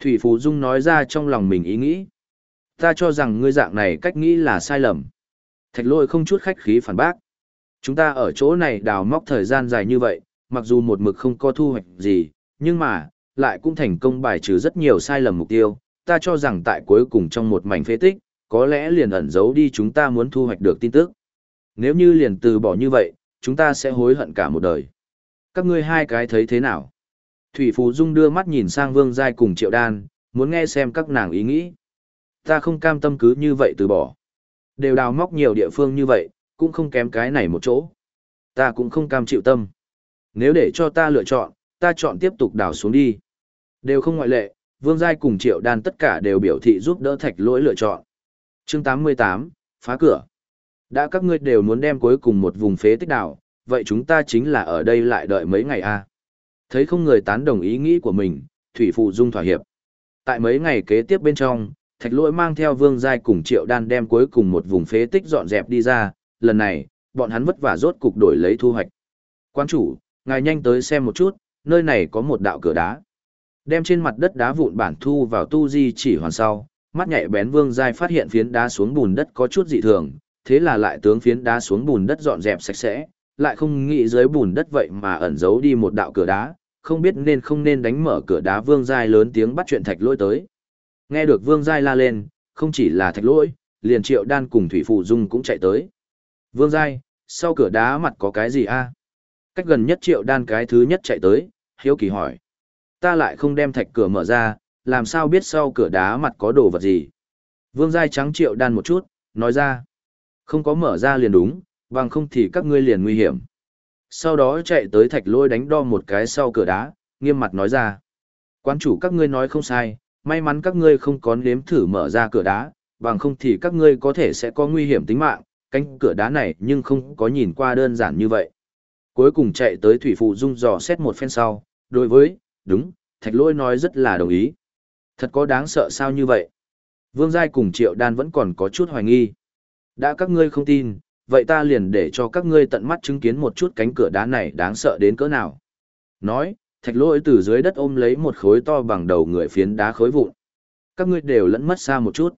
Thủy Phú Dung nói ra trong lòng mình ý nghĩ. Ta cho rằng ngươi dạng này cách nghĩ là sai lầm. Thạch lôi không chút khách khí phản bác. Chúng ta ở chỗ này đào móc thời gian dài như vậy, mặc dù một mực không có thu hoạch gì, nhưng mà, lại cũng thành công bài trừ rất nhiều sai lầm mục tiêu. Ta cho rằng tại cuối cùng trong một mảnh phế tích, có lẽ liền ẩn giấu đi chúng ta muốn thu hoạch được tin tức. Nếu như liền từ bỏ như vậy, chúng ta sẽ hối hận cả một đời. Các ngươi hai cái thấy thế nào? Thủy Phú Dung đưa mắt nhìn sang Vương Giai cùng Triệu Đan, muốn nghe xem các nàng ý nghĩ. Ta không cam tâm cứ như vậy từ bỏ. Đều đào móc nhiều địa phương như vậy, cũng không kém cái này một chỗ. Ta cũng không cam chịu tâm. Nếu để cho ta lựa chọn, ta chọn tiếp tục đào xuống đi. Đều không ngoại lệ, Vương Giai cùng Triệu Đan tất cả đều biểu thị giúp đỡ thạch lỗi lựa chọn. chương 88, phá cửa. Đã các ngươi đều muốn đem cuối cùng một vùng phế tích đảo, vậy chúng ta chính là ở đây lại đợi mấy ngày a à? Thấy không người tán đồng ý nghĩ của mình, Thủy Phụ Dung thỏa hiệp. Tại mấy ngày kế tiếp bên trong, Thạch Lỗi mang theo Vương Giai cùng Triệu Đan đem cuối cùng một vùng phế tích dọn dẹp đi ra, lần này, bọn hắn vất vả rốt cục đổi lấy thu hoạch. Quan chủ, ngài nhanh tới xem một chút, nơi này có một đạo cửa đá. Đem trên mặt đất đá vụn bản thu vào tu di chỉ hoàn sau, mắt nhạy bén Vương Giai phát hiện phiến đá xuống bùn đất có chút dị thường, thế là lại tướng phiến đá xuống bùn đất dọn dẹp sạch sẽ, lại không nghĩ dưới bùn đất vậy mà ẩn giấu đi một đạo cửa đá, không biết nên không nên đánh mở cửa đá Vương Giai lớn tiếng bắt chuyện thạch lỗi tới. Nghe được Vương Giai la lên, không chỉ là thạch lỗi, liền triệu đan cùng Thủy Phụ Dung cũng chạy tới. Vương Giai, sau cửa đá mặt có cái gì a Cách gần nhất triệu đan cái thứ nhất chạy tới, hiếu kỳ hỏi. Ta lại không đem thạch cửa mở ra, làm sao biết sau cửa đá mặt có đồ vật gì? Vương Giai trắng triệu đan một chút, nói ra. Không có mở ra liền đúng, bằng không thì các ngươi liền nguy hiểm. Sau đó chạy tới thạch lôi đánh đo một cái sau cửa đá, nghiêm mặt nói ra. Quan chủ các ngươi nói không sai, may mắn các ngươi không có nếm thử mở ra cửa đá, bằng không thì các ngươi có thể sẽ có nguy hiểm tính mạng, cánh cửa đá này nhưng không có nhìn qua đơn giản như vậy. Cuối cùng chạy tới thủy phụ dung dò xét một phen sau, đối với, đúng, thạch lôi nói rất là đồng ý. Thật có đáng sợ sao như vậy? Vương Giai cùng Triệu Đan vẫn còn có chút hoài nghi. Đã các ngươi không tin, vậy ta liền để cho các ngươi tận mắt chứng kiến một chút cánh cửa đá này đáng sợ đến cỡ nào. Nói, thạch lỗi từ dưới đất ôm lấy một khối to bằng đầu người phiến đá khối vụn. Các ngươi đều lẫn mất xa một chút.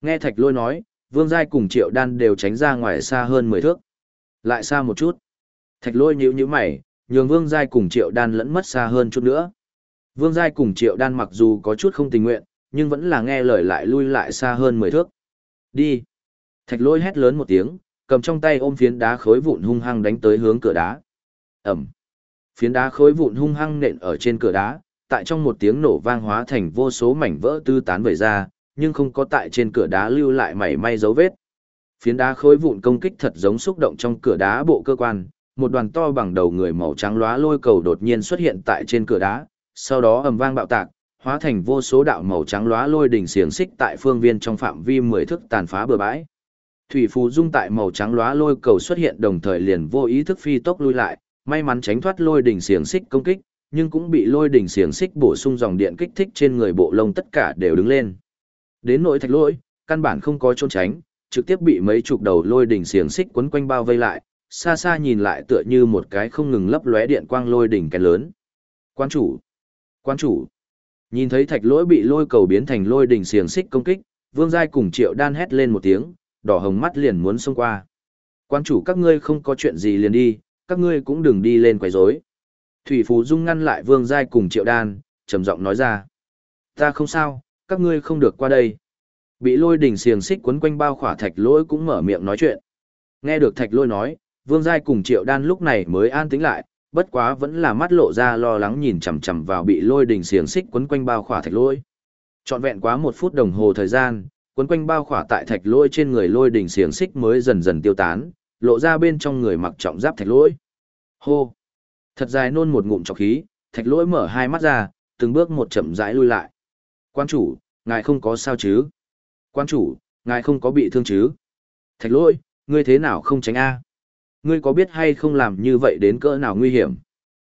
Nghe thạch lỗi nói, vương giai cùng triệu đan đều tránh ra ngoài xa hơn 10 thước. Lại xa một chút. Thạch lỗi nhíu nhíu mày, nhường vương giai cùng triệu đan lẫn mất xa hơn chút nữa. Vương giai cùng triệu đan mặc dù có chút không tình nguyện, nhưng vẫn là nghe lời lại lui lại xa hơn 10 thước. Đi. Thạch lỗi hét lớn một tiếng, cầm trong tay ôm phiến đá khối vụn hung hăng đánh tới hướng cửa đá. Ẩm. Phiến đá khối vụn hung hăng nện ở trên cửa đá, tại trong một tiếng nổ vang hóa thành vô số mảnh vỡ tư tán vẩy ra, nhưng không có tại trên cửa đá lưu lại mảy may dấu vết. Phiến đá khối vụn công kích thật giống xúc động trong cửa đá bộ cơ quan, một đoàn to bằng đầu người màu trắng lóa lôi cầu đột nhiên xuất hiện tại trên cửa đá, sau đó ầm vang bạo tạc, hóa thành vô số đạo màu trắng lóa lôi đỉnh xiềng xích tại phương viên trong phạm vi mười thước tàn phá bừa bãi. Thủy phù dung tại màu trắng lóa lôi cầu xuất hiện đồng thời liền vô ý thức phi tốc lui lại, may mắn tránh thoát lôi đỉnh xiềng xích công kích, nhưng cũng bị lôi đỉnh xiềng xích bổ sung dòng điện kích thích trên người bộ lông tất cả đều đứng lên. Đến nỗi thạch lỗi, căn bản không có trốn tránh, trực tiếp bị mấy chục đầu lôi đỉnh xiềng xích quấn quanh bao vây lại, xa xa nhìn lại tựa như một cái không ngừng lấp lóe điện quang lôi đỉnh cái lớn. Quan chủ! Quan chủ! Nhìn thấy thạch lỗi bị lôi cầu biến thành lôi đỉnh xiềng xích công kích, vương giai cùng triệu đan hét lên một tiếng, đỏ hồng mắt liền muốn xông qua. Quan chủ các ngươi không có chuyện gì liền đi, các ngươi cũng đừng đi lên quấy rối. Thủy Phú Dung ngăn lại Vương Giai cùng Triệu Đan, trầm giọng nói ra. Ta không sao, các ngươi không được qua đây. Bị lôi đỉnh xiềng xích quấn quanh bao khỏa thạch lỗi cũng mở miệng nói chuyện. Nghe được thạch lỗi nói, Vương Giai cùng Triệu Đan lúc này mới an tĩnh lại, bất quá vẫn là mắt lộ ra lo lắng nhìn chằm chằm vào bị lôi đỉnh xiềng xích quấn quanh bao khỏa thạch lỗi. Trọn vẹn quá một phút đồng hồ thời gian, quấn quanh bao khỏa tại thạch lôi trên người lôi đỉnh xiềng xích mới dần dần tiêu tán, lộ ra bên trong người mặc trọng giáp thạch lôi. Hô! Thật dài nôn một ngụm trọc khí, thạch lôi mở hai mắt ra, từng bước một chậm rãi lui lại. Quan chủ, ngài không có sao chứ? Quan chủ, ngài không có bị thương chứ? Thạch lôi, ngươi thế nào không tránh A? Ngươi có biết hay không làm như vậy đến cỡ nào nguy hiểm?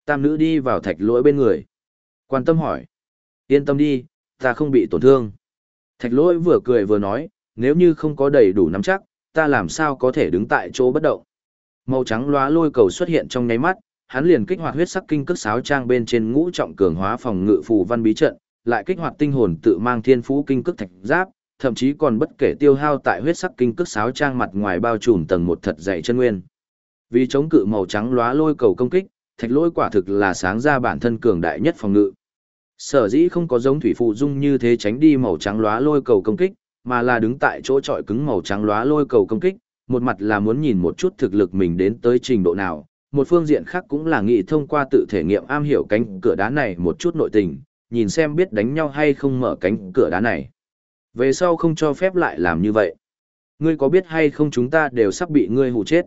Tam nữ đi vào thạch lỗi bên người. Quan tâm hỏi. Yên tâm đi, ta không bị tổn thương. Thạch lỗi vừa cười vừa nói, nếu như không có đầy đủ nắm chắc, ta làm sao có thể đứng tại chỗ bất động. Màu trắng lóa lôi cầu xuất hiện trong nháy mắt, hắn liền kích hoạt huyết sắc kinh cước sáo trang bên trên ngũ trọng cường hóa phòng ngự phù văn bí trận, lại kích hoạt tinh hồn tự mang thiên phú kinh cước thạch giáp, thậm chí còn bất kể tiêu hao tại huyết sắc kinh cước sáo trang mặt ngoài bao trùm tầng một thật dày chân nguyên. Vì chống cự màu trắng lóa lôi cầu công kích, thạch lôi quả thực là sáng ra bản thân cường đại nhất phòng ngự. Sở dĩ không có giống thủy phụ dung như thế tránh đi màu trắng lóa lôi cầu công kích, mà là đứng tại chỗ trọi cứng màu trắng lóa lôi cầu công kích, một mặt là muốn nhìn một chút thực lực mình đến tới trình độ nào, một phương diện khác cũng là nghĩ thông qua tự thể nghiệm am hiểu cánh cửa đá này một chút nội tình, nhìn xem biết đánh nhau hay không mở cánh cửa đá này. Về sau không cho phép lại làm như vậy. Ngươi có biết hay không chúng ta đều sắp bị ngươi hù chết.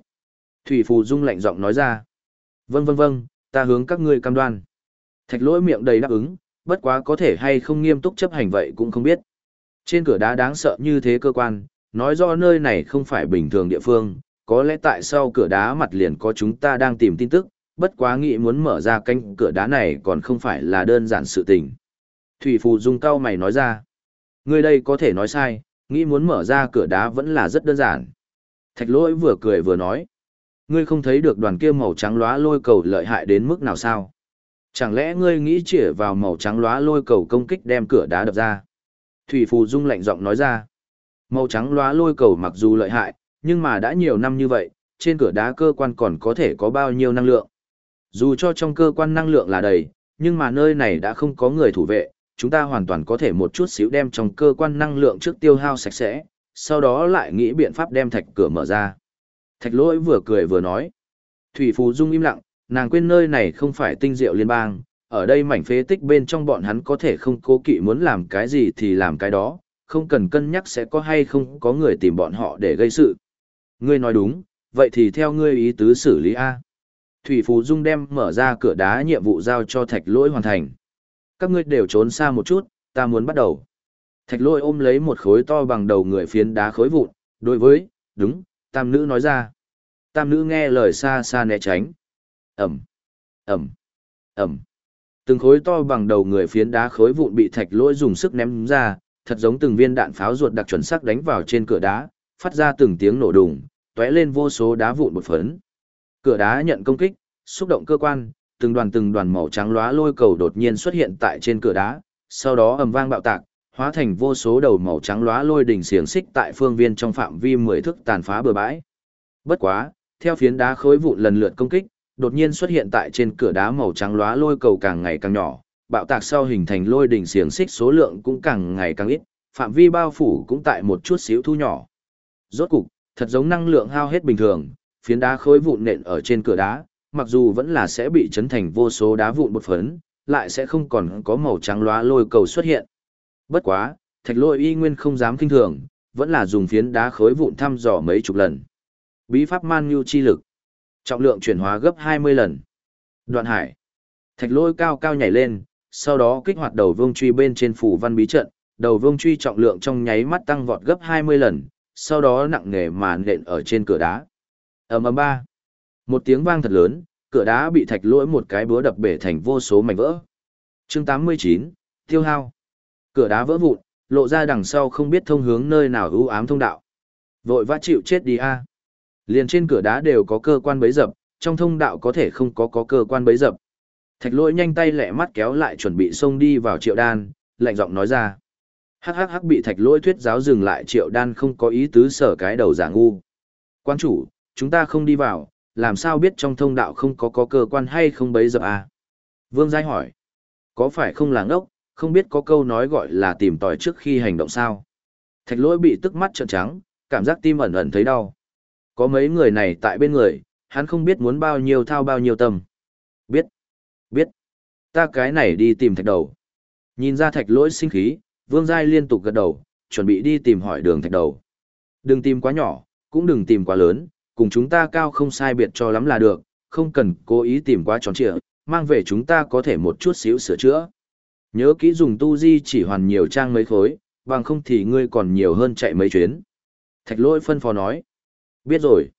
Thủy Phù Dung lạnh giọng nói ra. Vâng vâng vâng, ta hướng các ngươi cam đoan. Thạch lỗi miệng đầy đáp ứng, bất quá có thể hay không nghiêm túc chấp hành vậy cũng không biết. Trên cửa đá đáng sợ như thế cơ quan, nói rõ nơi này không phải bình thường địa phương, có lẽ tại sau cửa đá mặt liền có chúng ta đang tìm tin tức, bất quá nghĩ muốn mở ra cánh cửa đá này còn không phải là đơn giản sự tình. Thủy Phù Dung cao mày nói ra, người đây có thể nói sai, nghĩ muốn mở ra cửa đá vẫn là rất đơn giản. Thạch lỗi vừa cười vừa nói, ngươi không thấy được đoàn kia màu trắng lóa lôi cầu lợi hại đến mức nào sao? Chẳng lẽ ngươi nghĩ chỉ vào màu trắng lóa lôi cầu công kích đem cửa đá đập ra? Thủy Phù Dung lạnh giọng nói ra, màu trắng lóa lôi cầu mặc dù lợi hại, nhưng mà đã nhiều năm như vậy, trên cửa đá cơ quan còn có thể có bao nhiêu năng lượng. Dù cho trong cơ quan năng lượng là đầy, nhưng mà nơi này đã không có người thủ vệ, chúng ta hoàn toàn có thể một chút xíu đem trong cơ quan năng lượng trước tiêu hao sạch sẽ, sau đó lại nghĩ biện pháp đem thạch cửa mở ra. Thạch lỗi vừa cười vừa nói. Thủy Phù Dung im lặng, nàng quên nơi này không phải tinh diệu liên bang, ở đây mảnh phế tích bên trong bọn hắn có thể không cố kỵ muốn làm cái gì thì làm cái đó, không cần cân nhắc sẽ có hay không có người tìm bọn họ để gây sự. Ngươi nói đúng, vậy thì theo ngươi ý tứ xử lý A. Thủy Phú Dung đem mở ra cửa đá nhiệm vụ giao cho thạch lỗi hoàn thành. Các ngươi đều trốn xa một chút, ta muốn bắt đầu. Thạch lỗi ôm lấy một khối to bằng đầu người phiến đá khối vụn, đối với, đúng, tam nữ nói ra. Tam nữ nghe lời xa xa né tránh. Ẩm, Ẩm, Ẩm. Từng khối to bằng đầu người phiến đá khối vụn bị thạch lỗi dùng sức ném ra, thật giống từng viên đạn pháo ruột đặc chuẩn xác đánh vào trên cửa đá, phát ra từng tiếng nổ đùng, tóe lên vô số đá vụn một phấn. Cửa đá nhận công kích, xúc động cơ quan, từng đoàn từng đoàn màu trắng lóa lôi cầu đột nhiên xuất hiện tại trên cửa đá, sau đó ầm vang bạo tạc, hóa thành vô số đầu màu trắng lóa lôi đỉnh xiềng xích tại phương viên trong phạm vi 10 thước tàn phá bừa bãi. Bất quá, theo phiến đá khối vụn lần lượt công kích, đột nhiên xuất hiện tại trên cửa đá màu trắng lóa lôi cầu càng ngày càng nhỏ, bạo tạc sau hình thành lôi đỉnh xiềng xích số lượng cũng càng ngày càng ít, phạm vi bao phủ cũng tại một chút xíu thu nhỏ. Rốt cục, thật giống năng lượng hao hết bình thường, phiến đá khối vụn nện ở trên cửa đá, mặc dù vẫn là sẽ bị chấn thành vô số đá vụn bột phấn, lại sẽ không còn có màu trắng lóa lôi cầu xuất hiện. Bất quá, thạch lôi y nguyên không dám kinh thường, vẫn là dùng phiến đá khối vụn thăm dò mấy chục lần. Bí pháp man nhu chi lực. Trọng lượng chuyển hóa gấp 20 lần. Đoạn hải. Thạch lôi cao cao nhảy lên, sau đó kích hoạt đầu vương truy bên trên phủ văn bí trận, đầu vương truy trọng lượng trong nháy mắt tăng vọt gấp 20 lần, sau đó nặng nề mà nện ở trên cửa đá. ầm ầm ba. Một tiếng vang thật lớn, cửa đá bị thạch lỗi một cái búa đập bể thành vô số mảnh vỡ. chương 89, tiêu hao. Cửa đá vỡ vụn, lộ ra đằng sau không biết thông hướng nơi nào ưu ám thông đạo. Vội vã chịu chết đi a. Liền trên cửa đá đều có cơ quan bấy dập, trong thông đạo có thể không có có cơ quan bấy dập. Thạch lỗi nhanh tay lẹ mắt kéo lại chuẩn bị xông đi vào triệu đan, lạnh giọng nói ra. Hắc hắc hắc bị thạch lỗi thuyết giáo dừng lại triệu đan không có ý tứ sở cái đầu giả ngu. Quan chủ, chúng ta không đi vào, làm sao biết trong thông đạo không có có cơ quan hay không bấy dập à? Vương Giai hỏi. Có phải không làng ốc, không biết có câu nói gọi là tìm tòi trước khi hành động sao? Thạch lỗi bị tức mắt trợn trắng, cảm giác tim ẩn ẩn thấy đau. Có mấy người này tại bên người, hắn không biết muốn bao nhiêu thao bao nhiêu tâm. Biết, biết, ta cái này đi tìm thạch đầu. Nhìn ra thạch lỗi sinh khí, vương giai liên tục gật đầu, chuẩn bị đi tìm hỏi đường thạch đầu. Đừng tìm quá nhỏ, cũng đừng tìm quá lớn, cùng chúng ta cao không sai biệt cho lắm là được, không cần cố ý tìm quá tròn trịa, mang về chúng ta có thể một chút xíu sửa chữa. Nhớ kỹ dùng tu di chỉ hoàn nhiều trang mấy khối, bằng không thì ngươi còn nhiều hơn chạy mấy chuyến. Thạch lỗi phân phó nói. Biết rồi.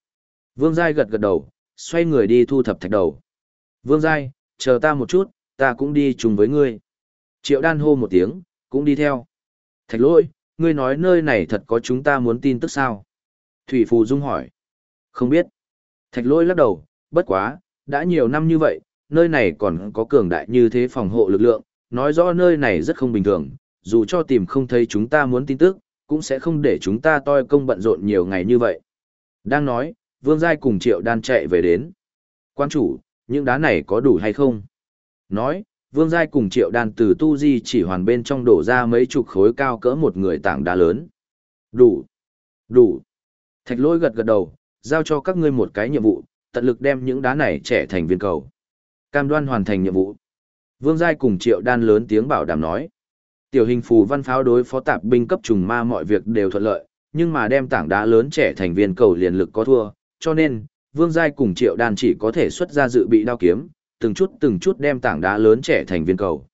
Vương Giai gật gật đầu, xoay người đi thu thập thạch đầu. Vương Giai, chờ ta một chút, ta cũng đi chung với ngươi. Triệu đan hô một tiếng, cũng đi theo. Thạch lỗi, ngươi nói nơi này thật có chúng ta muốn tin tức sao? Thủy Phù Dung hỏi. Không biết. Thạch lỗi lắc đầu, bất quá, đã nhiều năm như vậy, nơi này còn có cường đại như thế phòng hộ lực lượng, nói rõ nơi này rất không bình thường, dù cho tìm không thấy chúng ta muốn tin tức, cũng sẽ không để chúng ta toi công bận rộn nhiều ngày như vậy. Đang nói, Vương Giai cùng Triệu Đan chạy về đến. Quan chủ, những đá này có đủ hay không? Nói, Vương Giai cùng Triệu Đan từ tu di chỉ hoàn bên trong đổ ra mấy chục khối cao cỡ một người tảng đá lớn. Đủ. Đủ. Thạch lôi gật gật đầu, giao cho các ngươi một cái nhiệm vụ, tận lực đem những đá này trẻ thành viên cầu. Cam đoan hoàn thành nhiệm vụ. Vương Giai cùng Triệu Đan lớn tiếng bảo đảm nói. Tiểu hình phù văn pháo đối phó tạp binh cấp trùng ma mọi việc đều thuận lợi, nhưng mà đem tảng đá lớn trẻ thành viên cầu liền lực có thua, cho nên, Vương Giai cùng Triệu Đan chỉ có thể xuất ra dự bị đao kiếm, từng chút từng chút đem tảng đá lớn trẻ thành viên cầu.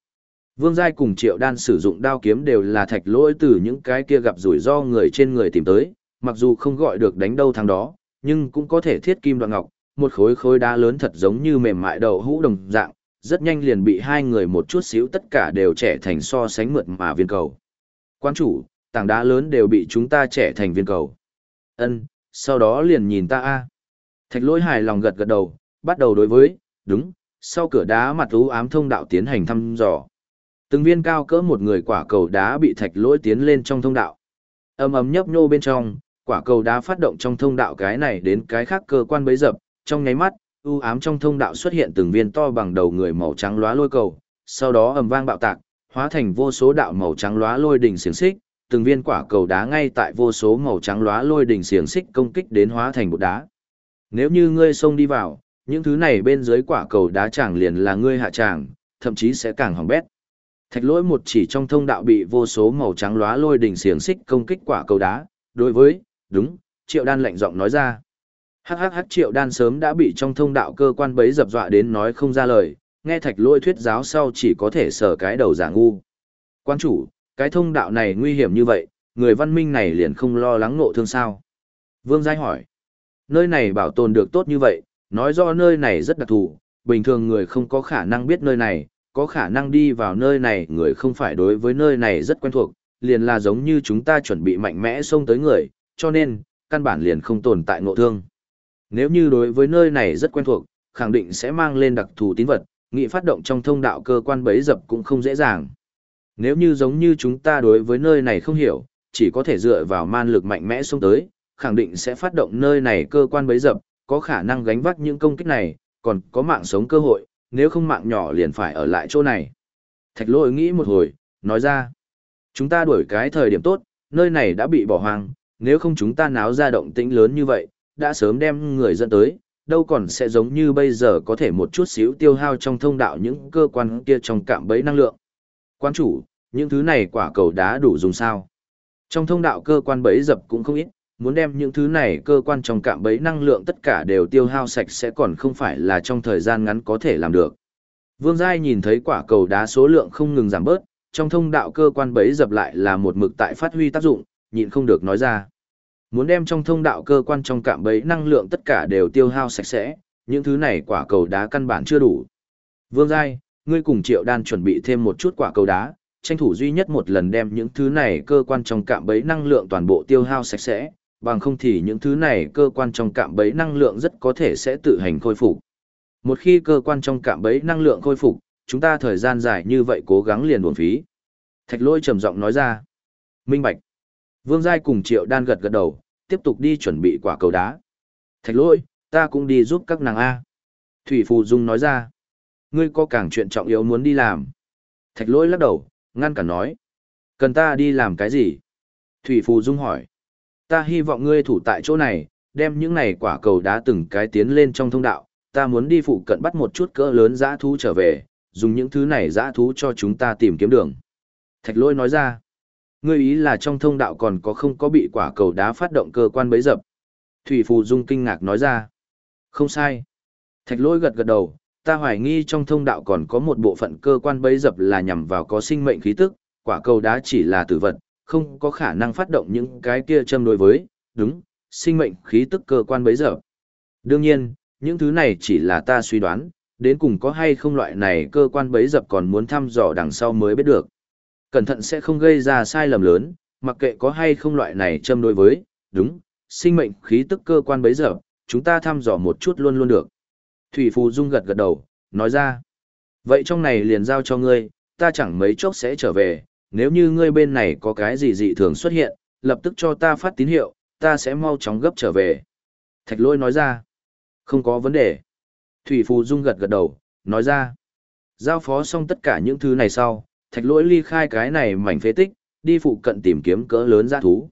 Vương Giai cùng Triệu Đan sử dụng đao kiếm đều là thạch lỗi từ những cái kia gặp rủi ro người trên người tìm tới, mặc dù không gọi được đánh đâu thằng đó, nhưng cũng có thể thiết kim đoạn ngọc, một khối khối đá lớn thật giống như mềm mại đầu hũ đồng dạng, rất nhanh liền bị hai người một chút xíu tất cả đều trẻ thành so sánh mượt mà viên cầu. Quan chủ, tảng đá lớn đều bị chúng ta trẻ thành viên cầu. Ân, sau đó liền nhìn ta a. Thạch lỗi hài lòng gật gật đầu, bắt đầu đối với, đúng, sau cửa đá mặt ú ám thông đạo tiến hành thăm dò. Từng viên cao cỡ một người quả cầu đá bị thạch lỗi tiến lên trong thông đạo. ầm ầm nhấp nhô bên trong, quả cầu đá phát động trong thông đạo cái này đến cái khác cơ quan bấy dập, trong nháy mắt, u ám trong thông đạo xuất hiện từng viên to bằng đầu người màu trắng lóa lôi cầu, sau đó ầm vang bạo tạc, hóa thành vô số đạo màu trắng lóa lôi đỉnh xiển xích, từng viên quả cầu đá ngay tại vô số màu trắng lóa lôi đỉnh xiềng xích công kích đến hóa thành bột đá. Nếu như ngươi xông đi vào, những thứ này bên dưới quả cầu đá chẳng liền là ngươi hạ tràng, thậm chí sẽ càng hỏng bét. Thạch lỗi một chỉ trong thông đạo bị vô số màu trắng lóa lôi đỉnh xiềng xích công kích quả cầu đá, đối với, đúng, triệu đan lạnh giọng nói ra. Hắc hắc hắc triệu đan sớm đã bị trong thông đạo cơ quan bấy dập dọa đến nói không ra lời, nghe thạch Lỗi thuyết giáo sau chỉ có thể sở cái đầu giả ngu. Quan chủ, cái thông đạo này nguy hiểm như vậy, người văn minh này liền không lo lắng ngộ thương sao. Vương Giai hỏi, nơi này bảo tồn được tốt như vậy, nói rõ nơi này rất đặc thù, bình thường người không có khả năng biết nơi này, có khả năng đi vào nơi này người không phải đối với nơi này rất quen thuộc, liền là giống như chúng ta chuẩn bị mạnh mẽ xông tới người, cho nên, căn bản liền không tồn tại ngộ thương. Nếu như đối với nơi này rất quen thuộc, khẳng định sẽ mang lên đặc thù tín vật, nghị phát động trong thông đạo cơ quan bấy dập cũng không dễ dàng. Nếu như giống như chúng ta đối với nơi này không hiểu, chỉ có thể dựa vào man lực mạnh mẽ xông tới, khẳng định sẽ phát động nơi này cơ quan bấy dập, có khả năng gánh vác những công kích này, còn có mạng sống cơ hội, nếu không mạng nhỏ liền phải ở lại chỗ này. Thạch lôi nghĩ một hồi, nói ra, chúng ta đuổi cái thời điểm tốt, nơi này đã bị bỏ hoang, nếu không chúng ta náo ra động tĩnh lớn như vậy, đã sớm đem người dẫn tới, đâu còn sẽ giống như bây giờ có thể một chút xíu tiêu hao trong thông đạo những cơ quan kia trong cạm bẫy năng lượng. Quan chủ, những thứ này quả cầu đá đủ dùng sao? Trong thông đạo cơ quan bẫy dập cũng không ít, muốn đem những thứ này cơ quan trong cạm bẫy năng lượng tất cả đều tiêu hao sạch sẽ còn không phải là trong thời gian ngắn có thể làm được. Vương Giai nhìn thấy quả cầu đá số lượng không ngừng giảm bớt, trong thông đạo cơ quan bẫy dập lại là một mực tại phát huy tác dụng, nhịn không được nói ra. Muốn đem trong thông đạo cơ quan trong cạm bẫy năng lượng tất cả đều tiêu hao sạch sẽ, những thứ này quả cầu đá căn bản chưa đủ. Vương Giai, ngươi cùng Triệu Đan chuẩn bị thêm một chút quả cầu đá, tranh thủ duy nhất một lần đem những thứ này cơ quan trong cạm bẫy năng lượng toàn bộ tiêu hao sạch sẽ, bằng không thì những thứ này cơ quan trong cạm bẫy năng lượng rất có thể sẽ tự hành khôi phục. Một khi cơ quan trong cạm bẫy năng lượng khôi phục, chúng ta thời gian dài như vậy cố gắng liền buồn phí. Thạch lôi trầm giọng nói ra. Minh Bạch. Vương Giai cùng Triệu Đan gật gật đầu, tiếp tục đi chuẩn bị quả cầu đá. Thạch lôi, ta cũng đi giúp các nàng A. Thủy Phù Dung nói ra. Ngươi có càng chuyện trọng yếu muốn đi làm. Thạch Lỗi lắc đầu, ngăn cản nói. Cần ta đi làm cái gì? Thủy Phù Dung hỏi. Ta hy vọng ngươi thủ tại chỗ này, đem những này quả cầu đá từng cái tiến lên trong thông đạo. Ta muốn đi phụ cận bắt một chút cỡ lớn dã thú trở về, dùng những thứ này dã thú cho chúng ta tìm kiếm đường. Thạch Lỗi nói ra. Ngươi ý là trong thông đạo còn có không có bị quả cầu đá phát động cơ quan bấy dập. Thủy Phù Dung kinh ngạc nói ra. Không sai. Thạch Lỗi gật gật đầu, ta hoài nghi trong thông đạo còn có một bộ phận cơ quan bấy dập là nhằm vào có sinh mệnh khí tức, quả cầu đá chỉ là tử vật, không có khả năng phát động những cái kia châm đối với, đúng, sinh mệnh khí tức cơ quan bấy dập. Đương nhiên, những thứ này chỉ là ta suy đoán, đến cùng có hay không loại này cơ quan bấy dập còn muốn thăm dò đằng sau mới biết được. Cẩn thận sẽ không gây ra sai lầm lớn, mặc kệ có hay không loại này châm đối với, đúng, sinh mệnh khí tức cơ quan bấy dập, chúng ta thăm dò một chút luôn luôn được. Thủy Phù Dung gật gật đầu, nói ra. Vậy trong này liền giao cho ngươi, ta chẳng mấy chốc sẽ trở về, nếu như ngươi bên này có cái gì dị thường xuất hiện, lập tức cho ta phát tín hiệu, ta sẽ mau chóng gấp trở về. Thạch lôi nói ra. Không có vấn đề. Thủy Phù Dung gật gật đầu, nói ra. Giao phó xong tất cả những thứ này sau, thạch lỗi ly khai cái này mảnh phế tích, đi phụ cận tìm kiếm cỡ lớn giã thú.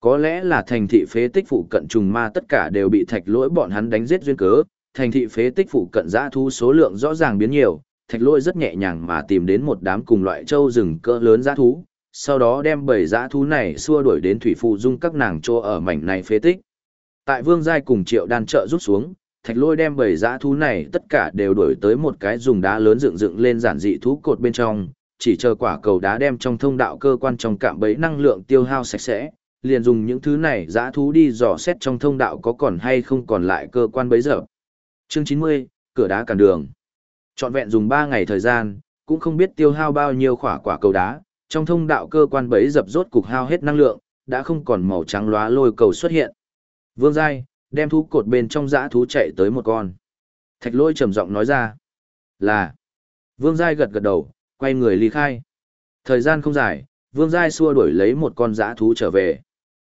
Có lẽ là thành thị phế tích phụ cận trùng ma tất cả đều bị thạch lỗi bọn hắn đánh giết duyên cớ, thành thị phế tích phụ cận giã thú số lượng rõ ràng biến nhiều, thạch lôi rất nhẹ nhàng mà tìm đến một đám cùng loại châu rừng cỡ lớn giã thú, sau đó đem bảy giã thú này xua đuổi đến thủy phụ dung các nàng trô ở mảnh này phế tích. Tại vương giai cùng triệu đan trợ rút xuống, thạch lôi đem bảy giã thú này tất cả đều đuổi tới một cái dùng đá lớn dựng dựng lên giản dị thú cột bên trong, chỉ chờ quả cầu đá đem trong thông đạo cơ quan trong cạm bẫy năng lượng tiêu hao sạch sẽ, liền dùng những thứ này giã thú đi dò xét trong thông đạo có còn hay không còn lại cơ quan bấy giờ. Chương 90, cửa đá cản đường. Trọn vẹn dùng 3 ngày thời gian, cũng không biết tiêu hao bao nhiêu quả quả cầu đá, trong thông đạo cơ quan bẫy dập rốt cục hao hết năng lượng, đã không còn màu trắng lóa lôi cầu xuất hiện. Vương Giai, đem thú cột bên trong dã thú chạy tới một con. Thạch lôi trầm giọng nói ra. Là. Vương Giai gật gật đầu, quay người ly khai. Thời gian không dài, Vương Giai xua đuổi lấy một con dã thú trở về.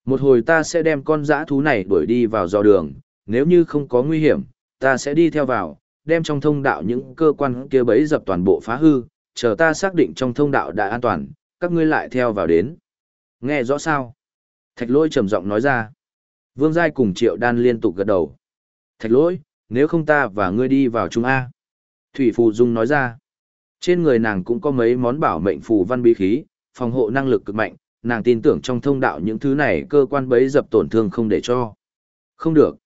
Một hồi ta sẽ đem con dã thú này đuổi đi vào dò đường, nếu như không có nguy hiểm, ta sẽ đi theo vào, đem trong thông đạo những cơ quan kia bấy dập toàn bộ phá hư, chờ ta xác định trong thông đạo đã an toàn, các ngươi lại theo vào đến. Nghe rõ sao? Thạch lôi trầm giọng nói ra. Vương Giai cùng Triệu Đan liên tục gật đầu. Thạch lôi, nếu không ta và ngươi đi vào Trung A. Thủy Phù Dung nói ra. Trên người nàng cũng có mấy món bảo mệnh phù văn bí khí, phòng hộ năng lực cực mạnh, nàng tin tưởng trong thông đạo những thứ này cơ quan bấy dập tổn thương không để cho. Không được.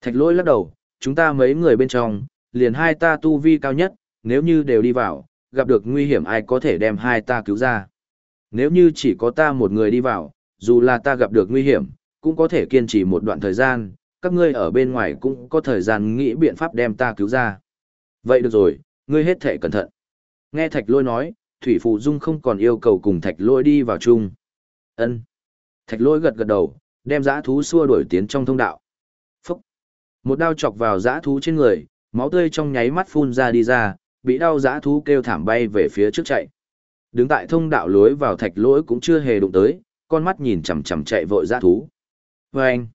Thạch lỗi lắc đầu, chúng ta mấy người bên trong, liền hai ta tu vi cao nhất, nếu như đều đi vào, gặp được nguy hiểm ai có thể đem hai ta cứu ra. Nếu như chỉ có ta một người đi vào, dù là ta gặp được nguy hiểm, cũng có thể kiên trì một đoạn thời gian, các ngươi ở bên ngoài cũng có thời gian nghĩ biện pháp đem ta cứu ra. Vậy được rồi, ngươi hết thể cẩn thận. Nghe thạch lôi nói, Thủy Phụ Dung không còn yêu cầu cùng thạch lôi đi vào chung. ân Thạch lôi gật gật đầu, đem giã thú xua đuổi tiến trong thông đạo. Một đao chọc vào giã thú trên người, máu tươi trong nháy mắt phun ra đi ra, bị đau giã thú kêu thảm bay về phía trước chạy. Đứng tại thông đạo lối vào thạch lỗi cũng chưa hề đụng tới, con mắt nhìn chằm chằm chạy vội giã thú. Và anh!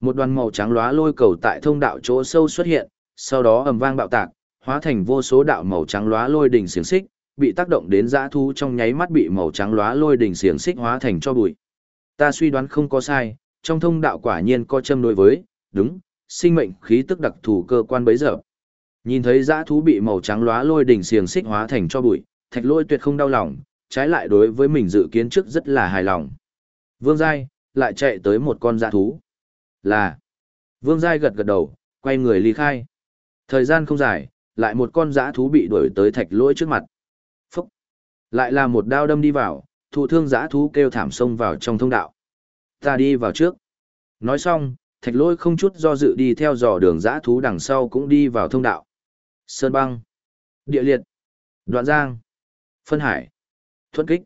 Một đoàn màu trắng lóa lôi cầu tại thông đạo chỗ sâu xuất hiện, sau đó ầm vang bạo tạc, hóa thành vô số đạo màu trắng lóa lôi đỉnh xiềng xích, bị tác động đến dã thú trong nháy mắt bị màu trắng lóa lôi đỉnh xiềng xích hóa thành cho bụi. Ta suy đoán không có sai, trong thông đạo quả nhiên có châm đối với, đúng, sinh mệnh khí tức đặc thù cơ quan bấy giờ. Nhìn thấy dã thú bị màu trắng lóa lôi đỉnh xiềng xích hóa thành cho bụi, thạch lôi tuyệt không đau lòng, trái lại đối với mình dự kiến trước rất là hài lòng. Vương Giai, lại chạy tới một con dã thú. Là. Vương Giai gật gật đầu, quay người ly khai. Thời gian không dài, lại một con dã thú bị đuổi tới thạch lỗi trước mặt. Phúc! Lại là một đao đâm đi vào, thụ thương dã thú kêu thảm sông vào trong thông đạo. Ta đi vào trước. Nói xong, thạch lôi không chút do dự đi theo dò đường dã thú đằng sau cũng đi vào thông đạo. Sơn băng, địa liệt, đoạn giang, phân hải, thuẫn kích.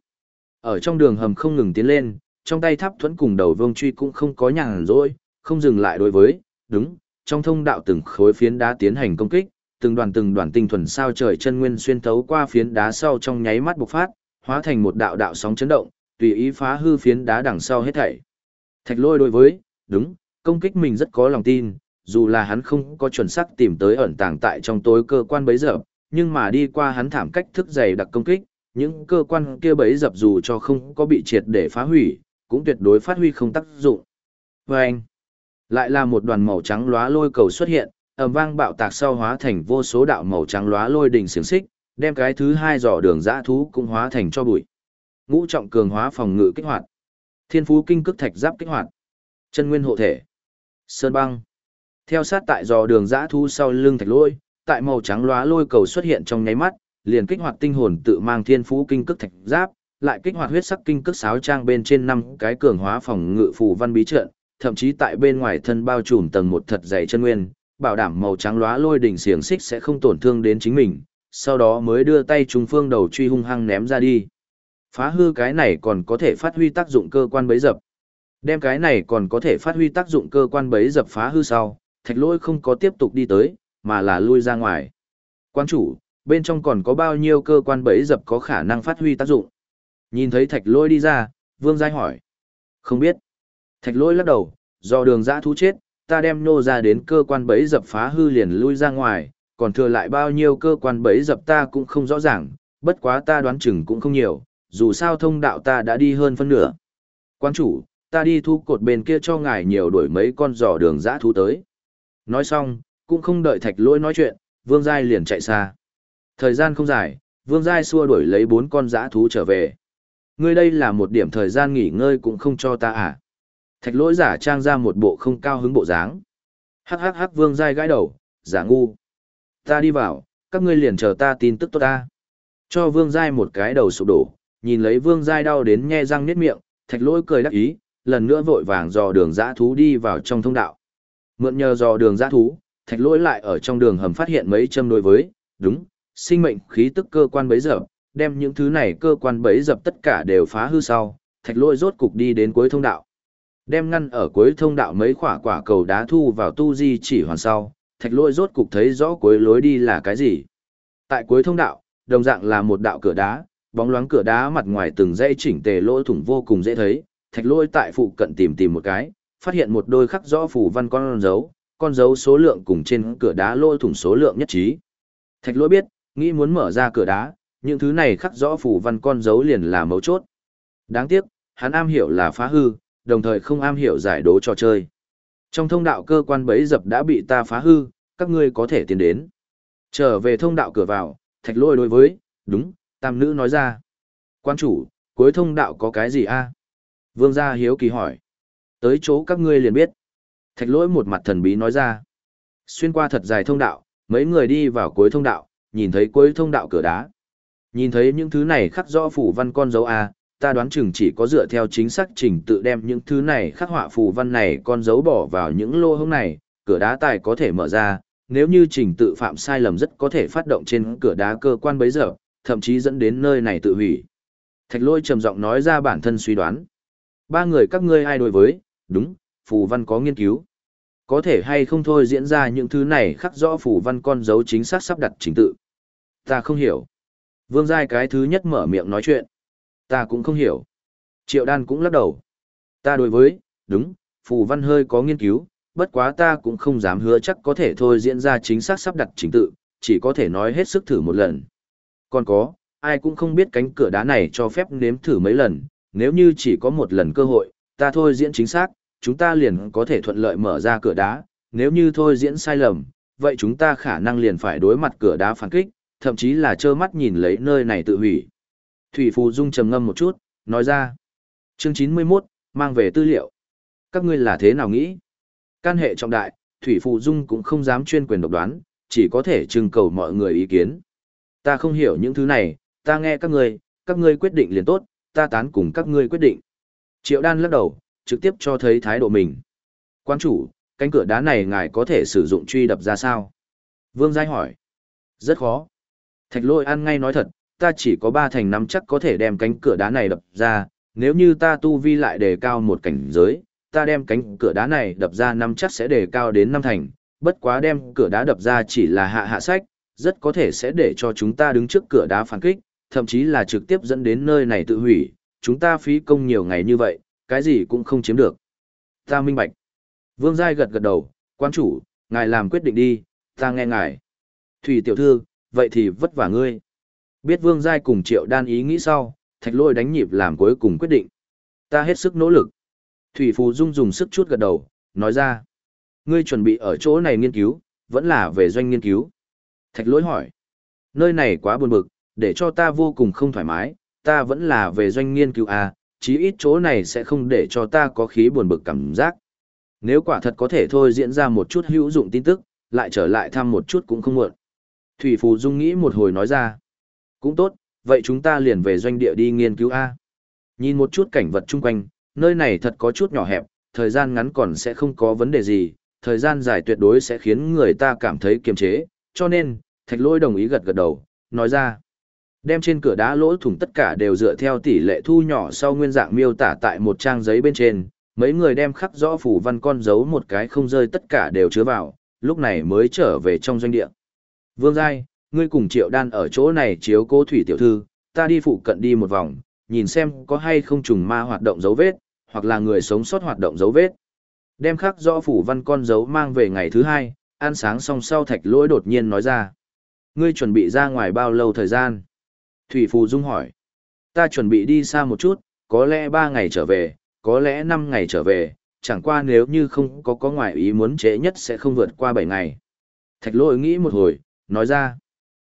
Ở trong đường hầm không ngừng tiến lên, trong tay tháp thuẫn cùng đầu vương truy cũng không có nhàn rỗi, không dừng lại đối với, đúng, trong thông đạo từng khối phiến đá tiến hành công kích, từng đoàn từng đoàn tinh thuần sao trời chân nguyên xuyên thấu qua phiến đá sau trong nháy mắt bộc phát, hóa thành một đạo đạo sóng chấn động, tùy ý phá hư phiến đá đằng sau hết thảy. Thạch Lôi đối với, đúng, công kích mình rất có lòng tin, dù là hắn không có chuẩn xác tìm tới ẩn tàng tại trong tối cơ quan bấy giờ, nhưng mà đi qua hắn thảm cách thức dày đặc công kích, những cơ quan kia bấy dập dù cho không có bị triệt để phá hủy, cũng tuyệt đối phát huy không tác dụng. Và anh, lại là một đoàn màu trắng lóa lôi cầu xuất hiện, ầm vang bạo tạc sau hóa thành vô số đạo màu trắng lóa lôi đỉnh xiềng xích, đem cái thứ hai dò đường dã thú cũng hóa thành cho bụi. Ngũ trọng cường hóa phòng ngự kích hoạt. Thiên phú kinh cức thạch giáp kích hoạt. Chân nguyên hộ thể. Sơn băng. Theo sát tại dò đường dã thu sau lưng thạch lôi, tại màu trắng lóa lôi cầu xuất hiện trong nháy mắt, liền kích hoạt tinh hồn tự mang thiên phú kinh cức thạch giáp, lại kích hoạt huyết sắc kinh cức sáo trang bên trên năm cái cường hóa phòng ngự phù văn bí trận, thậm chí tại bên ngoài thân bao trùm tầng một thật dày chân nguyên, bảo đảm màu trắng lóa lôi đỉnh xiềng xích sẽ không tổn thương đến chính mình, sau đó mới đưa tay trùng phương đầu truy hung hăng ném ra đi. Phá hư cái này còn có thể phát huy tác dụng cơ quan bấy dập. Đem cái này còn có thể phát huy tác dụng cơ quan bấy dập phá hư sau, thạch lôi không có tiếp tục đi tới, mà là lui ra ngoài. Quan chủ, bên trong còn có bao nhiêu cơ quan bấy dập có khả năng phát huy tác dụng? Nhìn thấy thạch lôi đi ra, vương giai hỏi. Không biết. Thạch lôi lắc đầu, do đường dã thú chết, ta đem nô ra đến cơ quan bấy dập phá hư liền lui ra ngoài, còn thừa lại bao nhiêu cơ quan bấy dập ta cũng không rõ ràng, bất quá ta đoán chừng cũng không nhiều, dù sao thông đạo ta đã đi hơn phân nửa. Quan chủ, ta đi thu cột bên kia cho ngài nhiều đuổi mấy con giò đường dã thú tới. Nói xong, cũng không đợi thạch lỗi nói chuyện, vương giai liền chạy xa. Thời gian không dài, vương giai xua đuổi lấy bốn con dã thú trở về. Ngươi đây là một điểm thời gian nghỉ ngơi cũng không cho ta à. Thạch lỗi giả trang ra một bộ không cao hứng bộ dáng. Hắc hắc hắc vương giai gãi đầu, giả ngu. Ta đi vào, các ngươi liền chờ ta tin tức tốt ta. Cho vương giai một cái đầu sụp đổ, nhìn lấy vương giai đau đến nhe răng niết miệng, thạch lỗi cười đắc ý, lần nữa vội vàng dò đường dã thú đi vào trong thông đạo. Mượn nhờ dò đường dã thú, thạch lỗi lại ở trong đường hầm phát hiện mấy châm đối với, đúng, sinh mệnh khí tức cơ quan bấy dập, đem những thứ này cơ quan bấy dập tất cả đều phá hư sau, thạch lỗi rốt cục đi đến cuối thông đạo. Đem ngăn ở cuối thông đạo mấy quả quả cầu đá thu vào tu di chỉ hoàn sau, thạch lỗi rốt cục thấy rõ cuối lối đi là cái gì. Tại cuối thông đạo, đồng dạng là một đạo cửa đá, bóng loáng cửa đá mặt ngoài từng dãy chỉnh tề lỗ thủng vô cùng dễ thấy, thạch Lôi tại phụ cận tìm tìm một cái, phát hiện một đôi khắc rõ phủ văn con dấu, con dấu số lượng cùng trên cửa đá lôi thủng số lượng nhất trí. Thạch Lôi biết, nghĩ muốn mở ra cửa đá, những thứ này khắc rõ phủ văn con dấu liền là mấu chốt. Đáng tiếc, hắn am hiểu là phá hư, đồng thời không am hiểu giải đố trò chơi. Trong thông đạo cơ quan bấy dập đã bị ta phá hư, các ngươi có thể tiến đến. Trở về thông đạo cửa vào, thạch lôi đối với, đúng, tam nữ nói ra. Quan chủ, cuối thông đạo có cái gì a? Vương gia hiếu kỳ hỏi. Tới chỗ các ngươi liền biết. Thạch lỗi một mặt thần bí nói ra. Xuyên qua thật dài thông đạo, mấy người đi vào cuối thông đạo, nhìn thấy cuối thông đạo cửa đá. Nhìn thấy những thứ này khắc rõ phủ văn con dấu A, ta đoán chừng chỉ có dựa theo chính xác trình tự đem những thứ này khắc họa phù văn này con dấu bỏ vào những lô hông này, cửa đá tài có thể mở ra, nếu như trình tự phạm sai lầm rất có thể phát động trên cửa đá cơ quan bấy giờ, thậm chí dẫn đến nơi này tự hủy. Thạch lôi trầm giọng nói ra bản thân suy đoán. Ba người các ngươi ai đối với, đúng, phù văn có nghiên cứu. Có thể hay không thôi diễn ra những thứ này khắc rõ phù văn con dấu chính xác sắp đặt trình tự. Ta không hiểu. Vương Giai cái thứ nhất mở miệng nói chuyện. Ta cũng không hiểu. Triệu đan cũng lắc đầu. Ta đối với, đúng, phù văn hơi có nghiên cứu, bất quá ta cũng không dám hứa chắc có thể thôi diễn ra chính xác sắp đặt trình tự, chỉ có thể nói hết sức thử một lần. Còn có, ai cũng không biết cánh cửa đá này cho phép nếm thử mấy lần, nếu như chỉ có một lần cơ hội, ta thôi diễn chính xác, chúng ta liền có thể thuận lợi mở ra cửa đá, nếu như thôi diễn sai lầm, vậy chúng ta khả năng liền phải đối mặt cửa đá phản kích, thậm chí là trơ mắt nhìn lấy nơi này tự hủy. Thủy Phù Dung trầm ngâm một chút, nói ra. Chương 91, mang về tư liệu. Các ngươi là thế nào nghĩ? Can hệ trọng đại, Thủy Phù Dung cũng không dám chuyên quyền độc đoán, chỉ có thể trưng cầu mọi người ý kiến. Ta không hiểu những thứ này, ta nghe các ngươi, các ngươi quyết định liền tốt, ta tán cùng các ngươi quyết định. Triệu đan lắc đầu, trực tiếp cho thấy thái độ mình. Quan chủ, cánh cửa đá này ngài có thể sử dụng truy đập ra sao? Vương Giai hỏi. Rất khó. Thạch lôi ăn ngay nói thật, ta chỉ có ba thành năm chắc có thể đem cánh cửa đá này đập ra, nếu như ta tu vi lại đề cao một cảnh giới, ta đem cánh cửa đá này đập ra năm chắc sẽ đề cao đến năm thành, bất quá đem cửa đá đập ra chỉ là hạ hạ sách, rất có thể sẽ để cho chúng ta đứng trước cửa đá phản kích, thậm chí là trực tiếp dẫn đến nơi này tự hủy, chúng ta phí công nhiều ngày như vậy, cái gì cũng không chiếm được. Ta minh bạch. Vương Giai gật gật đầu, quan chủ, ngài làm quyết định đi, ta nghe ngài. Thủy tiểu thư, vậy thì vất vả ngươi. Biết Vương Giai cùng Triệu Đan ý nghĩ sau, thạch lôi đánh nhịp làm cuối cùng quyết định. Ta hết sức nỗ lực. Thủy Phù Dung dùng sức chút gật đầu, nói ra. Ngươi chuẩn bị ở chỗ này nghiên cứu, vẫn là về doanh nghiên cứu. Thạch lỗi hỏi. Nơi này quá buồn bực, để cho ta vô cùng không thoải mái, ta vẫn là về doanh nghiên cứu à, chí ít chỗ này sẽ không để cho ta có khí buồn bực cảm giác. Nếu quả thật có thể thôi diễn ra một chút hữu dụng tin tức, lại trở lại thăm một chút cũng không muộn. Thủy Phù Dung nghĩ một hồi nói ra. Cũng tốt, vậy chúng ta liền về doanh địa đi nghiên cứu A. Nhìn một chút cảnh vật chung quanh, nơi này thật có chút nhỏ hẹp, thời gian ngắn còn sẽ không có vấn đề gì, thời gian dài tuyệt đối sẽ khiến người ta cảm thấy kiềm chế, cho nên, thạch lôi đồng ý gật gật đầu, nói ra. Đem trên cửa đá lỗ thủng tất cả đều dựa theo tỷ lệ thu nhỏ sau nguyên dạng miêu tả tại một trang giấy bên trên, mấy người đem khắc rõ phủ văn con dấu một cái không rơi tất cả đều chứa vào, lúc này mới trở về trong doanh địa. Vương Giai, ngươi cùng Triệu Đan ở chỗ này chiếu cố thủy tiểu thư, ta đi phụ cận đi một vòng, nhìn xem có hay không trùng ma hoạt động dấu vết, hoặc là người sống sót hoạt động dấu vết. Đem khắc rõ phủ văn con dấu mang về ngày thứ hai, ăn sáng xong sau thạch lỗi đột nhiên nói ra. Ngươi chuẩn bị ra ngoài bao lâu thời gian? Thủy Phù Dung hỏi. Ta chuẩn bị đi xa một chút, có lẽ ba ngày trở về, có lẽ năm ngày trở về, chẳng qua nếu như không có có ngoại ý muốn trễ nhất sẽ không vượt qua bảy ngày. Thạch lỗi nghĩ một hồi, nói ra.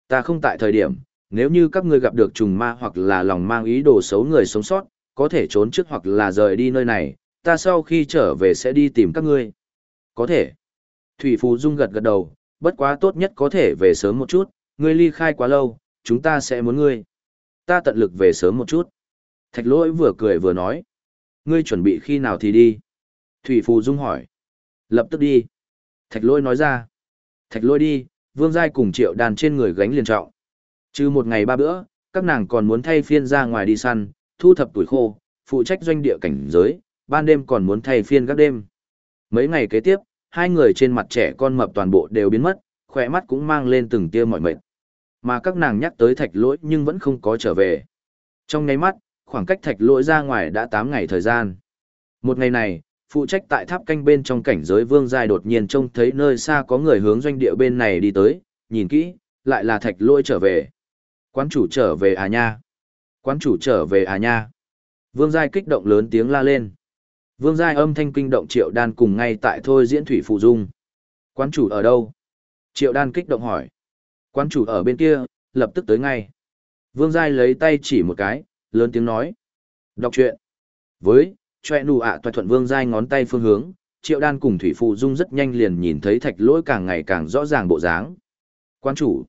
Ta không tại thời điểm, nếu như các ngươi gặp được trùng ma hoặc là lòng mang ý đồ xấu người sống sót, có thể trốn trước hoặc là rời đi nơi này, ta sau khi trở về sẽ đi tìm các ngươi. Có thể. Thủy Phù Dung gật gật đầu, bất quá tốt nhất có thể về sớm một chút, ngươi ly khai quá lâu, chúng ta sẽ muốn ngươi. Ta tận lực về sớm một chút. Thạch lỗi vừa cười vừa nói. Ngươi chuẩn bị khi nào thì đi? Thủy Phù Dung hỏi. Lập tức đi. Thạch lỗi nói ra. Thạch lỗi đi, vương giai cùng triệu đàn trên người gánh liền trọng. Trừ một ngày ba bữa, các nàng còn muốn thay phiên ra ngoài đi săn, thu thập tuổi khô, phụ trách doanh địa cảnh giới, ban đêm còn muốn thay phiên các đêm. Mấy ngày kế tiếp, hai người trên mặt trẻ con mập toàn bộ đều biến mất, khỏe mắt cũng mang lên từng tia mỏi mệt. Mà các nàng nhắc tới thạch lỗi nhưng vẫn không có trở về. Trong nháy mắt, khoảng cách thạch lỗi ra ngoài đã 8 ngày thời gian. Một ngày này, phụ trách tại tháp canh bên trong cảnh giới vương giai đột nhiên trông thấy nơi xa có người hướng doanh địa bên này đi tới, nhìn kỹ, lại là thạch lỗi trở về. Quán chủ trở về à nha? Quán chủ trở về à nha? Vương giai kích động lớn tiếng la lên. Vương giai âm thanh kinh động triệu đan cùng ngay tại thôi diễn thủy phụ dung. Quán chủ ở đâu? Triệu đan kích động hỏi. Quán chủ ở bên kia, lập tức tới ngay. Vương giai lấy tay chỉ một cái, lớn tiếng nói. Đọc truyện. Với, choe nụ ạ à thuận vương giai ngón tay phương hướng, triệu đan cùng thủy phụ dung rất nhanh liền nhìn thấy thạch lỗi càng ngày càng rõ ràng bộ dáng. Quan chủ!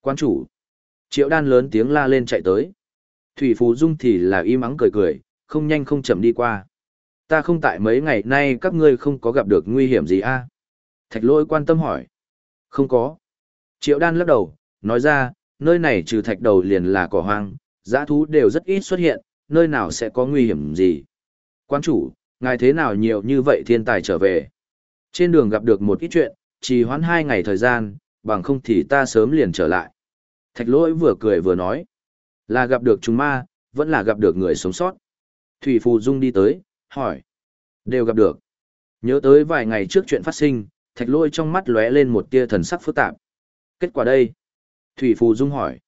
Quan chủ! Triệu đan lớn tiếng la lên chạy tới. Thủy phụ dung thì là im ắng cười cười, không nhanh không chậm đi qua. Ta không tại mấy ngày nay các ngươi không có gặp được nguy hiểm gì a à? Thạch lỗi quan tâm hỏi. Không có. Triệu đan lắc đầu, nói ra, nơi này trừ thạch đầu liền là cỏ hoang, giã thú đều rất ít xuất hiện, nơi nào sẽ có nguy hiểm gì. Quan chủ, ngài thế nào nhiều như vậy thiên tài trở về? Trên đường gặp được một ít chuyện, chỉ hoãn hai ngày thời gian, bằng không thì ta sớm liền trở lại. Thạch lỗi vừa cười vừa nói. Là gặp được chúng ma, vẫn là gặp được người sống sót. Thủy Phù Dung đi tới, hỏi. Đều gặp được. Nhớ tới vài ngày trước chuyện phát sinh, thạch lỗi trong mắt lóe lên một tia thần sắc phức tạp. Kết quả đây? Thủy Phù Dung hỏi.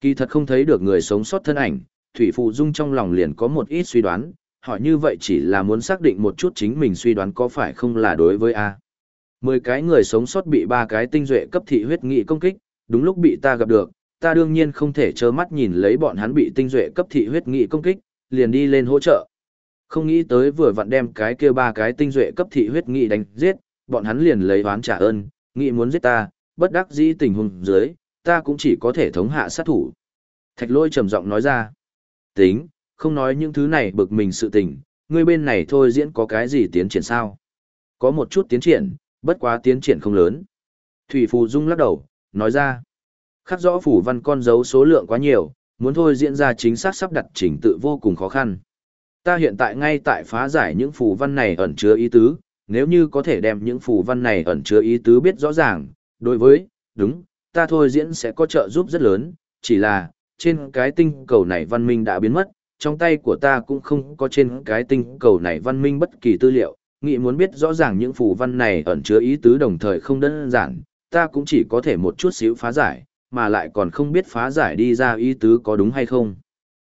Kỳ thật không thấy được người sống sót thân ảnh, Thủy Phù Dung trong lòng liền có một ít suy đoán, hỏi như vậy chỉ là muốn xác định một chút chính mình suy đoán có phải không là đối với A. Mười cái người sống sót bị ba cái tinh duệ cấp thị huyết nghị công kích, đúng lúc bị ta gặp được, ta đương nhiên không thể trơ mắt nhìn lấy bọn hắn bị tinh duệ cấp thị huyết nghị công kích, liền đi lên hỗ trợ. Không nghĩ tới vừa vặn đem cái kia ba cái tinh duệ cấp thị huyết nghị đánh giết, bọn hắn liền lấy oán trả ơn, nghị muốn giết ta, bất đắc dĩ tình huống dưới, ta cũng chỉ có thể thống hạ sát thủ. Thạch lôi trầm giọng nói ra. Tính, không nói những thứ này bực mình sự tình, ngươi bên này thôi diễn có cái gì tiến triển sao. Có một chút tiến triển, bất quá tiến triển không lớn. Thủy Phù Dung lắc đầu, nói ra. Khắc rõ phủ văn con dấu số lượng quá nhiều, muốn thôi diễn ra chính xác sắp đặt trình tự vô cùng khó khăn. Ta hiện tại ngay tại phá giải những phù văn này ẩn chứa ý tứ, nếu như có thể đem những phù văn này ẩn chứa ý tứ biết rõ ràng, đối với, đúng, ta thôi diễn sẽ có trợ giúp rất lớn, chỉ là, trên cái tinh cầu này văn minh đã biến mất, trong tay của ta cũng không có trên cái tinh cầu này văn minh bất kỳ tư liệu, nghĩ muốn biết rõ ràng những phù văn này ẩn chứa ý tứ đồng thời không đơn giản, ta cũng chỉ có thể một chút xíu phá giải, mà lại còn không biết phá giải đi ra ý tứ có đúng hay không.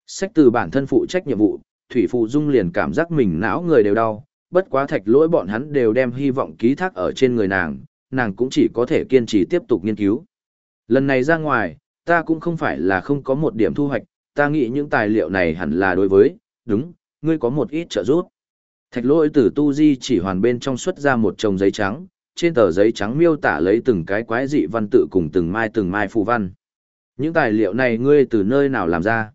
Sách từ bản thân phụ trách nhiệm vụ, Thủy Phụ Dung liền cảm giác mình não người đều đau, bất quá thạch lỗi bọn hắn đều đem hy vọng ký thác ở trên người nàng, nàng cũng chỉ có thể kiên trì tiếp tục nghiên cứu. Lần này ra ngoài, ta cũng không phải là không có một điểm thu hoạch, ta nghĩ những tài liệu này hẳn là đối với, đúng, ngươi có một ít trợ giúp. Thạch lỗi từ tu di chỉ hoàn bên trong xuất ra một chồng giấy trắng, trên tờ giấy trắng miêu tả lấy từng cái quái dị văn tự cùng từng mai từng mai phù văn. Những tài liệu này ngươi từ nơi nào làm ra?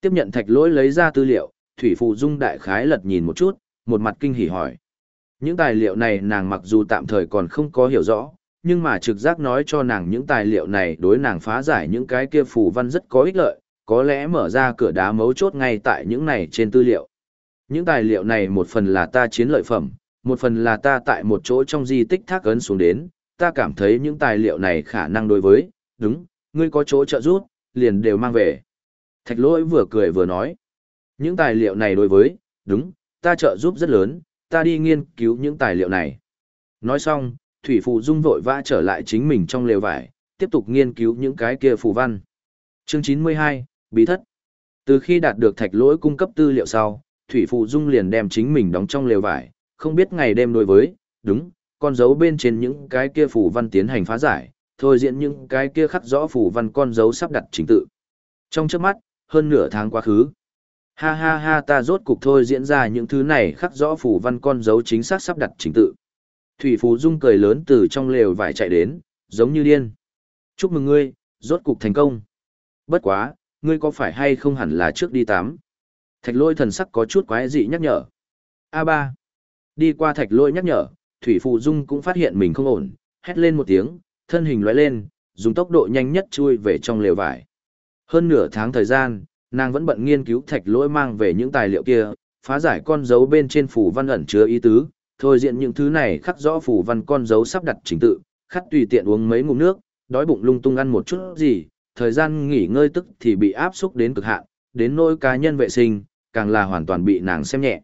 Tiếp nhận thạch lỗi lấy ra tư liệu, Thủy Phụ Dung đại khái lật nhìn một chút, một mặt kinh hỉ hỏi. Những tài liệu này nàng mặc dù tạm thời còn không có hiểu rõ, nhưng mà trực giác nói cho nàng những tài liệu này đối nàng phá giải những cái kia phù văn rất có ích lợi, có lẽ mở ra cửa đá mấu chốt ngay tại những này trên tư liệu. Những tài liệu này một phần là ta chiến lợi phẩm, một phần là ta tại một chỗ trong di tích thác ấn xuống đến, ta cảm thấy những tài liệu này khả năng đối với, đúng, ngươi có chỗ trợ giúp, liền đều mang về. Thạch lỗi vừa cười vừa nói, những tài liệu này đối với, đúng, ta trợ giúp rất lớn, ta đi nghiên cứu những tài liệu này. Nói xong, Thủy Phụ Dung vội vã trở lại chính mình trong lều vải, tiếp tục nghiên cứu những cái kia phù văn. Chương 92, Bí thất. Từ khi đạt được thạch lỗi cung cấp tư liệu sau, Thủy Phụ Dung liền đem chính mình đóng trong lều vải, không biết ngày đêm đối với, đúng, con dấu bên trên những cái kia phù văn tiến hành phá giải, thôi diễn những cái kia khắc rõ phù văn con dấu sắp đặt chính tự. Trong trước mắt, hơn nửa tháng quá khứ. Ha ha ha ta rốt cục thôi diễn ra những thứ này khắc rõ phù văn con dấu chính xác sắp đặt chính tự. Thủy Phù Dung cười lớn từ trong lều vải chạy đến, giống như điên. Chúc mừng ngươi, rốt cục thành công. Bất quá, ngươi có phải hay không hẳn là trước đi tắm? Thạch lôi thần sắc có chút quái dị nhắc nhở. A3. Đi qua thạch lôi nhắc nhở, Thủy Phù Dung cũng phát hiện mình không ổn, hét lên một tiếng, thân hình lóe lên, dùng tốc độ nhanh nhất chui về trong lều vải. Hơn nửa tháng thời gian, nàng vẫn bận nghiên cứu thạch lỗi mang về những tài liệu kia, phá giải con dấu bên trên phủ văn ẩn chứa ý tứ, thôi diện những thứ này khắc rõ phủ văn con dấu sắp đặt chính tự, khắc tùy tiện uống mấy ngụm nước, đói bụng lung tung ăn một chút gì, thời gian nghỉ ngơi tức thì bị áp xúc đến cực hạn, đến nỗi cá nhân vệ sinh, càng là hoàn toàn bị nàng xem nhẹ.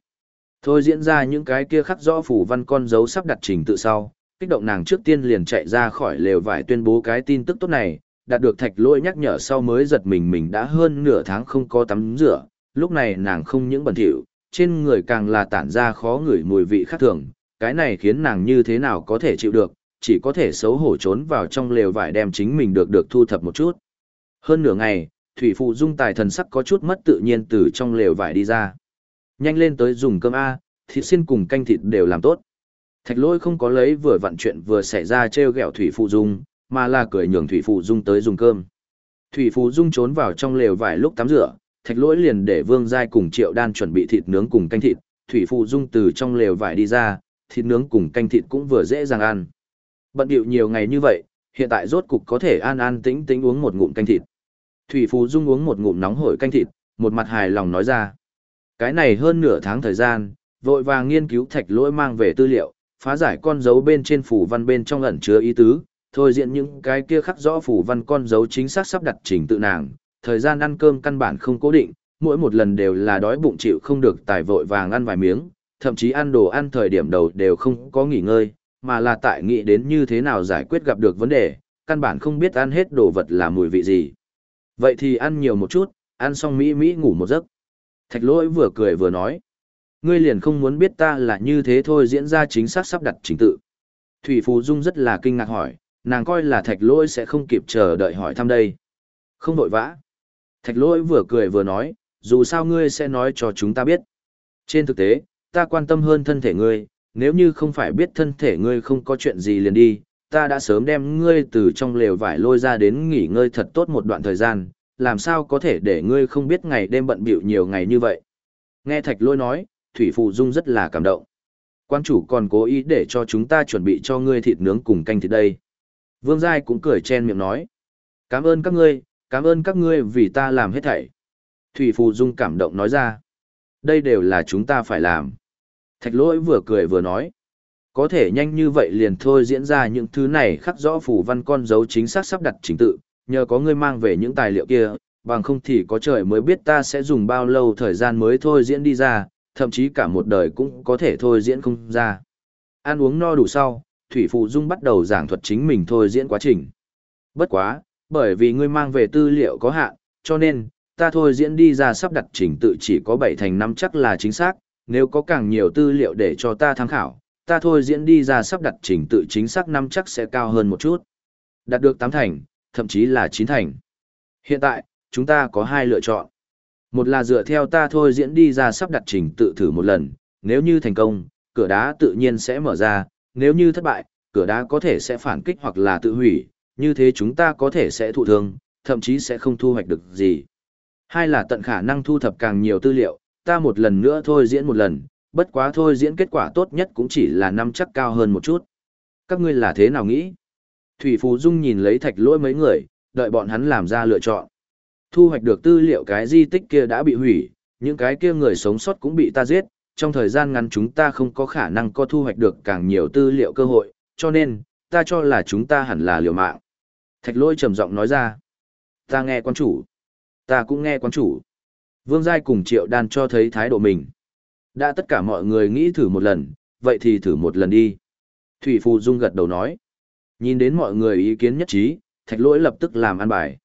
Thôi diễn ra những cái kia khắc rõ phủ văn con dấu sắp đặt trình tự sau, kích động nàng trước tiên liền chạy ra khỏi lều vải tuyên bố cái tin tức tốt này, đạt được thạch lỗi nhắc nhở sau mới giật mình mình đã hơn nửa tháng không có tắm rửa, lúc này nàng không những bẩn thỉu, trên người càng là tản ra khó ngửi mùi vị khác thường, cái này khiến nàng như thế nào có thể chịu được, chỉ có thể xấu hổ trốn vào trong lều vải đem chính mình được được thu thập một chút. Hơn nửa ngày, Thủy Phụ Dung tài thần sắc có chút mất tự nhiên từ trong lều vải đi ra. Nhanh lên tới dùng cơm A, thịt xin cùng canh thịt đều làm tốt. Thạch lôi không có lấy vừa vặn chuyện vừa xảy ra treo gẹo Thủy Phụ Dung, mà là cười nhường Thủy Phụ Dung tới dùng cơm. Thủy Phụ Dung trốn vào trong lều vài lúc tắm rửa, thạch lỗi liền để Vương Giai cùng Triệu Đan chuẩn bị thịt nướng cùng canh thịt, Thủy Phụ Dung từ trong lều vải đi ra, thịt nướng cùng canh thịt cũng vừa dễ dàng ăn. Bận điệu nhiều ngày như vậy, hiện tại rốt cục có thể an an tĩnh tĩnh uống một ngụm canh thịt. Thủy Phụ Dung uống một ngụm nóng hổi canh thịt, một mặt hài lòng nói ra. Cái này hơn nửa tháng thời gian, vội vàng nghiên cứu thạch lỗi mang về tư liệu, phá giải con dấu bên trên phủ văn bên trong ẩn chứa ý tứ, thôi diện những cái kia khắc rõ phủ văn con dấu chính xác sắp đặt trình tự nàng, thời gian ăn cơm căn bản không cố định, mỗi một lần đều là đói bụng chịu không được tài vội vàng ăn vài miếng, thậm chí ăn đồ ăn thời điểm đầu đều không có nghỉ ngơi, mà là tại nghĩ đến như thế nào giải quyết gặp được vấn đề, căn bản không biết ăn hết đồ vật là mùi vị gì. Vậy thì ăn nhiều một chút, ăn xong Mỹ Mỹ ngủ một giấc. Thạch lỗi vừa cười vừa nói. Ngươi liền không muốn biết ta là như thế thôi diễn ra chính xác sắp đặt trình tự. Thủy Phù Dung rất là kinh ngạc hỏi, nàng coi là thạch lỗi sẽ không kịp chờ đợi hỏi thăm đây. Không vội vã. Thạch lỗi vừa cười vừa nói, dù sao ngươi sẽ nói cho chúng ta biết. Trên thực tế, ta quan tâm hơn thân thể ngươi, nếu như không phải biết thân thể ngươi không có chuyện gì liền đi, ta đã sớm đem ngươi từ trong lều vải lôi ra đến nghỉ ngơi thật tốt một đoạn thời gian, làm sao có thể để ngươi không biết ngày đêm bận bịu nhiều ngày như vậy. Nghe thạch lỗi nói, Thủy Phụ Dung rất là cảm động. Quan chủ còn cố ý để cho chúng ta chuẩn bị cho ngươi thịt nướng cùng canh thịt đây. Vương Giai cũng cười chen miệng nói. Cảm ơn các ngươi, cảm ơn các ngươi vì ta làm hết thảy. Thủy Phù Dung cảm động nói ra. Đây đều là chúng ta phải làm. Thạch lỗi vừa cười vừa nói. Có thể nhanh như vậy liền thôi diễn ra những thứ này khắc rõ phù văn con dấu chính xác sắp đặt chính tự, nhờ có ngươi mang về những tài liệu kia, bằng không thì có trời mới biết ta sẽ dùng bao lâu thời gian mới thôi diễn đi ra, thậm chí cả một đời cũng có thể thôi diễn không ra. Ăn uống no đủ sau, Thủy Phụ Dung bắt đầu giảng thuật chính mình thôi diễn quá trình. Bất quá, bởi vì ngươi mang về tư liệu có hạn, cho nên, ta thôi diễn đi ra sắp đặt trình tự chỉ có 7 thành năm chắc là chính xác, nếu có càng nhiều tư liệu để cho ta tham khảo, ta thôi diễn đi ra sắp đặt trình tự chính xác năm chắc sẽ cao hơn một chút. Đạt được 8 thành, thậm chí là 9 thành. Hiện tại, chúng ta có hai lựa chọn. Một là dựa theo ta thôi diễn đi ra sắp đặt trình tự thử một lần, nếu như thành công, cửa đá tự nhiên sẽ mở ra, nếu như thất bại, cửa đá có thể sẽ phản kích hoặc là tự hủy, như thế chúng ta có thể sẽ thụ thương, thậm chí sẽ không thu hoạch được gì. Hai là tận khả năng thu thập càng nhiều tư liệu, ta một lần nữa thôi diễn một lần, bất quá thôi diễn kết quả tốt nhất cũng chỉ là năm chắc cao hơn một chút. Các ngươi là thế nào nghĩ? Thủy Phú Dung nhìn lấy thạch lỗi mấy người, đợi bọn hắn làm ra lựa chọn. Thu hoạch được tư liệu cái di tích kia đã bị hủy, những cái kia người sống sót cũng bị ta giết, trong thời gian ngắn chúng ta không có khả năng có thu hoạch được càng nhiều tư liệu cơ hội, cho nên, ta cho là chúng ta hẳn là liều mạng. Thạch lôi trầm giọng nói ra. Ta nghe quan chủ. Ta cũng nghe quan chủ. Vương Giai cùng Triệu Đan cho thấy thái độ mình. Đã tất cả mọi người nghĩ thử một lần, vậy thì thử một lần đi. Thủy Phù Dung gật đầu nói. Nhìn đến mọi người ý kiến nhất trí, thạch lỗi lập tức làm ăn bài.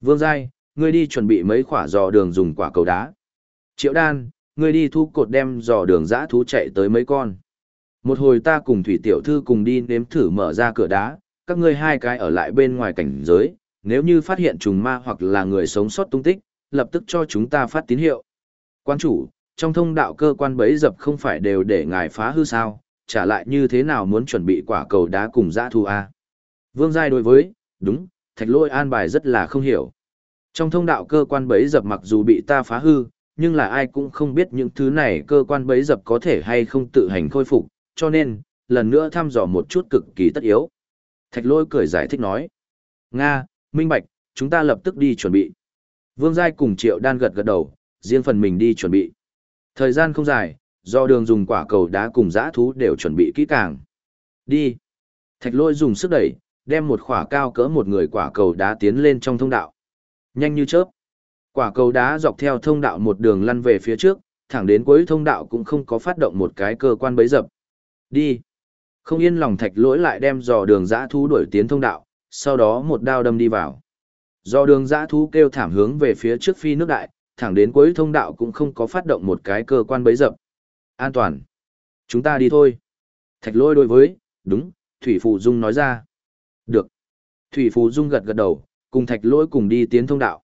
Vương Giai, ngươi đi chuẩn bị mấy quả giò đường dùng quả cầu đá. Triệu Đan, ngươi đi thu cột đem dò đường dã thú chạy tới mấy con. Một hồi ta cùng Thủy Tiểu Thư cùng đi nếm thử mở ra cửa đá, các ngươi hai cái ở lại bên ngoài cảnh giới, nếu như phát hiện trùng ma hoặc là người sống sót tung tích, lập tức cho chúng ta phát tín hiệu. Quan chủ, trong thông đạo cơ quan bấy dập không phải đều để ngài phá hư sao, trả lại như thế nào muốn chuẩn bị quả cầu đá cùng dã thú a Vương Giai đối với, đúng, thạch lôi an bài rất là không hiểu. Trong thông đạo cơ quan bấy dập mặc dù bị ta phá hư, nhưng là ai cũng không biết những thứ này cơ quan bấy dập có thể hay không tự hành khôi phục, cho nên, lần nữa thăm dò một chút cực kỳ tất yếu. Thạch lôi cười giải thích nói. Nga, Minh Bạch, chúng ta lập tức đi chuẩn bị. Vương Giai cùng Triệu Đan gật gật đầu, riêng phần mình đi chuẩn bị. Thời gian không dài, do đường dùng quả cầu đá cùng dã thú đều chuẩn bị kỹ càng. Đi. Thạch lôi dùng sức đẩy, đem một khỏa cao cỡ một người quả cầu đá tiến lên trong thông đạo. Nhanh như chớp. Quả cầu đá dọc theo thông đạo một đường lăn về phía trước, thẳng đến cuối thông đạo cũng không có phát động một cái cơ quan bấy dập. Đi. Không yên lòng thạch lỗi lại đem dò đường dã thú đuổi tiến thông đạo, sau đó một đao đâm đi vào. Do đường dã thú kêu thảm hướng về phía trước phi nước đại, thẳng đến cuối thông đạo cũng không có phát động một cái cơ quan bấy dập. An toàn. Chúng ta đi thôi. Thạch lôi đối với, đúng, Thủy Phù Dung nói ra. Được. Thủy Phù Dung gật gật đầu, cùng thạch Lỗi cùng đi tiến thông đạo.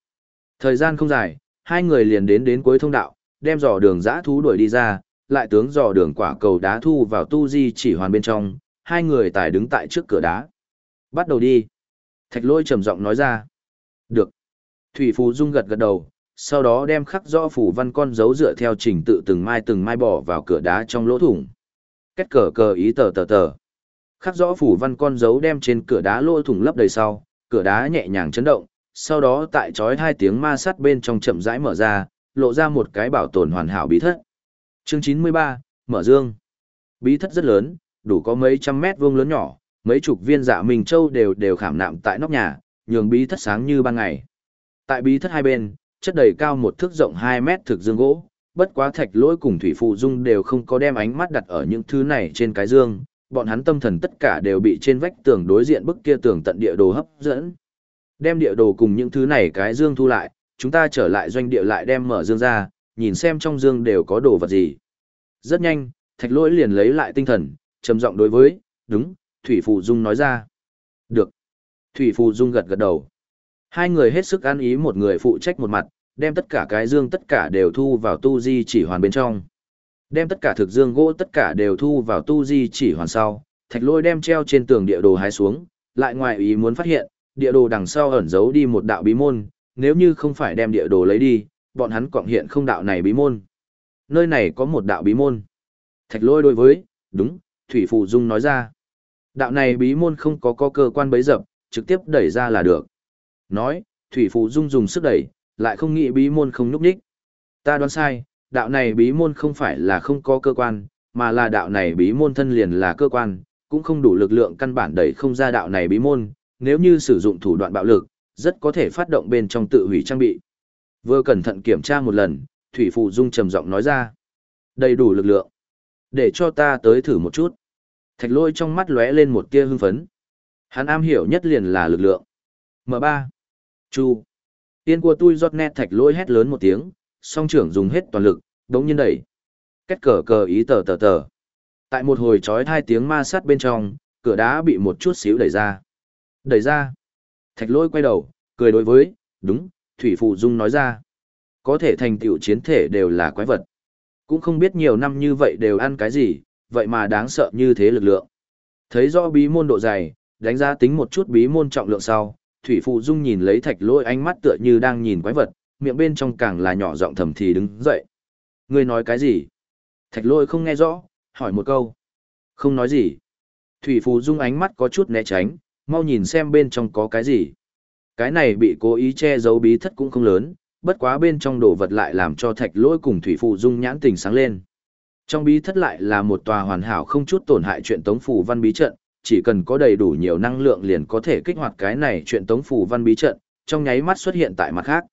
Thời gian không dài, hai người liền đến đến cuối thông đạo, đem dò đường dã thú đuổi đi ra, lại tướng dò đường quả cầu đá thu vào tu di chỉ hoàn bên trong, hai người tài đứng tại trước cửa đá. Bắt đầu đi. Thạch lôi trầm giọng nói ra. Được. Thủy Phù Dung gật gật đầu, sau đó đem khắc rõ phủ văn con dấu dựa theo trình tự từng mai từng mai bỏ vào cửa đá trong lỗ thủng. Kết cờ cờ ý tờ tờ tờ. Khắc rõ phủ văn con dấu đem trên cửa đá lỗ thủng lấp đầy sau, cửa đá nhẹ nhàng chấn động, sau đó tại chói hai tiếng ma sắt bên trong chậm rãi mở ra, lộ ra một cái bảo tồn hoàn hảo bí thất. Chương 93, Mở Dương. Bí thất rất lớn, đủ có mấy trăm mét vuông lớn nhỏ, mấy chục viên dạ mình châu đều đều khảm nạm tại nóc nhà, nhường bí thất sáng như ban ngày. Tại bí thất hai bên, chất đầy cao một thước rộng 2 mét thực dương gỗ, bất quá thạch lỗi cùng thủy phụ dung đều không có đem ánh mắt đặt ở những thứ này trên cái dương, bọn hắn tâm thần tất cả đều bị trên vách tường đối diện bức kia tường tận địa đồ hấp dẫn. Đem địa đồ cùng những thứ này cái dương thu lại, chúng ta trở lại doanh địa lại đem mở dương ra, nhìn xem trong dương đều có đồ vật gì. Rất nhanh, thạch lỗi liền lấy lại tinh thần, trầm giọng đối với, đúng, Thủy phù Dung nói ra. Được. Thủy phù Dung gật gật đầu. Hai người hết sức ăn ý một người phụ trách một mặt, đem tất cả cái dương tất cả đều thu vào tu di chỉ hoàn bên trong. Đem tất cả thực dương gỗ tất cả đều thu vào tu di chỉ hoàn sau, thạch lôi đem treo trên tường địa đồ hái xuống, lại ngoài ý muốn phát hiện, địa đồ đằng sau ẩn giấu đi một đạo bí môn, nếu như không phải đem địa đồ lấy đi, bọn hắn quọng hiện không đạo này bí môn. Nơi này có một đạo bí môn. Thạch lôi đối với, đúng, Thủy Phù Dung nói ra. Đạo này bí môn không có có cơ quan bấy dập, trực tiếp đẩy ra là được. Nói, Thủy Phù Dung dùng sức đẩy, lại không nghĩ bí môn không núp đích. Ta đoán sai, đạo này bí môn không phải là không có cơ quan, mà là đạo này bí môn thân liền là cơ quan, cũng không đủ lực lượng căn bản đẩy không ra đạo này bí môn, nếu như sử dụng thủ đoạn bạo lực, rất có thể phát động bên trong tự hủy trang bị. Vừa cẩn thận kiểm tra một lần, Thủy Phụ Dung trầm giọng nói ra. Đầy đủ lực lượng. Để cho ta tới thử một chút. Thạch lôi trong mắt lóe lên một tia hưng phấn. Hắn am hiểu nhất liền là lực lượng. M3. Chu. Tiên của tôi giọt nét thạch lôi hét lớn một tiếng, song trưởng dùng hết toàn lực, đống nhiên đẩy. Kết cờ cờ ý tờ tờ tờ. Tại một hồi chói hai tiếng ma sát bên trong, cửa đá bị một chút xíu đẩy ra. Đẩy ra. Thạch lôi quay đầu, cười đối với, đúng, Thủy Phụ Dung nói ra. Có thể thành tựu chiến thể đều là quái vật. Cũng không biết nhiều năm như vậy đều ăn cái gì, vậy mà đáng sợ như thế lực lượng. Thấy rõ bí môn độ dày, đánh giá tính một chút bí môn trọng lượng sau, Thủy Phụ Dung nhìn lấy thạch lôi ánh mắt tựa như đang nhìn quái vật, miệng bên trong càng là nhỏ giọng thầm thì đứng dậy. Ngươi nói cái gì? Thạch lôi không nghe rõ, hỏi một câu. Không nói gì. Thủy Phụ Dung ánh mắt có chút né tránh, mau nhìn xem bên trong có cái gì. Cái này bị cố ý che giấu bí thất cũng không lớn, bất quá bên trong đồ vật lại làm cho thạch lỗi cùng Thủy Phụ Dung nhãn tình sáng lên. Trong bí thất lại là một tòa hoàn hảo không chút tổn hại chuyện tống phủ văn bí trận, chỉ cần có đầy đủ nhiều năng lượng liền có thể kích hoạt cái này chuyện tống phủ văn bí trận, trong nháy mắt xuất hiện tại mặt khác.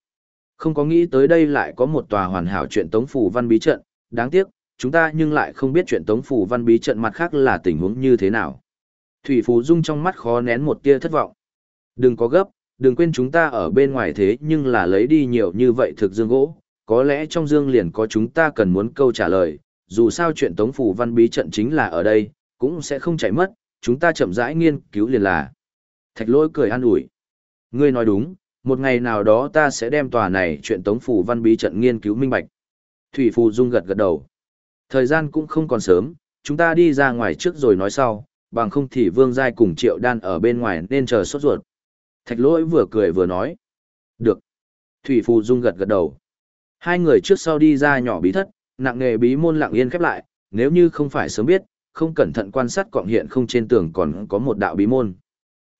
Không có nghĩ tới đây lại có một tòa hoàn hảo chuyện tống phủ văn bí trận, đáng tiếc, chúng ta nhưng lại không biết chuyện tống phủ văn bí trận mặt khác là tình huống như thế nào. Thủy Phú Dung trong mắt khó nén một tia thất vọng. Đừng có gấp, đừng quên chúng ta ở bên ngoài thế nhưng là lấy đi nhiều như vậy thực dương gỗ, có lẽ trong dương liền có chúng ta cần muốn câu trả lời, dù sao chuyện tống phủ văn bí trận chính là ở đây, cũng sẽ không chạy mất, chúng ta chậm rãi nghiên cứu liền là. Thạch lỗi cười an ủi. Ngươi nói đúng, một ngày nào đó ta sẽ đem tòa này chuyện tống phủ văn bí trận nghiên cứu minh bạch. Thủy Phù Dung gật gật đầu. Thời gian cũng không còn sớm, chúng ta đi ra ngoài trước rồi nói sau, bằng không thì Vương Giai cùng Triệu Đan ở bên ngoài nên chờ sốt ruột. Thạch lỗi vừa cười vừa nói. Được. Thủy Phù Dung gật gật đầu. Hai người trước sau đi ra nhỏ bí thất, nặng nghề bí môn lặng yên khép lại, nếu như không phải sớm biết, không cẩn thận quan sát cọng hiện không trên tường còn có một đạo bí môn.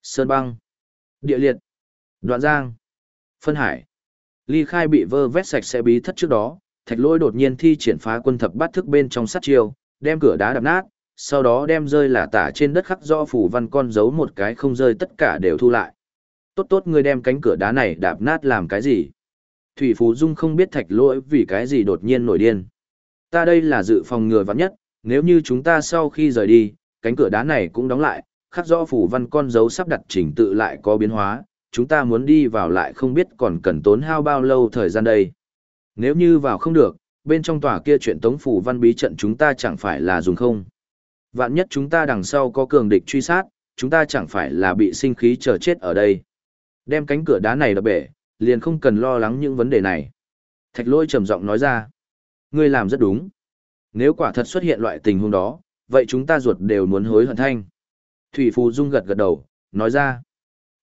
Sơn băng, địa liệt, đoạn giang, phân hải. Ly khai bị vơ vét sạch sẽ bí thất trước đó, thạch lỗi đột nhiên thi triển phá quân thập bát thức bên trong sát chiêu, đem cửa đá đập nát, sau đó đem rơi là tả trên đất khắc do phủ văn con giấu một cái không rơi tất cả đều thu lại. Tốt tốt ngươi đem cánh cửa đá này đạp nát làm cái gì? Thủy Phú Dung không biết thạch lỗi vì cái gì đột nhiên nổi điên. Ta đây là dự phòng ngừa vắng nhất, nếu như chúng ta sau khi rời đi, cánh cửa đá này cũng đóng lại, khắc rõ phủ văn con dấu sắp đặt chỉnh tự lại có biến hóa, chúng ta muốn đi vào lại không biết còn cần tốn hao bao lâu thời gian đây. Nếu như vào không được, bên trong tòa kia chuyện tống phủ văn bí trận chúng ta chẳng phải là dùng không. Vạn nhất chúng ta đằng sau có cường địch truy sát, chúng ta chẳng phải là bị sinh khí chờ chết ở đây. Đem cánh cửa đá này đập bể, liền không cần lo lắng những vấn đề này. Thạch lôi trầm giọng nói ra. Ngươi làm rất đúng. Nếu quả thật xuất hiện loại tình huống đó, vậy chúng ta ruột đều muốn hối hận thanh. Thủy Phù Dung gật gật đầu, nói ra.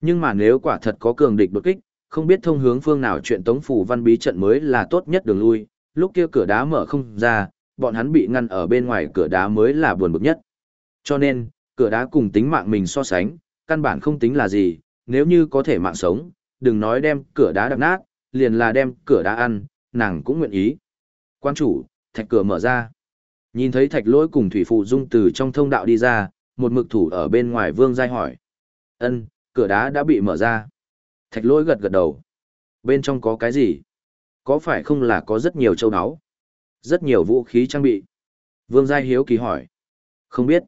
Nhưng mà nếu quả thật có cường địch đột kích, không biết thông hướng phương nào chuyện tống phủ văn bí trận mới là tốt nhất đường lui, lúc kia cửa đá mở không ra, bọn hắn bị ngăn ở bên ngoài cửa đá mới là buồn bực nhất. Cho nên, cửa đá cùng tính mạng mình so sánh, căn bản không tính là gì, nếu như có thể mạng sống, đừng nói đem cửa đá đập nát, liền là đem cửa đá ăn, nàng cũng nguyện ý. Quan chủ, thạch cửa mở ra. Nhìn thấy thạch lỗi cùng thủy phụ dung từ trong thông đạo đi ra, một mực thủ ở bên ngoài vương giai hỏi. ân cửa đá đã bị mở ra. Thạch lỗi gật gật đầu. Bên trong có cái gì? Có phải không là có rất nhiều châu áo? Rất nhiều vũ khí trang bị. Vương giai hiếu kỳ hỏi. Không biết.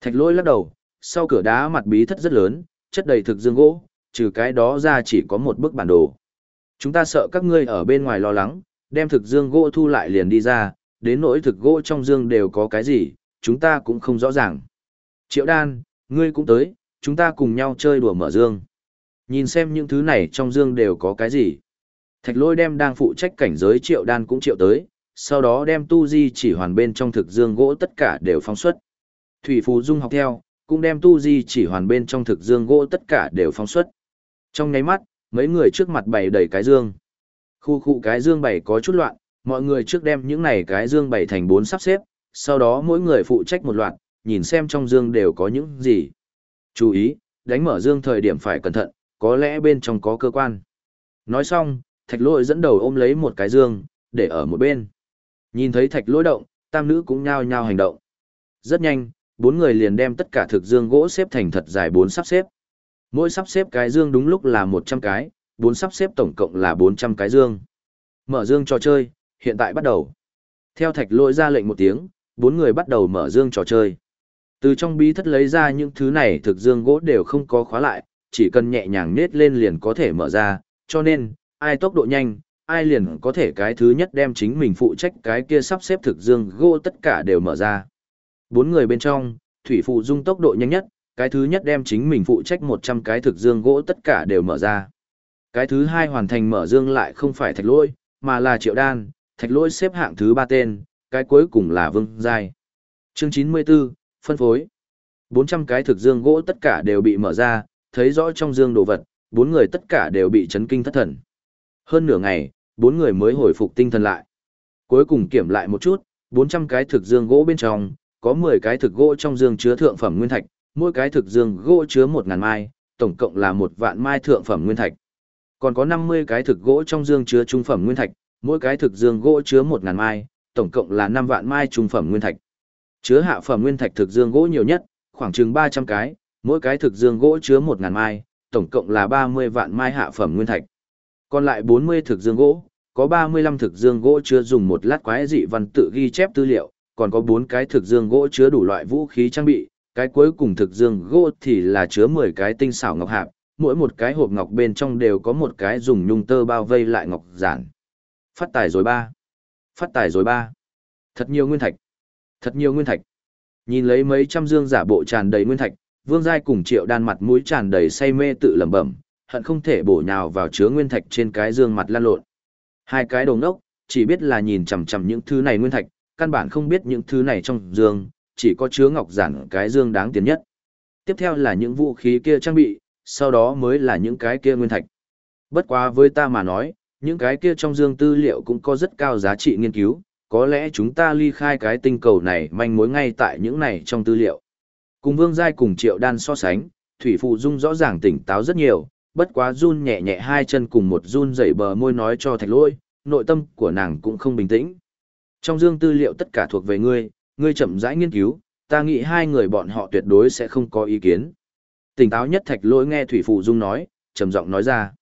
Thạch lỗi lắc đầu, sau cửa đá mặt bí thất rất lớn, chất đầy thực dương gỗ, trừ cái đó ra chỉ có một bức bản đồ. Chúng ta sợ các ngươi ở bên ngoài lo lắng, đem thực dương gỗ thu lại liền đi ra, đến nỗi thực gỗ trong dương đều có cái gì, chúng ta cũng không rõ ràng. Triệu đan, ngươi cũng tới, chúng ta cùng nhau chơi đùa mở dương. Nhìn xem những thứ này trong dương đều có cái gì. Thạch lôi đem đang phụ trách cảnh giới triệu đan cũng triệu tới, sau đó đem tu di chỉ hoàn bên trong thực dương gỗ tất cả đều phóng xuất. Thủy Phù Dung học theo, cũng đem tu di chỉ hoàn bên trong thực dương gỗ tất cả đều phóng xuất. Trong nháy mắt, mấy người trước mặt bày đầy cái dương. Khu khu cái dương bày có chút loạn, mọi người trước đem những này cái dương bày thành bốn sắp xếp, sau đó mỗi người phụ trách một loạt, nhìn xem trong dương đều có những gì. Chú ý, đánh mở dương thời điểm phải cẩn thận, có lẽ bên trong có cơ quan. Nói xong, thạch lội dẫn đầu ôm lấy một cái dương, để ở một bên. Nhìn thấy thạch lỗi động, tam nữ cũng nhao nhao hành động. Rất nhanh, bốn người liền đem tất cả thực dương gỗ xếp thành thật dài bốn sắp xếp. Mỗi sắp xếp cái dương đúng lúc là 100 cái, bốn sắp xếp tổng cộng là 400 cái dương. Mở dương trò chơi, hiện tại bắt đầu. Theo thạch lỗi ra lệnh một tiếng, bốn người bắt đầu mở dương trò chơi. Từ trong bí thất lấy ra những thứ này thực dương gỗ đều không có khóa lại, chỉ cần nhẹ nhàng nết lên liền có thể mở ra, cho nên, ai tốc độ nhanh, ai liền có thể cái thứ nhất đem chính mình phụ trách cái kia sắp xếp thực dương gỗ tất cả đều mở ra. Bốn người bên trong, thủy phụ dung tốc độ nhanh nhất, cái thứ nhất đem chính mình phụ trách 100 cái thực dương gỗ tất cả đều mở ra. Cái thứ hai hoàn thành mở dương lại không phải thạch lôi, mà là triệu đan, thạch lôi xếp hạng thứ ba tên, cái cuối cùng là vương giai. Chương 94, phân phối. 400 cái thực dương gỗ tất cả đều bị mở ra, thấy rõ trong dương đồ vật, bốn người tất cả đều bị chấn kinh thất thần. Hơn nửa ngày, bốn người mới hồi phục tinh thần lại. Cuối cùng kiểm lại một chút, 400 cái thực dương gỗ bên trong, có 10 cái thực gỗ trong dương chứa thượng phẩm nguyên thạch, mỗi cái thực dương gỗ chứa 1000 mai, tổng cộng là một vạn mai thượng phẩm nguyên thạch. Còn có 50 cái thực gỗ trong dương chứa trung phẩm nguyên thạch, mỗi cái thực dương gỗ chứa 1000 mai, tổng cộng là 5 vạn mai trung phẩm nguyên thạch. Chứa hạ phẩm nguyên thạch thực dương gỗ nhiều nhất, khoảng chừng 300 cái, mỗi cái thực dương gỗ chứa 1000 mai, tổng cộng là 30 vạn mai hạ phẩm nguyên thạch. Còn lại 40 thực dương gỗ, có 35 thực dương gỗ chứa dùng một lát quái dị văn tự ghi chép tư liệu, còn có 4 cái thực dương gỗ chứa đủ loại vũ khí trang bị, cái cuối cùng thực dương gỗ thì là chứa 10 cái tinh xảo ngọc hạp, mỗi một cái hộp ngọc bên trong đều có một cái dùng nhung tơ bao vây lại ngọc giản. Phát tài rồi ba. Phát tài rồi ba. Thật nhiều nguyên thạch. Thật nhiều nguyên thạch. Nhìn lấy mấy trăm dương giả bộ tràn đầy nguyên thạch, Vương Giai cùng Triệu Đan mặt mũi tràn đầy say mê tự lẩm bẩm, hận không thể bổ nhào vào chứa nguyên thạch trên cái dương mặt lan lộn. Hai cái đồng ngốc chỉ biết là nhìn chằm chằm những thứ này nguyên thạch, căn bản không biết những thứ này trong dương, chỉ có chứa ngọc giản cái dương đáng tiền nhất. Tiếp theo là những vũ khí kia trang bị, sau đó mới là những cái kia nguyên thạch. Bất quá với ta mà nói, những cái kia trong dương tư liệu cũng có rất cao giá trị nghiên cứu, có lẽ chúng ta ly khai cái tinh cầu này manh mối ngay tại những này trong tư liệu. Cùng Vương Giai cùng Triệu Đan so sánh, Thủy Phụ Dung rõ ràng tỉnh táo rất nhiều, bất quá run nhẹ nhẹ hai chân cùng một run dậy bờ môi nói cho thạch lôi, nội tâm của nàng cũng không bình tĩnh. Trong dương tư liệu tất cả thuộc về ngươi, ngươi chậm rãi nghiên cứu, ta nghĩ hai người bọn họ tuyệt đối sẽ không có ý kiến. Tỉnh táo nhất thạch lôi nghe Thủy Phụ Dung nói, trầm giọng nói ra.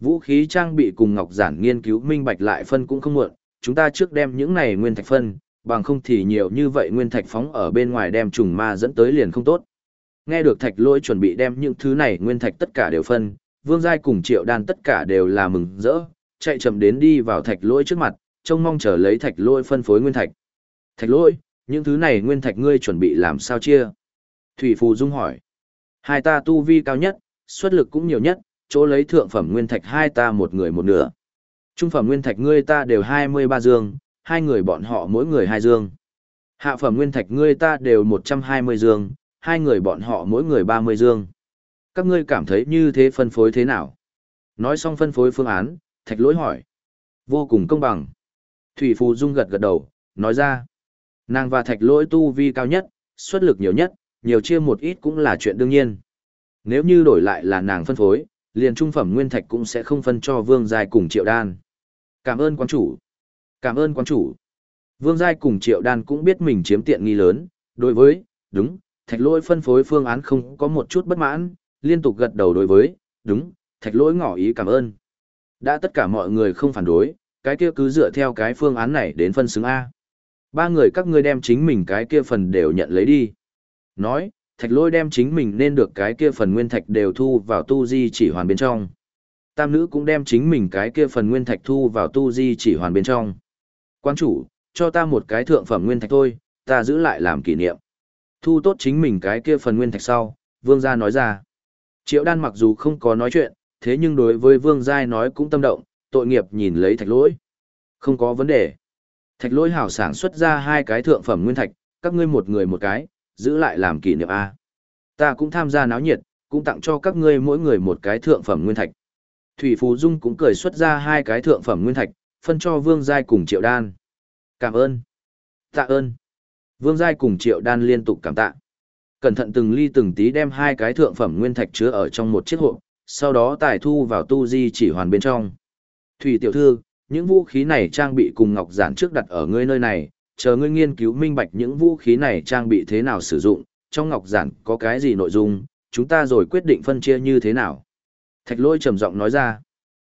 Vũ khí trang bị cùng Ngọc Giản nghiên cứu minh bạch lại phân cũng không muộn, chúng ta trước đem những này nguyên thạch phân, bằng không thì nhiều như vậy nguyên thạch phóng ở bên ngoài đem trùng ma dẫn tới liền không tốt. Nghe được thạch lôi chuẩn bị đem những thứ này nguyên thạch tất cả đều phân, vương giai cùng triệu đan tất cả đều là mừng rỡ, chạy chậm đến đi vào thạch lôi trước mặt, trông mong chờ lấy thạch lôi phân phối nguyên thạch. Thạch lôi, những thứ này nguyên thạch ngươi chuẩn bị làm sao chia? Thủy Phù Dung hỏi. Hai ta tu vi cao nhất, xuất lực cũng nhiều nhất, chỗ lấy thượng phẩm nguyên thạch hai ta một người một nửa. Trung phẩm nguyên thạch ngươi ta đều 23 dương, hai người bọn họ mỗi người hai dương. Hạ phẩm nguyên thạch ngươi ta đều 120 dương, hai người bọn họ mỗi người 30 dương. Các ngươi cảm thấy như thế phân phối thế nào? Nói xong phân phối phương án, thạch lỗi hỏi. Vô cùng công bằng. Thủy Phù Dung gật gật đầu, nói ra. Nàng và thạch lỗi tu vi cao nhất, xuất lực nhiều nhất, nhiều chia một ít cũng là chuyện đương nhiên. Nếu như đổi lại là nàng phân phối, liền trung phẩm nguyên thạch cũng sẽ không phân cho vương giai cùng triệu đan. Cảm ơn quán chủ. Cảm ơn quán chủ. Vương Giai cùng Triệu Đan cũng biết mình chiếm tiện nghi lớn, đối với, đúng, thạch lỗi phân phối phương án không có một chút bất mãn, liên tục gật đầu đối với, đúng, thạch lỗi ngỏ ý cảm ơn. Đã tất cả mọi người không phản đối, cái kia cứ dựa theo cái phương án này đến phân xứng A. Ba người các ngươi đem chính mình cái kia phần đều nhận lấy đi. Nói, thạch lỗi đem chính mình nên được cái kia phần nguyên thạch đều thu vào tu di chỉ hoàn bên trong tam nữ cũng đem chính mình cái kia phần nguyên thạch thu vào tu di chỉ hoàn bên trong. Quan chủ, cho ta một cái thượng phẩm nguyên thạch thôi, ta giữ lại làm kỷ niệm. Thu tốt chính mình cái kia phần nguyên thạch sau, vương gia nói ra. Triệu đan mặc dù không có nói chuyện, thế nhưng đối với vương Giai nói cũng tâm động, tội nghiệp nhìn lấy thạch lỗi. Không có vấn đề. Thạch lỗi hảo sản xuất ra hai cái thượng phẩm nguyên thạch, các ngươi một người một cái, giữ lại làm kỷ niệm A. Ta cũng tham gia náo nhiệt, cũng tặng cho các ngươi mỗi người một cái thượng phẩm nguyên thạch. Thủy Phú Dung cũng cười xuất ra hai cái thượng phẩm nguyên thạch, phân cho Vương Giai cùng Triệu Đan. Cảm ơn. Tạ ơn. Vương Giai cùng Triệu Đan liên tục cảm tạ. Cẩn thận từng ly từng tí đem hai cái thượng phẩm nguyên thạch chứa ở trong một chiếc hộp, sau đó tài thu vào tu di chỉ hoàn bên trong. Thủy tiểu thư, những vũ khí này trang bị cùng ngọc giản trước đặt ở ngươi nơi này, chờ ngươi nghiên cứu minh bạch những vũ khí này trang bị thế nào sử dụng, trong ngọc giản có cái gì nội dung, chúng ta rồi quyết định phân chia như thế nào. Thạch lôi trầm giọng nói ra,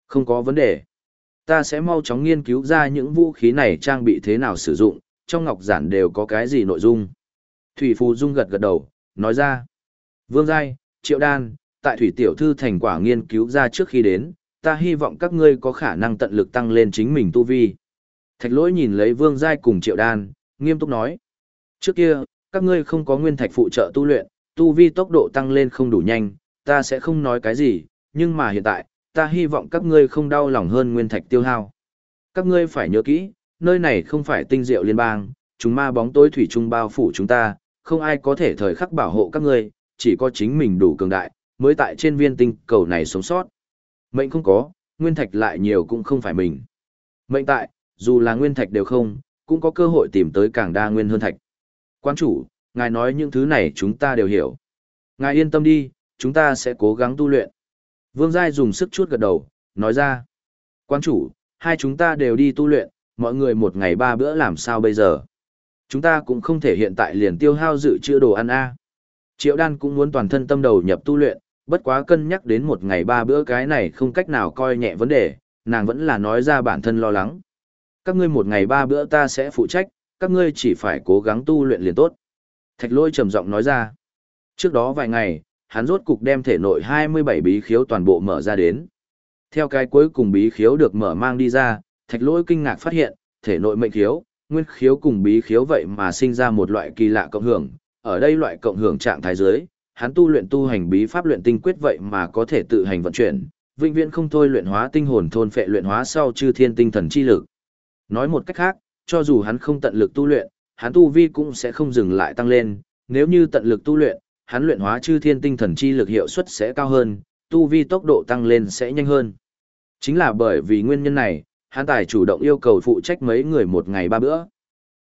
không có vấn đề. Ta sẽ mau chóng nghiên cứu ra những vũ khí này trang bị thế nào sử dụng, trong ngọc giản đều có cái gì nội dung. Thủy Phù Dung gật gật đầu, nói ra. Vương Giai, Triệu Đan, tại Thủy Tiểu Thư thành quả nghiên cứu ra trước khi đến, ta hy vọng các ngươi có khả năng tận lực tăng lên chính mình tu vi. Thạch lỗi nhìn lấy Vương Giai cùng Triệu Đan, nghiêm túc nói. Trước kia, các ngươi không có nguyên thạch phụ trợ tu luyện, tu vi tốc độ tăng lên không đủ nhanh, ta sẽ không nói cái gì, nhưng mà hiện tại, ta hy vọng các ngươi không đau lòng hơn nguyên thạch tiêu hao. Các ngươi phải nhớ kỹ, nơi này không phải tinh diệu liên bang, chúng ma bóng tối thủy trung bao phủ chúng ta, không ai có thể thời khắc bảo hộ các ngươi, chỉ có chính mình đủ cường đại, mới tại trên viên tinh cầu này sống sót. Mệnh không có, nguyên thạch lại nhiều cũng không phải mình. Mệnh tại, dù là nguyên thạch đều không, cũng có cơ hội tìm tới càng đa nguyên hơn thạch. Quan chủ, ngài nói những thứ này chúng ta đều hiểu. Ngài yên tâm đi, chúng ta sẽ cố gắng tu luyện. Vương Giai dùng sức chút gật đầu, nói ra. Quan chủ, hai chúng ta đều đi tu luyện, mọi người một ngày ba bữa làm sao bây giờ? Chúng ta cũng không thể hiện tại liền tiêu hao dự trữ đồ ăn a. Triệu đan cũng muốn toàn thân tâm đầu nhập tu luyện, bất quá cân nhắc đến một ngày ba bữa cái này không cách nào coi nhẹ vấn đề, nàng vẫn là nói ra bản thân lo lắng. Các ngươi một ngày ba bữa ta sẽ phụ trách, các ngươi chỉ phải cố gắng tu luyện liền tốt. Thạch lôi trầm giọng nói ra. Trước đó vài ngày, hắn rốt cục đem thể nội 27 bí khiếu toàn bộ mở ra đến. Theo cái cuối cùng bí khiếu được mở mang đi ra, thạch lôi kinh ngạc phát hiện, thể nội mệnh khiếu, nguyên khiếu cùng bí khiếu vậy mà sinh ra một loại kỳ lạ cộng hưởng. Ở đây loại cộng hưởng trạng thái dưới, hắn tu luyện tu hành bí pháp luyện tinh quyết vậy mà có thể tự hành vận chuyển, vĩnh viễn không thôi luyện hóa tinh hồn thôn phệ luyện hóa sau chư thiên tinh thần chi lực. Nói một cách khác, cho dù hắn không tận lực tu luyện, hắn tu vi cũng sẽ không dừng lại tăng lên, nếu như tận lực tu luyện, hắn luyện hóa chư thiên tinh thần chi lực hiệu suất sẽ cao hơn, tu vi tốc độ tăng lên sẽ nhanh hơn. Chính là bởi vì nguyên nhân này, hắn tài chủ động yêu cầu phụ trách mấy người một ngày ba bữa.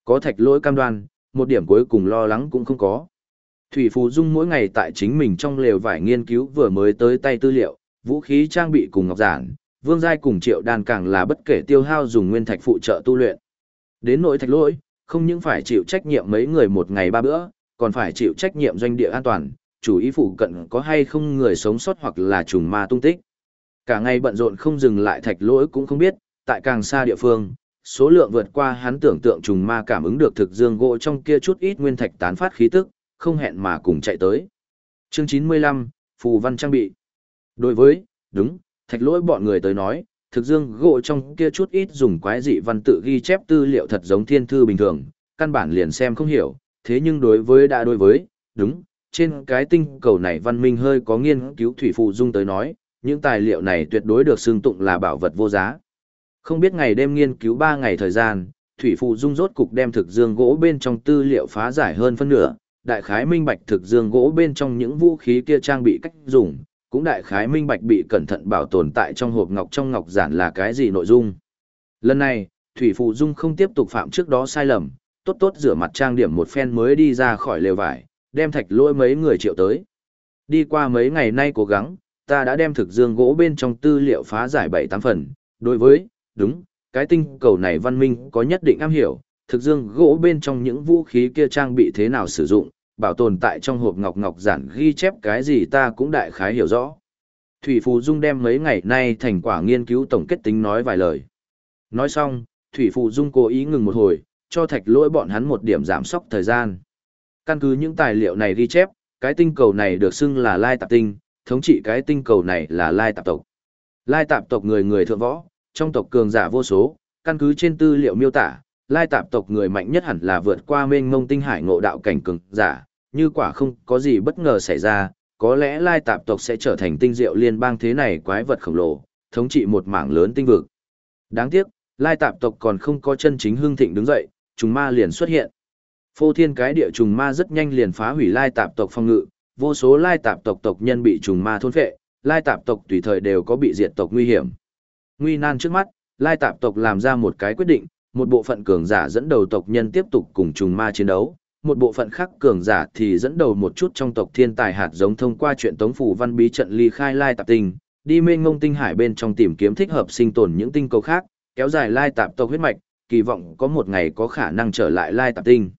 Có thạch lỗi cam đoan, một điểm cuối cùng lo lắng cũng không có. Thủy Phù Dung mỗi ngày tại chính mình trong lều vải nghiên cứu vừa mới tới tay tư liệu, vũ khí trang bị cùng ngọc giản, vương giai cùng triệu đàn càng là bất kể tiêu hao dùng nguyên thạch phụ trợ tu luyện. Đến nỗi thạch lỗi, không những phải chịu trách nhiệm mấy người một ngày ba bữa, còn phải chịu trách nhiệm doanh địa an toàn, chủ ý phụ cận có hay không người sống sót hoặc là trùng ma tung tích. Cả ngày bận rộn không dừng lại thạch lỗi cũng không biết, tại càng xa địa phương, số lượng vượt qua hắn tưởng tượng trùng ma cảm ứng được thực dương gỗ trong kia chút ít nguyên thạch tán phát khí tức, không hẹn mà cùng chạy tới. Chương 95, Phù văn trang bị. Đối với, đúng, thạch lỗi bọn người tới nói, thực dương gỗ trong kia chút ít dùng quái dị văn tự ghi chép tư liệu thật giống thiên thư bình thường, căn bản liền xem không hiểu, thế nhưng đối với đã đối với, đúng, trên cái tinh cầu này văn minh hơi có nghiên cứu thủy phụ dung tới nói, những tài liệu này tuyệt đối được xưng tụng là bảo vật vô giá. Không biết ngày đêm nghiên cứu 3 ngày thời gian, thủy phụ dung rốt cục đem thực dương gỗ bên trong tư liệu phá giải hơn phân nửa, đại khái minh bạch thực dương gỗ bên trong những vũ khí kia trang bị cách dùng, cũng đại khái minh bạch bị cẩn thận bảo tồn tại trong hộp ngọc trong ngọc giản là cái gì nội dung. Lần này, Thủy Phụ Dung không tiếp tục phạm trước đó sai lầm, tốt tốt rửa mặt trang điểm một phen mới đi ra khỏi lều vải, đem thạch lỗi mấy người triệu tới. Đi qua mấy ngày nay cố gắng, ta đã đem thực dương gỗ bên trong tư liệu phá giải bảy tám phần, đối với, đúng, cái tinh cầu này văn minh có nhất định am hiểu, thực dương gỗ bên trong những vũ khí kia trang bị thế nào sử dụng, bảo tồn tại trong hộp ngọc ngọc giản ghi chép cái gì ta cũng đại khái hiểu rõ. Thủy Phù Dung đem mấy ngày nay thành quả nghiên cứu tổng kết tính nói vài lời. Nói xong, Thủy Phù Dung cố ý ngừng một hồi, cho thạch lỗi bọn hắn một điểm giảm sóc thời gian. Căn cứ những tài liệu này ghi chép, cái tinh cầu này được xưng là Lai Tạp Tinh, thống trị cái tinh cầu này là Lai Tạp Tộc. Lai Tạp Tộc người người thượng võ, trong tộc cường giả vô số, căn cứ trên tư liệu miêu tả, Lai Tạp Tộc người mạnh nhất hẳn là vượt qua mênh mông tinh hải ngộ đạo cảnh cường giả, như quả không có gì bất ngờ xảy ra, có lẽ lai tạp tộc sẽ trở thành tinh diệu liên bang thế này quái vật khổng lồ, thống trị một mảng lớn tinh vực. Đáng tiếc, lai tạp tộc còn không có chân chính hương thịnh đứng dậy, trùng ma liền xuất hiện. Phô thiên cái địa trùng ma rất nhanh liền phá hủy lai tạp tộc phong ngự, vô số lai tạp tộc tộc nhân bị trùng ma thôn phệ, lai tạp tộc tùy thời đều có bị diệt tộc nguy hiểm. Nguy nan trước mắt, lai tạp tộc làm ra một cái quyết định, một bộ phận cường giả dẫn đầu tộc nhân tiếp tục cùng trùng ma chiến đấu, một bộ phận khác cường giả thì dẫn đầu một chút trong tộc thiên tài hạt giống thông qua chuyện tống phủ văn bí trận ly khai lai tạp tinh, đi mênh ngông tinh hải bên trong tìm kiếm thích hợp sinh tồn những tinh cầu khác, kéo dài lai tạp tộc huyết mạch, kỳ vọng có một ngày có khả năng trở lại lai tạp tinh.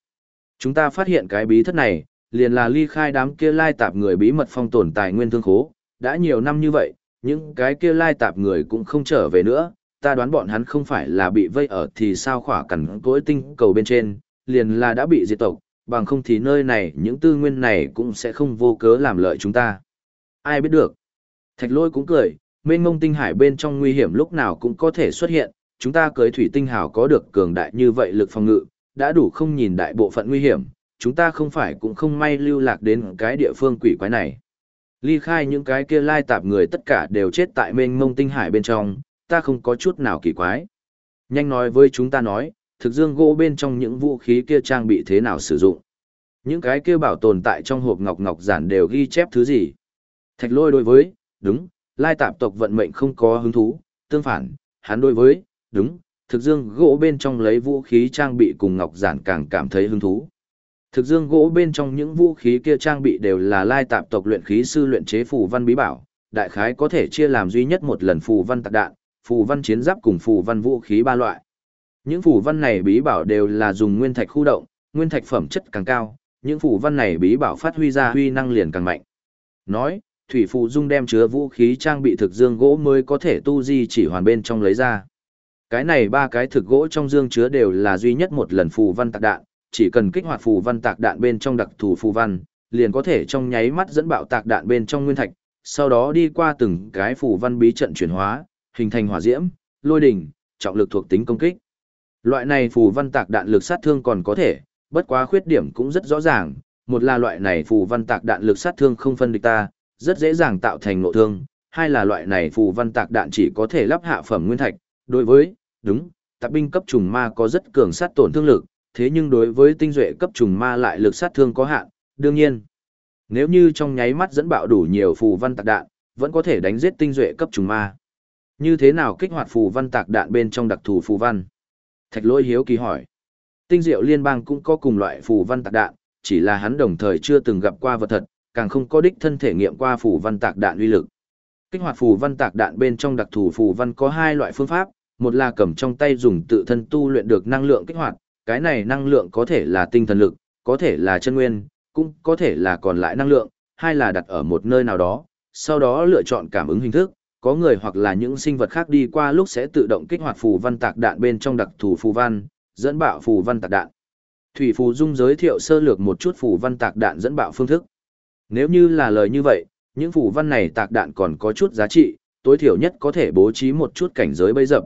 Chúng ta phát hiện cái bí thất này, liền là ly khai đám kia lai tạp người bí mật phong tồn tài nguyên thương khố, đã nhiều năm như vậy, những cái kia lai tạp người cũng không trở về nữa, ta đoán bọn hắn không phải là bị vây ở thì sao khỏa cẩn cối tinh cầu bên trên, liền là đã bị diệt tộc, bằng không thì nơi này những tư nguyên này cũng sẽ không vô cớ làm lợi chúng ta. Ai biết được. Thạch lôi cũng cười, mênh mông tinh hải bên trong nguy hiểm lúc nào cũng có thể xuất hiện, chúng ta cưới thủy tinh hào có được cường đại như vậy lực phòng ngự, đã đủ không nhìn đại bộ phận nguy hiểm, chúng ta không phải cũng không may lưu lạc đến cái địa phương quỷ quái này. Ly khai những cái kia lai tạp người tất cả đều chết tại mênh mông tinh hải bên trong, ta không có chút nào kỳ quái. Nhanh nói với chúng ta nói, thực dương gỗ bên trong những vũ khí kia trang bị thế nào sử dụng. Những cái kia bảo tồn tại trong hộp ngọc ngọc giản đều ghi chép thứ gì. Thạch lôi đối với, đúng, lai tạp tộc vận mệnh không có hứng thú, tương phản, hắn đối với, đúng, thực dương gỗ bên trong lấy vũ khí trang bị cùng ngọc giản càng cảm thấy hứng thú. Thực dương gỗ bên trong những vũ khí kia trang bị đều là lai tạp tộc luyện khí sư luyện chế phù văn bí bảo, đại khái có thể chia làm duy nhất một lần phù văn tạc đạn, phù văn chiến giáp cùng phù văn vũ khí ba loại. Những phù văn này bí bảo đều là dùng nguyên thạch khu động, nguyên thạch phẩm chất càng cao, những phù văn này bí bảo phát huy ra huy năng liền càng mạnh. Nói, thủy phù dung đem chứa vũ khí trang bị thực dương gỗ mới có thể tu di chỉ hoàn bên trong lấy ra. Cái này ba cái thực gỗ trong dương chứa đều là duy nhất một lần phù văn tạc đạn, chỉ cần kích hoạt phù văn tạc đạn bên trong đặc thù phù văn, liền có thể trong nháy mắt dẫn bạo tạc đạn bên trong nguyên thạch, sau đó đi qua từng cái phù văn bí trận chuyển hóa, hình thành hỏa diễm, lôi đỉnh, trọng lực thuộc tính công kích. Loại này phù văn tạc đạn lực sát thương còn có thể, bất quá khuyết điểm cũng rất rõ ràng, một là loại này phù văn tạc đạn lực sát thương không phân địch ta, rất dễ dàng tạo thành nội thương, hai là loại này phù văn tạc đạn chỉ có thể lắp hạ phẩm nguyên thạch, đối với, đúng, tạc binh cấp trùng ma có rất cường sát tổn thương lực, thế nhưng đối với tinh duệ cấp trùng ma lại lực sát thương có hạn, đương nhiên. Nếu như trong nháy mắt dẫn bạo đủ nhiều phù văn tạc đạn, vẫn có thể đánh giết tinh duệ cấp trùng ma. Như thế nào kích hoạt phù văn tạc đạn bên trong đặc thù phù văn? Thạch Lỗi hiếu kỳ hỏi. Tinh diệu liên bang cũng có cùng loại phù văn tạc đạn, chỉ là hắn đồng thời chưa từng gặp qua vật thật, càng không có đích thân thể nghiệm qua phù văn tạc đạn uy lực. Kích hoạt phù văn tạc đạn bên trong đặc thù phù văn có hai loại phương pháp, một là cầm trong tay dùng tự thân tu luyện được năng lượng kích hoạt, cái này năng lượng có thể là tinh thần lực, có thể là chân nguyên, cũng có thể là còn lại năng lượng, hay là đặt ở một nơi nào đó, sau đó lựa chọn cảm ứng hình thức, có người hoặc là những sinh vật khác đi qua lúc sẽ tự động kích hoạt phù văn tạc đạn bên trong đặc thù phù văn, dẫn bạo phù văn tạc đạn. Thủy Phù Dung giới thiệu sơ lược một chút phù văn tạc đạn dẫn bạo phương thức. Nếu như là lời như vậy, những phù văn này tạc đạn còn có chút giá trị, tối thiểu nhất có thể bố trí một chút cảnh giới bấy dập.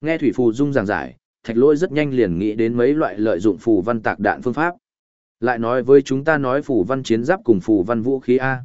Nghe Thủy Phù Dung giảng giải, Thạch Lỗi rất nhanh liền nghĩ đến mấy loại lợi dụng phù văn tạc đạn phương pháp. Lại nói với chúng ta nói phù văn chiến giáp cùng phù văn vũ khí A.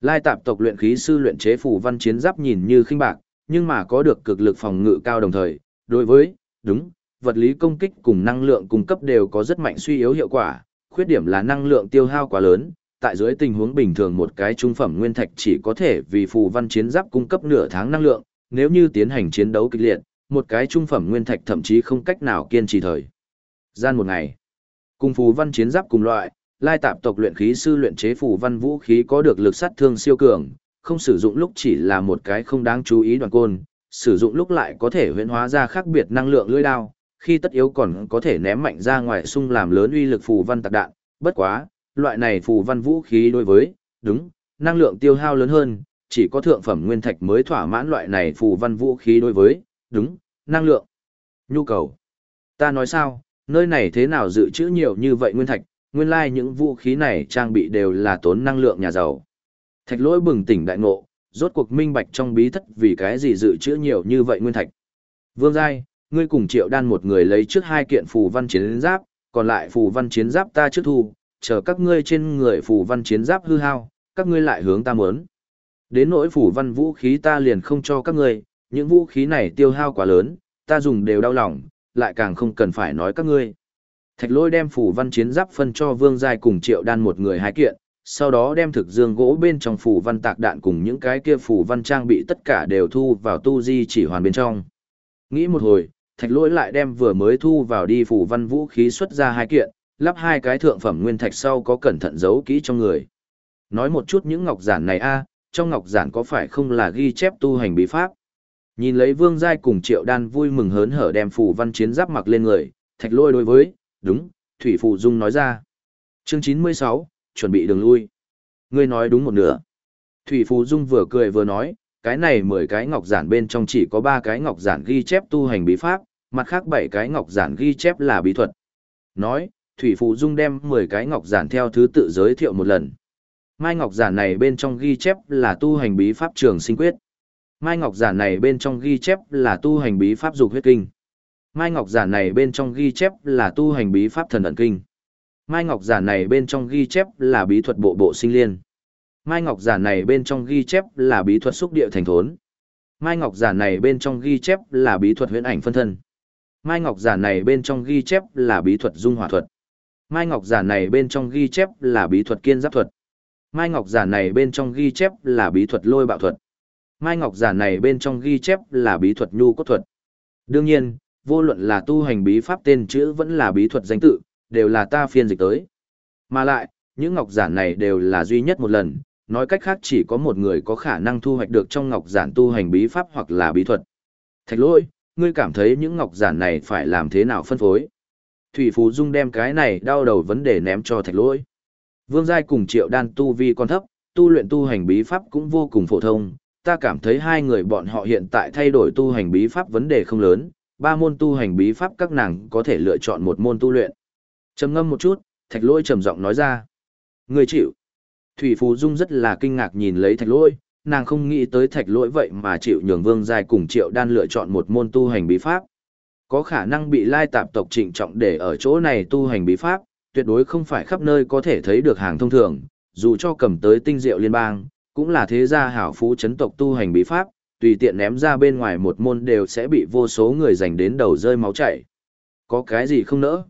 Lai tạp tộc luyện khí sư luyện chế phù văn chiến giáp nhìn như khinh bạc, nhưng mà có được cực lực phòng ngự cao đồng thời, đối với, đúng, vật lý công kích cùng năng lượng cung cấp đều có rất mạnh suy yếu hiệu quả, khuyết điểm là năng lượng tiêu hao quá lớn, tại dưới tình huống bình thường một cái trung phẩm nguyên thạch chỉ có thể vì phù văn chiến giáp cung cấp nửa tháng năng lượng, nếu như tiến hành chiến đấu kịch liệt, một cái trung phẩm nguyên thạch thậm chí không cách nào kiên trì thời. Gian một ngày, cùng phù văn chiến giáp cùng loại, lai tạp tộc luyện khí sư luyện chế phù văn vũ khí có được lực sát thương siêu cường, không sử dụng lúc chỉ là một cái không đáng chú ý đoàn côn, sử dụng lúc lại có thể huyễn hóa ra khác biệt năng lượng lưỡi đao, khi tất yếu còn có thể ném mạnh ra ngoài xung làm lớn uy lực phù văn tạc đạn, bất quá, loại này phù văn vũ khí đối với, đúng, năng lượng tiêu hao lớn hơn, chỉ có thượng phẩm nguyên thạch mới thỏa mãn loại này phù văn vũ khí đối với, đúng, năng lượng, nhu cầu. Ta nói sao, nơi này thế nào dự trữ nhiều như vậy nguyên thạch, nguyên lai like những vũ khí này trang bị đều là tốn năng lượng nhà giàu. Thạch lỗi bừng tỉnh đại ngộ, rốt cuộc minh bạch trong bí thất vì cái gì dự trữ nhiều như vậy nguyên thạch. Vương Giai, ngươi cùng triệu đan một người lấy trước hai kiện phù văn chiến giáp, còn lại phù văn chiến giáp ta trước thu, chờ các ngươi trên người phù văn chiến giáp hư hao, các ngươi lại hướng ta muốn. Đến nỗi phù văn vũ khí ta liền không cho các ngươi, những vũ khí này tiêu hao quá lớn, ta dùng đều đau lòng, lại càng không cần phải nói các ngươi. Thạch lôi đem phủ văn chiến giáp phân cho vương giai cùng triệu đan một người hai kiện, sau đó đem thực dương gỗ bên trong phủ văn tạc đạn cùng những cái kia phủ văn trang bị tất cả đều thu vào tu di chỉ hoàn bên trong. Nghĩ một hồi, thạch lỗi lại đem vừa mới thu vào đi phủ văn vũ khí xuất ra hai kiện, lắp hai cái thượng phẩm nguyên thạch sau có cẩn thận giấu kỹ trong người. Nói một chút những ngọc giản này a, trong ngọc giản có phải không là ghi chép tu hành bí pháp? Nhìn lấy Vương Giai cùng Triệu Đan vui mừng hớn hở đem phù văn chiến giáp mặc lên người, thạch lôi đối với, đúng, Thủy Phù Dung nói ra. Chương 96, chuẩn bị đường lui. Ngươi nói đúng một nửa. Thủy Phù Dung vừa cười vừa nói, cái này 10 cái ngọc giản bên trong chỉ có 3 cái ngọc giản ghi chép tu hành bí pháp, mặt khác 7 cái ngọc giản ghi chép là bí thuật. Nói, Thủy Phù Dung đem 10 cái ngọc giản theo thứ tự giới thiệu một lần. Mai ngọc giản này bên trong ghi chép là tu hành bí pháp trường sinh quyết. Mai ngọc giản này bên trong ghi chép là tu hành bí pháp dục huyết kinh. Mai ngọc giản này bên trong ghi chép là tu hành bí pháp thần ẩn kinh. Mai ngọc giản này bên trong ghi chép là bí thuật bộ bộ sinh liên. Mai ngọc giản này bên trong ghi chép là bí thuật xúc địa thành thốn. Mai ngọc giản này bên trong ghi chép là bí thuật huyễn ảnh phân thân. Mai ngọc giản này bên trong ghi chép là bí thuật dung hỏa thuật. Mai ngọc giản này bên trong ghi chép là bí thuật kiên giáp thuật. Mai ngọc giản này bên trong ghi chép là bí thuật lôi bạo thuật. Mai ngọc giản này bên trong ghi chép là bí thuật nhu cốt thuật. Đương nhiên, vô luận là tu hành bí pháp tên chữ vẫn là bí thuật danh tự, đều là ta phiên dịch tới. Mà lại, những ngọc giản này đều là duy nhất một lần, nói cách khác chỉ có một người có khả năng thu hoạch được trong ngọc giản tu hành bí pháp hoặc là bí thuật. Thạch lỗi, ngươi cảm thấy những ngọc giản này phải làm thế nào phân phối? Thủy Phú Dung đem cái này đau đầu vấn đề ném cho thạch lỗi. Vương Giai cùng triệu đan tu vi con thấp, tu luyện tu hành bí pháp cũng vô cùng phổ thông, ta cảm thấy hai người bọn họ hiện tại thay đổi tu hành bí pháp vấn đề không lớn, ba môn tu hành bí pháp các nàng có thể lựa chọn một môn tu luyện. Trầm ngâm một chút, thạch lôi trầm giọng nói ra. Người chịu. Thủy Phù Dung rất là kinh ngạc nhìn lấy thạch lôi, nàng không nghĩ tới thạch lỗi vậy mà chịu nhường vương giai cùng triệu đan lựa chọn một môn tu hành bí pháp. Có khả năng bị lai tạp tộc trịnh trọng để ở chỗ này tu hành bí pháp, tuyệt đối không phải khắp nơi có thể thấy được hàng thông thường, dù cho cầm tới tinh diệu liên bang, cũng là thế gia hảo phú chấn tộc tu hành bí pháp, tùy tiện ném ra bên ngoài một môn đều sẽ bị vô số người giành đến đầu rơi máu chảy. Có cái gì không nỡ?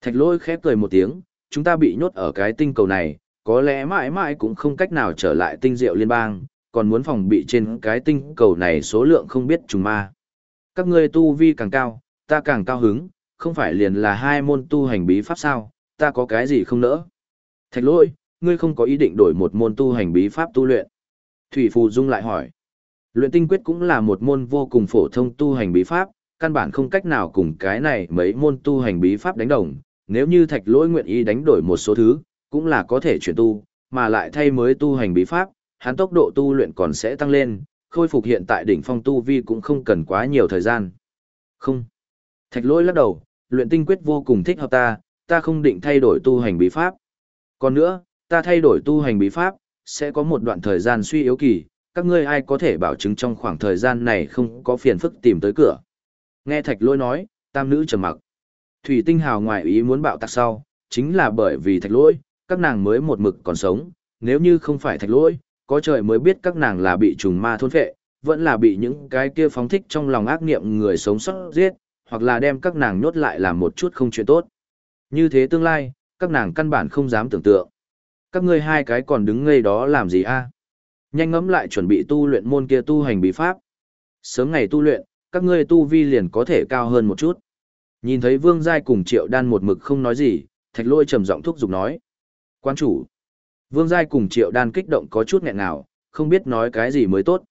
Thạch lôi khép cười một tiếng, chúng ta bị nhốt ở cái tinh cầu này, có lẽ mãi mãi cũng không cách nào trở lại tinh diệu liên bang, còn muốn phòng bị trên cái tinh cầu này số lượng không biết trùng ma. Các ngươi tu vi càng cao, ta càng cao hứng, không phải liền là hai môn tu hành bí pháp sao, ta có cái gì không nỡ. Thạch lôi, ngươi không có ý định đổi một môn tu hành bí pháp tu luyện. Thủy Phù Dung lại hỏi. Luyện tinh quyết cũng là một môn vô cùng phổ thông tu hành bí pháp, căn bản không cách nào cùng cái này mấy môn tu hành bí pháp đánh đồng. Nếu như thạch lỗi nguyện ý đánh đổi một số thứ, cũng là có thể chuyển tu, mà lại thay mới tu hành bí pháp, hắn tốc độ tu luyện còn sẽ tăng lên, khôi phục hiện tại đỉnh phong tu vi cũng không cần quá nhiều thời gian. Không. Thạch lỗi lắc đầu, luyện tinh quyết vô cùng thích hợp ta, ta không định thay đổi tu hành bí pháp. Còn nữa, ta thay đổi tu hành bí pháp, sẽ có một đoạn thời gian suy yếu kỳ, các ngươi ai có thể bảo chứng trong khoảng thời gian này không có phiền phức tìm tới cửa. Nghe thạch lôi nói, tam nữ trầm mặc. Thủy tinh hào ngoại ý muốn bạo tạc sau, chính là bởi vì thạch lôi, các nàng mới một mực còn sống, nếu như không phải thạch lôi, có trời mới biết các nàng là bị trùng ma thôn phệ, vẫn là bị những cái kia phóng thích trong lòng ác niệm người sống sót giết, hoặc là đem các nàng nhốt lại làm một chút không chuyện tốt. Như thế tương lai, các nàng căn bản không dám tưởng tượng các ngươi hai cái còn đứng ngây đó làm gì a? À? Nhanh ngẫm lại chuẩn bị tu luyện môn kia tu hành bí pháp. Sớm ngày tu luyện, các ngươi tu vi liền có thể cao hơn một chút. Nhìn thấy Vương Giai cùng Triệu Đan một mực không nói gì, Thạch Lôi trầm giọng thúc giục nói: "Quan chủ." Vương Giai cùng Triệu Đan kích động có chút nghẹn nào, không biết nói cái gì mới tốt.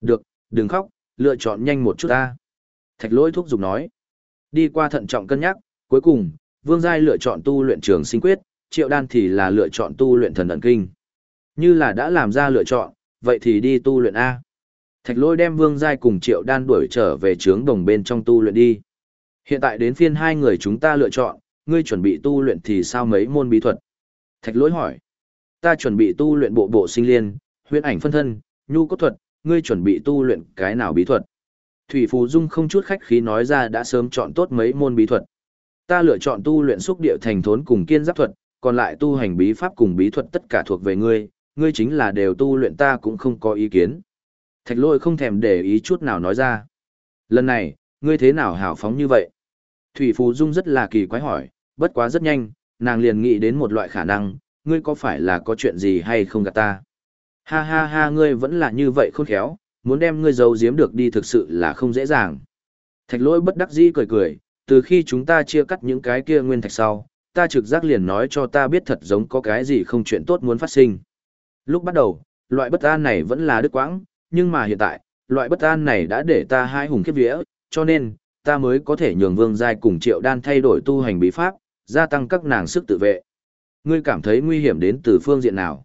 "Được, đừng khóc, lựa chọn nhanh một chút ta." Thạch Lôi thúc giục nói. Đi qua thận trọng cân nhắc, cuối cùng, Vương Giai lựa chọn tu luyện trường sinh quyết, triệu đan thì là lựa chọn tu luyện thần ẩn kinh. Như là đã làm ra lựa chọn, vậy thì đi tu luyện A. Thạch lôi đem vương giai cùng triệu đan đuổi trở về trướng đồng bên trong tu luyện đi. Hiện tại đến phiên hai người chúng ta lựa chọn, ngươi chuẩn bị tu luyện thì sao mấy môn bí thuật? Thạch Lỗi hỏi. Ta chuẩn bị tu luyện bộ bộ sinh liên, huyễn ảnh phân thân, nhu cốt thuật, ngươi chuẩn bị tu luyện cái nào bí thuật? Thủy Phù Dung không chút khách khí nói ra đã sớm chọn tốt mấy môn bí thuật. Ta lựa chọn tu luyện xúc địa thành thốn cùng kiên giáp thuật, còn lại tu hành bí pháp cùng bí thuật tất cả thuộc về ngươi, ngươi chính là đều tu luyện ta cũng không có ý kiến. Thạch lôi không thèm để ý chút nào nói ra. Lần này, ngươi thế nào hào phóng như vậy? Thủy Phù Dung rất là kỳ quái hỏi, bất quá rất nhanh, nàng liền nghĩ đến một loại khả năng, ngươi có phải là có chuyện gì hay không gặp ta? Ha ha ha ngươi vẫn là như vậy khôn khéo, muốn đem ngươi giấu giếm được đi thực sự là không dễ dàng. Thạch lôi bất đắc dĩ cười cười, từ khi chúng ta chia cắt những cái kia nguyên thạch sau, ta trực giác liền nói cho ta biết thật giống có cái gì không chuyện tốt muốn phát sinh. Lúc bắt đầu, loại bất an này vẫn là đứt quãng, nhưng mà hiện tại, loại bất an này đã để ta hai hùng kiếp vía, cho nên, ta mới có thể nhường vương giai cùng triệu đan thay đổi tu hành bí pháp, gia tăng các nàng sức tự vệ. Ngươi cảm thấy nguy hiểm đến từ phương diện nào?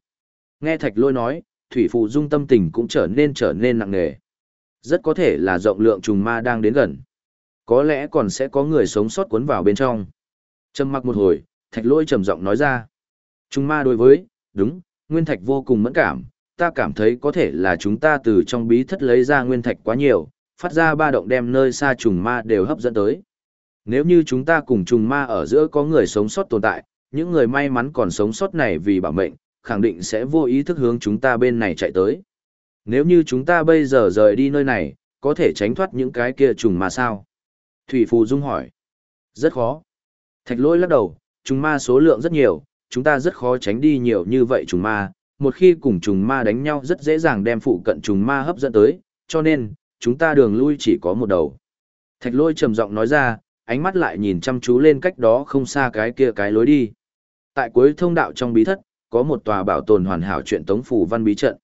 Nghe thạch lôi nói, thủy phụ dung tâm tình cũng trở nên trở nên nặng nề. Rất có thể là rộng lượng trùng ma đang đến gần. Có lẽ còn sẽ có người sống sót cuốn vào bên trong. Trầm mặc một hồi, thạch lôi trầm giọng nói ra. Trùng ma đối với, đúng, nguyên thạch vô cùng mẫn cảm, ta cảm thấy có thể là chúng ta từ trong bí thất lấy ra nguyên thạch quá nhiều, phát ra ba động đem nơi xa trùng ma đều hấp dẫn tới. Nếu như chúng ta cùng trùng ma ở giữa có người sống sót tồn tại, những người may mắn còn sống sót này vì bảo mệnh, khẳng định sẽ vô ý thức hướng chúng ta bên này chạy tới. Nếu như chúng ta bây giờ rời đi nơi này, có thể tránh thoát những cái kia trùng ma sao? Thủy Phù Dung hỏi. Rất khó. Thạch lôi lắc đầu, trùng ma số lượng rất nhiều, chúng ta rất khó tránh đi nhiều như vậy trùng ma. Một khi cùng trùng ma đánh nhau rất dễ dàng đem phụ cận trùng ma hấp dẫn tới, cho nên, chúng ta đường lui chỉ có một đầu. Thạch lôi trầm giọng nói ra, ánh mắt lại nhìn chăm chú lên cách đó không xa cái kia cái lối đi. Tại cuối thông đạo trong bí thất, có một tòa bảo tồn hoàn hảo chuyện tống phủ văn bí trận.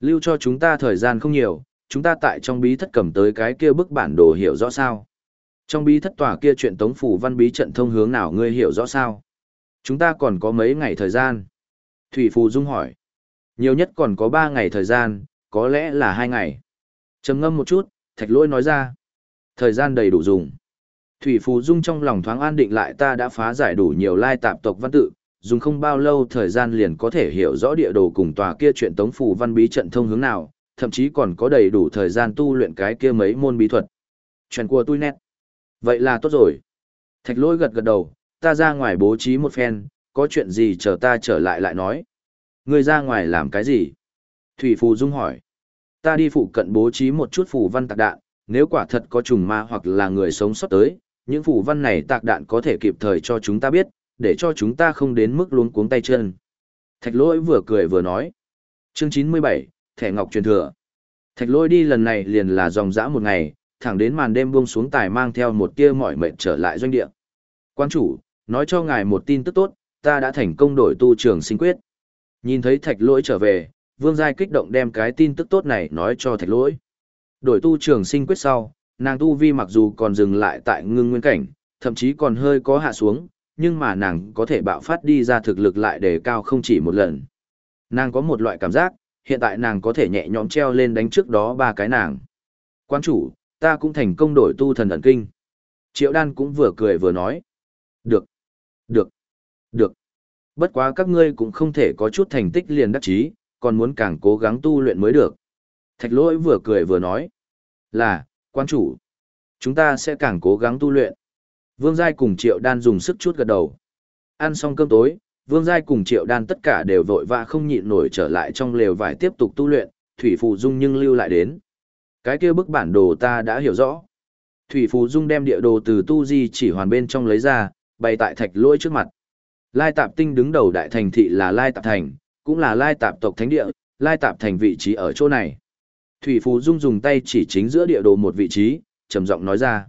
Lưu cho chúng ta thời gian không nhiều, chúng ta tại trong bí thất cầm tới cái kia bức bản đồ hiểu rõ sao. Trong bí thất tòa kia chuyện tống phủ văn bí trận thông hướng nào ngươi hiểu rõ sao? Chúng ta còn có mấy ngày thời gian? Thủy Phù Dung hỏi. Nhiều nhất còn có ba ngày thời gian, có lẽ là hai ngày. trầm ngâm một chút, thạch lỗi nói ra. Thời gian đầy đủ dùng. Thủy Phù Dung trong lòng thoáng an định lại ta đã phá giải đủ nhiều lai tạp tộc văn tự, dùng không bao lâu thời gian liền có thể hiểu rõ địa đồ cùng tòa kia chuyện tống phù văn bí trận thông hướng nào, thậm chí còn có đầy đủ thời gian tu luyện cái kia mấy môn bí thuật. Chuyện của tôi nét. Vậy là tốt rồi. Thạch lỗi gật gật đầu, ta ra ngoài bố trí một phen, có chuyện gì chờ ta trở lại lại nói. Ngươi ra ngoài làm cái gì? Thủy Phù Dung hỏi. Ta đi phụ cận bố trí một chút phù văn tạc đạn, nếu quả thật có trùng ma hoặc là người sống sót tới, những phù văn này tạc đạn có thể kịp thời cho chúng ta biết, để cho chúng ta không đến mức luống cuống tay chân. Thạch lỗi vừa cười vừa nói. Chương 97, Thẻ Ngọc truyền thừa. Thạch lỗi đi lần này liền là dòng dã một ngày, thẳng đến màn đêm buông xuống tài mang theo một tia mỏi mệt trở lại doanh địa. Quan chủ, nói cho ngài một tin tức tốt, ta đã thành công đổi tu trường sinh quyết. Nhìn thấy thạch lỗi trở về, vương giai kích động đem cái tin tức tốt này nói cho thạch lỗi. Đổi tu trường sinh quyết sau, nàng tu vi mặc dù còn dừng lại tại ngưng nguyên cảnh, thậm chí còn hơi có hạ xuống, nhưng mà nàng có thể bạo phát đi ra thực lực lại đề cao không chỉ một lần. Nàng có một loại cảm giác, hiện tại nàng có thể nhẹ nhõm treo lên đánh trước đó ba cái nàng. Quan chủ, ta cũng thành công đổi tu thần ẩn kinh. Triệu đan cũng vừa cười vừa nói. Được, được, được. Bất quá các ngươi cũng không thể có chút thành tích liền đắc chí, còn muốn càng cố gắng tu luyện mới được. Thạch lỗi vừa cười vừa nói. Là, quan chủ. Chúng ta sẽ càng cố gắng tu luyện. Vương Giai cùng Triệu Đan dùng sức chút gật đầu. Ăn xong cơm tối, Vương Giai cùng Triệu Đan tất cả đều vội vã không nhịn nổi trở lại trong lều vải tiếp tục tu luyện, Thủy Phù Dung nhưng lưu lại đến. Cái kia bức bản đồ ta đã hiểu rõ. Thủy Phù Dung đem địa đồ từ tu di chỉ hoàn bên trong lấy ra, bày tại thạch lỗi trước mặt. Lai Tạp Tinh đứng đầu đại thành thị là Lai Tạp Thành, cũng là Lai Tạp tộc thánh địa, Lai Tạp Thành vị trí ở chỗ này. Thủy Phù Dung dùng tay chỉ chính giữa địa đồ một vị trí, trầm giọng nói ra.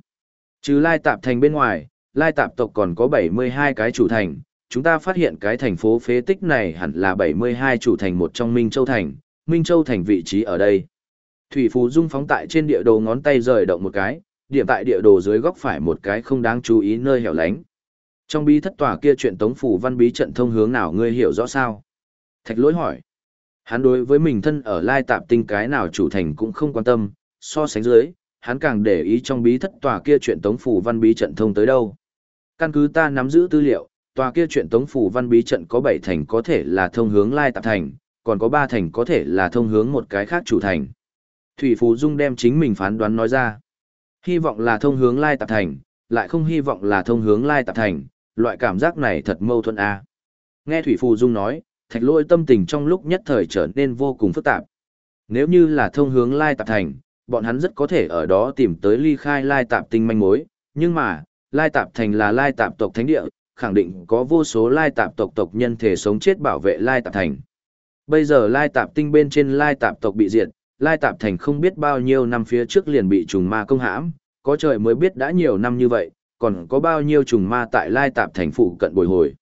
Trừ Lai Tạp Thành bên ngoài, Lai Tạp tộc còn có 72 cái chủ thành, chúng ta phát hiện cái thành phố phế tích này hẳn là 72 chủ thành một trong Minh Châu Thành, Minh Châu Thành vị trí ở đây. Thủy Phù Dung phóng tại trên địa đồ ngón tay rời động một cái, điểm tại địa đồ dưới góc phải một cái không đáng chú ý nơi hẻo lánh. Trong bí thất tòa kia chuyện tống phủ văn bí trận thông hướng nào ngươi hiểu rõ sao? Thạch lỗi hỏi. Hắn đối với mình thân ở lai tạp tinh cái nào chủ thành cũng không quan tâm, so sánh dưới, hắn càng để ý trong bí thất tòa kia chuyện tống phủ văn bí trận thông tới đâu. Căn cứ ta nắm giữ tư liệu, tòa kia chuyện tống phủ văn bí trận có 7 thành có thể là thông hướng lai tạp thành, còn có 3 thành có thể là thông hướng một cái khác chủ thành. Thủy Phú Dung đem chính mình phán đoán nói ra. Hy vọng là thông hướng lai tạp thành, lại không hy vọng là thông hướng lai tạp thành, loại cảm giác này thật mâu thuẫn a. À. Nghe Thủy Phù Dung nói, thạch lôi tâm tình trong lúc nhất thời trở nên vô cùng phức tạp. Nếu như là thông hướng lai tạp thành, bọn hắn rất có thể ở đó tìm tới ly khai lai tạp tinh manh mối, nhưng mà, lai tạp thành là lai tạp tộc thánh địa, khẳng định có vô số lai tạp tộc tộc nhân thể sống chết bảo vệ lai tạp thành. Bây giờ lai tạp tinh bên trên lai tạp tộc bị diệt, lai tạp thành không biết bao nhiêu năm phía trước liền bị trùng ma công hãm, có trời mới biết đã nhiều năm như vậy, còn có bao nhiêu trùng ma tại lai tạp thành phụ cận bồi hồi.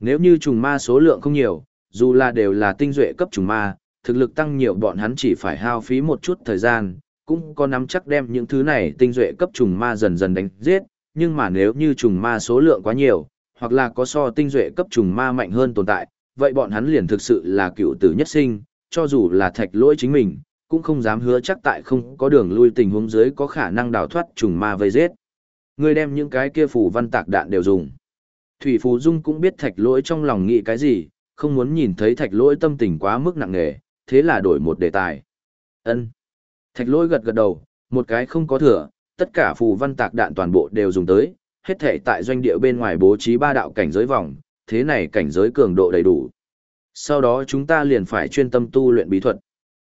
Nếu như trùng ma số lượng không nhiều, dù là đều là tinh duệ cấp trùng ma, thực lực tăng nhiều bọn hắn chỉ phải hao phí một chút thời gian, cũng có nắm chắc đem những thứ này tinh duệ cấp trùng ma dần dần đánh giết, nhưng mà nếu như trùng ma số lượng quá nhiều, hoặc là có so tinh duệ cấp trùng ma mạnh hơn tồn tại, vậy bọn hắn liền thực sự là cựu tử nhất sinh, cho dù là thạch lỗi chính mình, cũng không dám hứa chắc tại không có đường lui tình huống dưới có khả năng đào thoát trùng ma vây giết. ngươi đem những cái kia phủ văn tạc đạn đều dùng. Thủy phù Dung cũng biết thạch lỗi trong lòng nghĩ cái gì, không muốn nhìn thấy thạch lỗi tâm tình quá mức nặng nề, thế là đổi một đề tài. ân Thạch lỗi gật gật đầu, một cái không có thừa, tất cả phù văn tạc đạn toàn bộ đều dùng tới, hết thể tại doanh địa bên ngoài bố trí ba đạo cảnh giới vòng, thế này cảnh giới cường độ đầy đủ. Sau đó chúng ta liền phải chuyên tâm tu luyện bí thuật.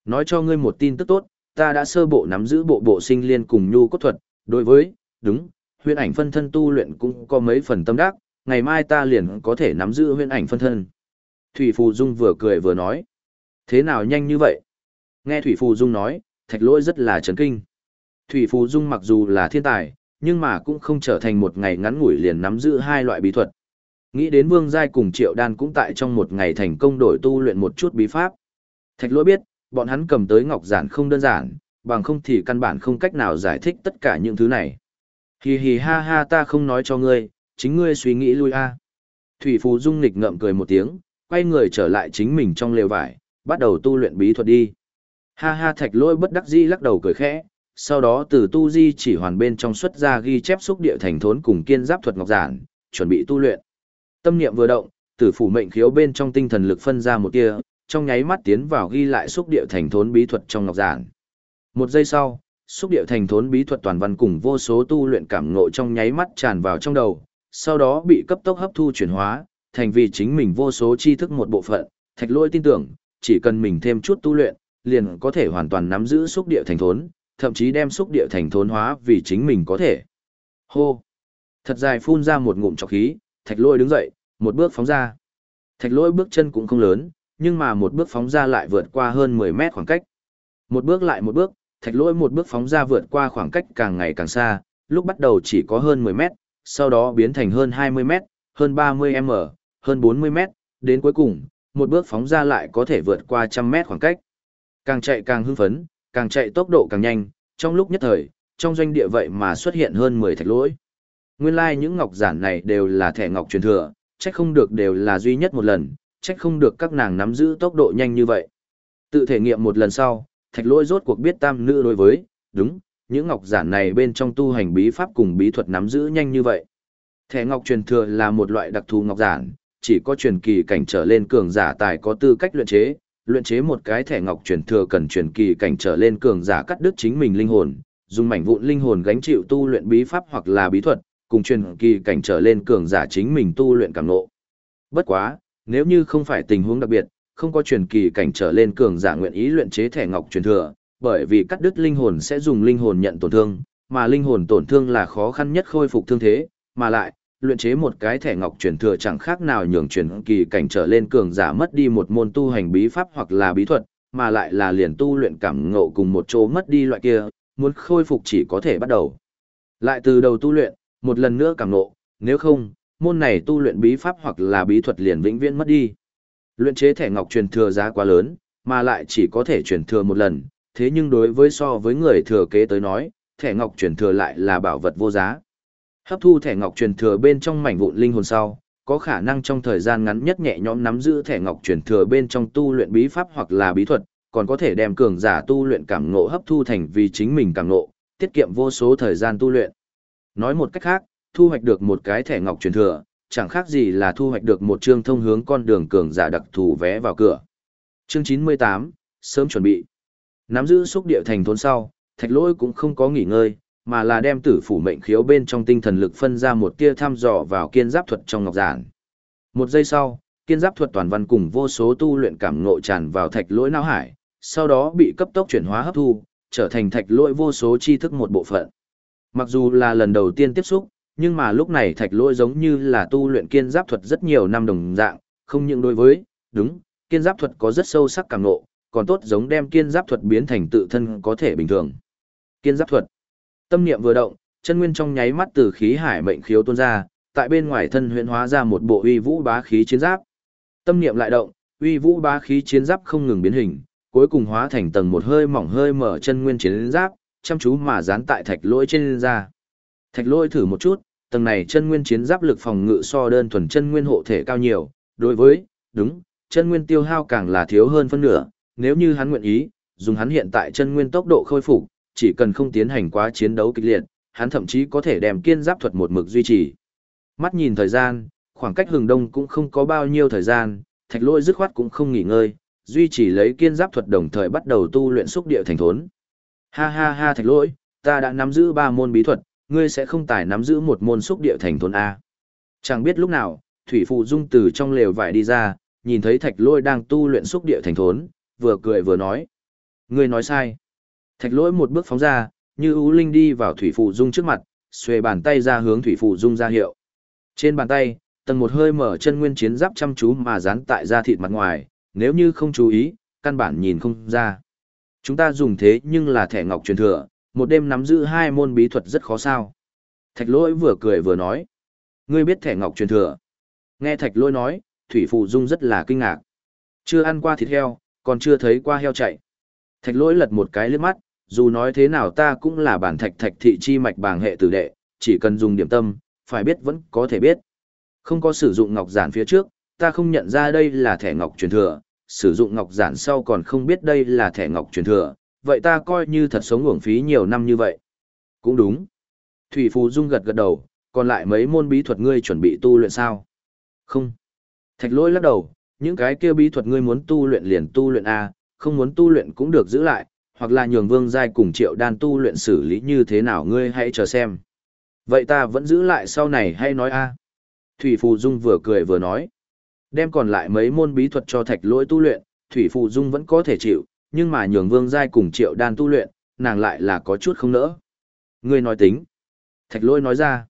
Nói cho ngươi một tin tức tốt, ta đã sơ bộ nắm giữ bộ bộ sinh liên cùng nhu cốt thuật, đối với, đúng, huyễn ảnh phân thân tu luyện cũng có mấy phần tâm đắc, ngày mai ta liền có thể nắm giữ huyễn ảnh phân thân. Thủy Phù Dung vừa cười vừa nói. Thế nào nhanh như vậy? Nghe Thủy Phù Dung nói, thạch lỗi rất là chấn kinh. Thủy Phù Dung mặc dù là thiên tài, nhưng mà cũng không trở thành một ngày ngắn ngủi liền nắm giữ hai loại bí thuật. Nghĩ đến Vương Giai cùng Triệu Đan cũng tại trong một ngày thành công đổi tu luyện một chút bí pháp. Thạch lỗi biết, bọn hắn cầm tới ngọc giản không đơn giản, bằng không thì căn bản không cách nào giải thích tất cả những thứ này. Hì hì ha ha ta không nói cho ngươi, chính ngươi suy nghĩ lui a. Thủy Phù Dung nghịch ngậm cười một tiếng, quay người trở lại chính mình trong lều vải, bắt đầu tu luyện bí thuật đi. Ha ha thạch lôi bất đắc dĩ lắc đầu cười khẽ, sau đó từ tu di chỉ hoàn bên trong xuất ra ghi chép xúc địa thành thốn cùng kiên giáp thuật ngọc giản, chuẩn bị tu luyện. Tâm niệm vừa động, tử phủ mệnh khiếu bên trong tinh thần lực phân ra một tia, trong nháy mắt tiến vào ghi lại xúc địa thành thốn bí thuật trong ngọc giản. Một giây sau, xúc địa thành thốn bí thuật toàn văn cùng vô số tu luyện cảm ngộ trong nháy mắt tràn vào trong đầu, sau đó bị cấp tốc hấp thu chuyển hóa, thành vì chính mình vô số tri thức một bộ phận, thạch lôi tin tưởng, chỉ cần mình thêm chút tu luyện, liền có thể hoàn toàn nắm giữ xúc địa thành thốn, thậm chí đem xúc địa thành thốn hóa vì chính mình có thể. Hô! Thật dài phun ra một ngụm trọc khí, thạch lôi đứng dậy, một bước phóng ra. Thạch lôi bước chân cũng không lớn, nhưng mà một bước phóng ra lại vượt qua hơn 10 mét khoảng cách. Một bước lại một bước, thạch lỗi một bước phóng ra vượt qua khoảng cách càng ngày càng xa, lúc bắt đầu chỉ có hơn 10 mét, sau đó biến thành hơn 20 mét, hơn 30 m, hơn 40 mét, đến cuối cùng, một bước phóng ra lại có thể vượt qua trăm mét khoảng cách. Càng chạy càng hưng phấn, càng chạy tốc độ càng nhanh, trong lúc nhất thời, trong doanh địa vậy mà xuất hiện hơn 10 thạch lỗi. Nguyên lai like những ngọc giản này đều là thẻ ngọc truyền thừa, chắc không được đều là duy nhất một lần, trách không được các nàng nắm giữ tốc độ nhanh như vậy. Tự thể nghiệm một lần sau, thạch lỗi rốt cuộc biết tam nữ đối với, đúng, những ngọc giản này bên trong tu hành bí pháp cùng bí thuật nắm giữ nhanh như vậy. Thẻ ngọc truyền thừa là một loại đặc thù ngọc giản, chỉ có truyền kỳ cảnh trở lên cường giả tài có tư cách luyện chế, luyện chế một cái thẻ ngọc truyền thừa cần truyền kỳ cảnh trở lên cường giả cắt đứt chính mình linh hồn, dùng mảnh vụn linh hồn gánh chịu tu luyện bí pháp hoặc là bí thuật, cùng truyền kỳ cảnh trở lên cường giả chính mình tu luyện cảm ngộ. Bất quá, nếu như không phải tình huống đặc biệt, không có truyền kỳ cảnh trở lên cường giả nguyện ý luyện chế thẻ ngọc truyền thừa, bởi vì cắt đứt linh hồn sẽ dùng linh hồn nhận tổn thương, mà linh hồn tổn thương là khó khăn nhất khôi phục thương thế, mà lại, luyện chế một cái thẻ ngọc truyền thừa chẳng khác nào nhường truyền kỳ cảnh trở lên cường giả mất đi một môn tu hành bí pháp hoặc là bí thuật, mà lại là liền tu luyện cảm ngộ cùng một chỗ mất đi loại kia, muốn khôi phục chỉ có thể bắt đầu. Lại từ đầu tu luyện, một lần nữa cảm ngộ, nếu không, môn này tu luyện bí pháp hoặc là bí thuật liền vĩnh viễn mất đi. Luyện chế thẻ ngọc truyền thừa giá quá lớn, mà lại chỉ có thể truyền thừa một lần, thế nhưng đối với so với người thừa kế tới nói, thẻ ngọc truyền thừa lại là bảo vật vô giá. Hấp thu thẻ ngọc truyền thừa bên trong mảnh vụn linh hồn sau, có khả năng trong thời gian ngắn nhất nhẹ nhõm nắm giữ thẻ ngọc truyền thừa bên trong tu luyện bí pháp hoặc là bí thuật, còn có thể đem cường giả tu luyện cảm ngộ hấp thu thành vì chính mình cảm ngộ, tiết kiệm vô số thời gian tu luyện. Nói một cách khác, thu hoạch được một cái thẻ ngọc truyền thừa, chẳng khác gì là thu hoạch được một chương thông hướng con đường cường giả đặc thù vé vào cửa. Chương 98, sớm chuẩn bị. Nắm giữ xúc địa thành thôn sau, thạch lỗi cũng không có nghỉ ngơi, mà là đem tử phủ mệnh khiếu bên trong tinh thần lực phân ra một tia thăm dò vào kiên giáp thuật trong ngọc giản. Một giây sau, kiên giáp thuật toàn văn cùng vô số tu luyện cảm ngộ tràn vào thạch lỗi não hải, sau đó bị cấp tốc chuyển hóa hấp thu, trở thành thạch lỗi vô số tri thức một bộ phận. Mặc dù là lần đầu tiên tiếp xúc, nhưng mà lúc này thạch lỗi giống như là tu luyện kiên giáp thuật rất nhiều năm đồng dạng, không những đối với, đúng, kiên giáp thuật có rất sâu sắc cảm nộ còn tốt giống đem kiên giáp thuật biến thành tự thân có thể bình thường. Kiên giáp thuật Tâm niệm vừa động, chân nguyên trong nháy mắt từ khí hải mệnh khiếu tuôn ra, tại bên ngoài thân huyễn hóa ra một bộ uy vũ bá khí chiến giáp. Tâm niệm lại động, uy vũ bá khí chiến giáp không ngừng biến hình, cuối cùng hóa thành tầng một hơi mỏng hơi mở chân nguyên chiến giáp, chăm chú mà dán tại thạch lỗi trên da. Thạch lỗi thử một chút, tầng này chân nguyên chiến giáp lực phòng ngự so đơn thuần chân nguyên hộ thể cao nhiều, đối với, đúng, chân nguyên tiêu hao càng là thiếu hơn phân nửa, nếu như hắn nguyện ý, dùng hắn hiện tại chân nguyên tốc độ khôi phục, chỉ cần không tiến hành quá chiến đấu kịch liệt, hắn thậm chí có thể đem kiên giáp thuật một mực duy trì. Mắt nhìn thời gian, khoảng cách hừng đông cũng không có bao nhiêu thời gian, thạch lôi dứt khoát cũng không nghỉ ngơi, duy trì lấy kiên giáp thuật đồng thời bắt đầu tu luyện xúc địa thành thốn. Ha ha ha thạch lôi, ta đã nắm giữ ba môn bí thuật, ngươi sẽ không tài nắm giữ một môn xúc địa thành thốn A. Chẳng biết lúc nào, Thủy Phụ Dung từ trong lều vải đi ra, nhìn thấy thạch lôi đang tu luyện xúc địa thành thốn, vừa cười vừa nói. Ngươi nói sai. Thạch lôi một bước phóng ra, như ưu linh đi vào Thủy Phụ Dung trước mặt, xuề bàn tay ra hướng Thủy Phụ Dung ra hiệu. Trên bàn tay, tầng một hơi mở chân nguyên chiến giáp chăm chú mà dán tại da thịt mặt ngoài, nếu như không chú ý, căn bản nhìn không ra. Chúng ta dùng thế nhưng là thẻ ngọc truyền thừa, một đêm nắm giữ hai môn bí thuật rất khó sao. Thạch lỗi vừa cười vừa nói. Ngươi biết thẻ ngọc truyền thừa. Nghe thạch lỗi nói, Thủy Phụ Dung rất là kinh ngạc. Chưa ăn qua thịt heo, còn chưa thấy qua heo chạy. Thạch lỗi lật một cái liếc mắt, dù nói thế nào ta cũng là bản thạch thạch thị chi mạch bàng hệ tử đệ, chỉ cần dùng điểm tâm, phải biết vẫn có thể biết. Không có sử dụng ngọc giản phía trước, ta không nhận ra đây là thẻ ngọc truyền thừa, sử dụng ngọc giản sau còn không biết đây là thẻ ngọc truyền thừa, vậy ta coi như thật sống uổng phí nhiều năm như vậy. Cũng đúng. Thủy Phù Dung gật gật đầu, còn lại mấy môn bí thuật ngươi chuẩn bị tu luyện sao? Không. Thạch lôi lắc đầu, những cái kia bí thuật ngươi muốn tu luyện liền tu luyện A, không muốn tu luyện cũng được giữ lại, hoặc là nhường vương giai cùng triệu đan tu luyện xử lý như thế nào ngươi hãy chờ xem. Vậy ta vẫn giữ lại sau này hay nói A. Thủy Phù Dung vừa cười vừa nói. Đem còn lại mấy môn bí thuật cho thạch lỗi tu luyện, Thủy Phù Dung vẫn có thể chịu, nhưng mà nhường vương giai cùng triệu đan tu luyện, nàng lại là có chút không nỡ. Ngươi nói tính. Thạch lỗi nói ra.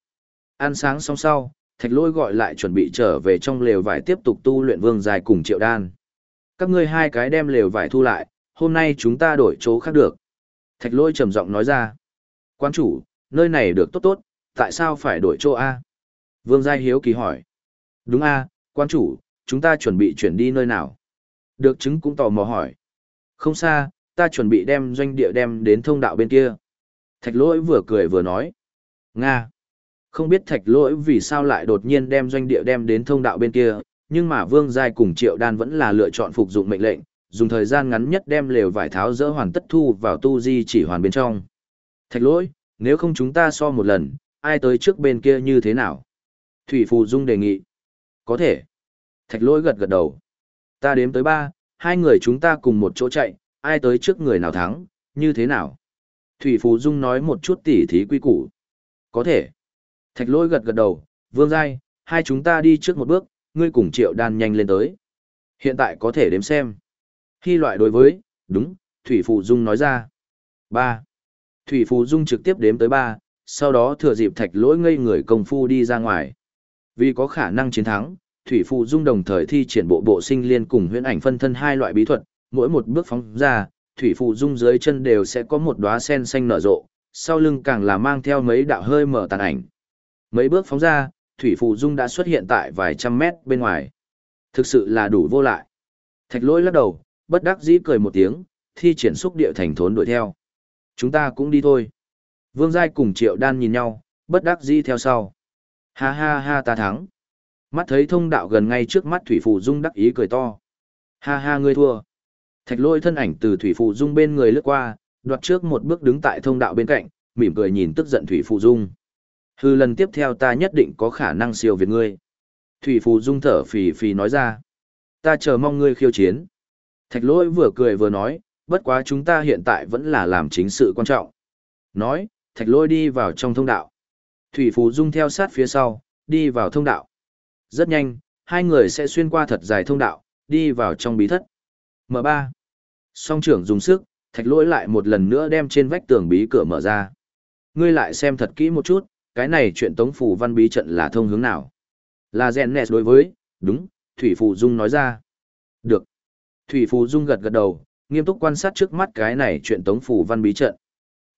Ăn sáng xong sau, thạch lỗi gọi lại chuẩn bị trở về trong lều vải tiếp tục tu luyện vương giai cùng triệu đan. Các ngươi hai cái đem lều vải thu lại, hôm nay chúng ta đổi chỗ khác được. Thạch lỗi trầm giọng nói ra. Quan chủ, nơi này được tốt tốt, tại sao phải đổi chỗ A? Vương Giai Hiếu kỳ hỏi. Đúng A, quan chủ, chúng ta chuẩn bị chuyển đi nơi nào? Được chứng cũng tò mò hỏi. Không xa, ta chuẩn bị đem doanh địa đem đến thông đạo bên kia. Thạch lỗi vừa cười vừa nói. Nga. Không biết thạch lỗi vì sao lại đột nhiên đem doanh địa đem đến thông đạo bên kia, nhưng mà Vương Giai cùng Triệu Đan vẫn là lựa chọn phục dụng mệnh lệnh, dùng thời gian ngắn nhất đem lều vải tháo dỡ hoàn tất thu vào tu di chỉ hoàn bên trong. Thạch lỗi, nếu không chúng ta so một lần, ai tới trước bên kia như thế nào? Thủy Phù Dung đề nghị. Có thể. Thạch lỗi gật gật đầu. Ta đếm tới ba, hai người chúng ta cùng một chỗ chạy, ai tới trước người nào thắng, như thế nào? Thủy Phù Dung nói một chút tỉ thí quy củ. Có thể. Thạch lỗi gật gật đầu, vương giai, hai chúng ta đi trước một bước, ngươi cùng triệu đan nhanh lên tới. Hiện tại có thể đếm xem. Khi loại đối với, đúng, Thủy Phù Dung nói ra. ba Thủy Phù Dung trực tiếp đếm tới ba, sau đó thừa dịp thạch lỗi ngây người công phu đi ra ngoài. Vì có khả năng chiến thắng, Thủy Phù Dung đồng thời thi triển bộ bộ sinh liên cùng huyễn ảnh phân thân hai loại bí thuật, mỗi một bước phóng ra, Thủy Phù Dung dưới chân đều sẽ có một đóa sen xanh nở rộ, sau lưng càng là mang theo mấy đạo hơi mở tàn ảnh. Mấy bước phóng ra, Thủy Phù Dung đã xuất hiện tại vài trăm mét bên ngoài. Thực sự là đủ vô lại. Thạch lỗi lắc đầu, bất đắc dĩ cười một tiếng, thi triển xúc địa thành thốn đuổi theo. Chúng ta cũng đi thôi. Vương Giai cùng Triệu Đan nhìn nhau, bất đắc dĩ theo sau. Ha ha ha ta thắng. Mắt thấy thông đạo gần ngay trước mắt Thủy Phụ Dung đắc ý cười to. Ha ha ngươi thua. Thạch lôi thân ảnh từ Thủy Phụ Dung bên người lướt qua, đoạt trước một bước đứng tại thông đạo bên cạnh, mỉm cười nhìn tức giận Thủy Phụ Dung. Hư lần tiếp theo ta nhất định có khả năng siêu việt ngươi. Thủy Phụ Dung thở phì phì nói ra. Ta chờ mong ngươi khiêu chiến. Thạch lôi vừa cười vừa nói, bất quá chúng ta hiện tại vẫn là làm chính sự quan trọng. Nói, thạch lôi đi vào trong thông đạo. Thủy Phù Dung theo sát phía sau, đi vào thông đạo. Rất nhanh, hai người sẽ xuyên qua thật dài thông đạo, đi vào trong bí thất. M3. Song trưởng dùng sức, thạch lỗi lại một lần nữa đem trên vách tường bí cửa mở ra. Ngươi lại xem thật kỹ một chút, cái này chuyện tống phủ văn bí trận là thông hướng nào. Là rèn nẹt đối với, đúng, Thủy Phù Dung nói ra. Được. Thủy Phù Dung gật gật đầu, nghiêm túc quan sát trước mắt cái này chuyện tống phủ văn bí trận.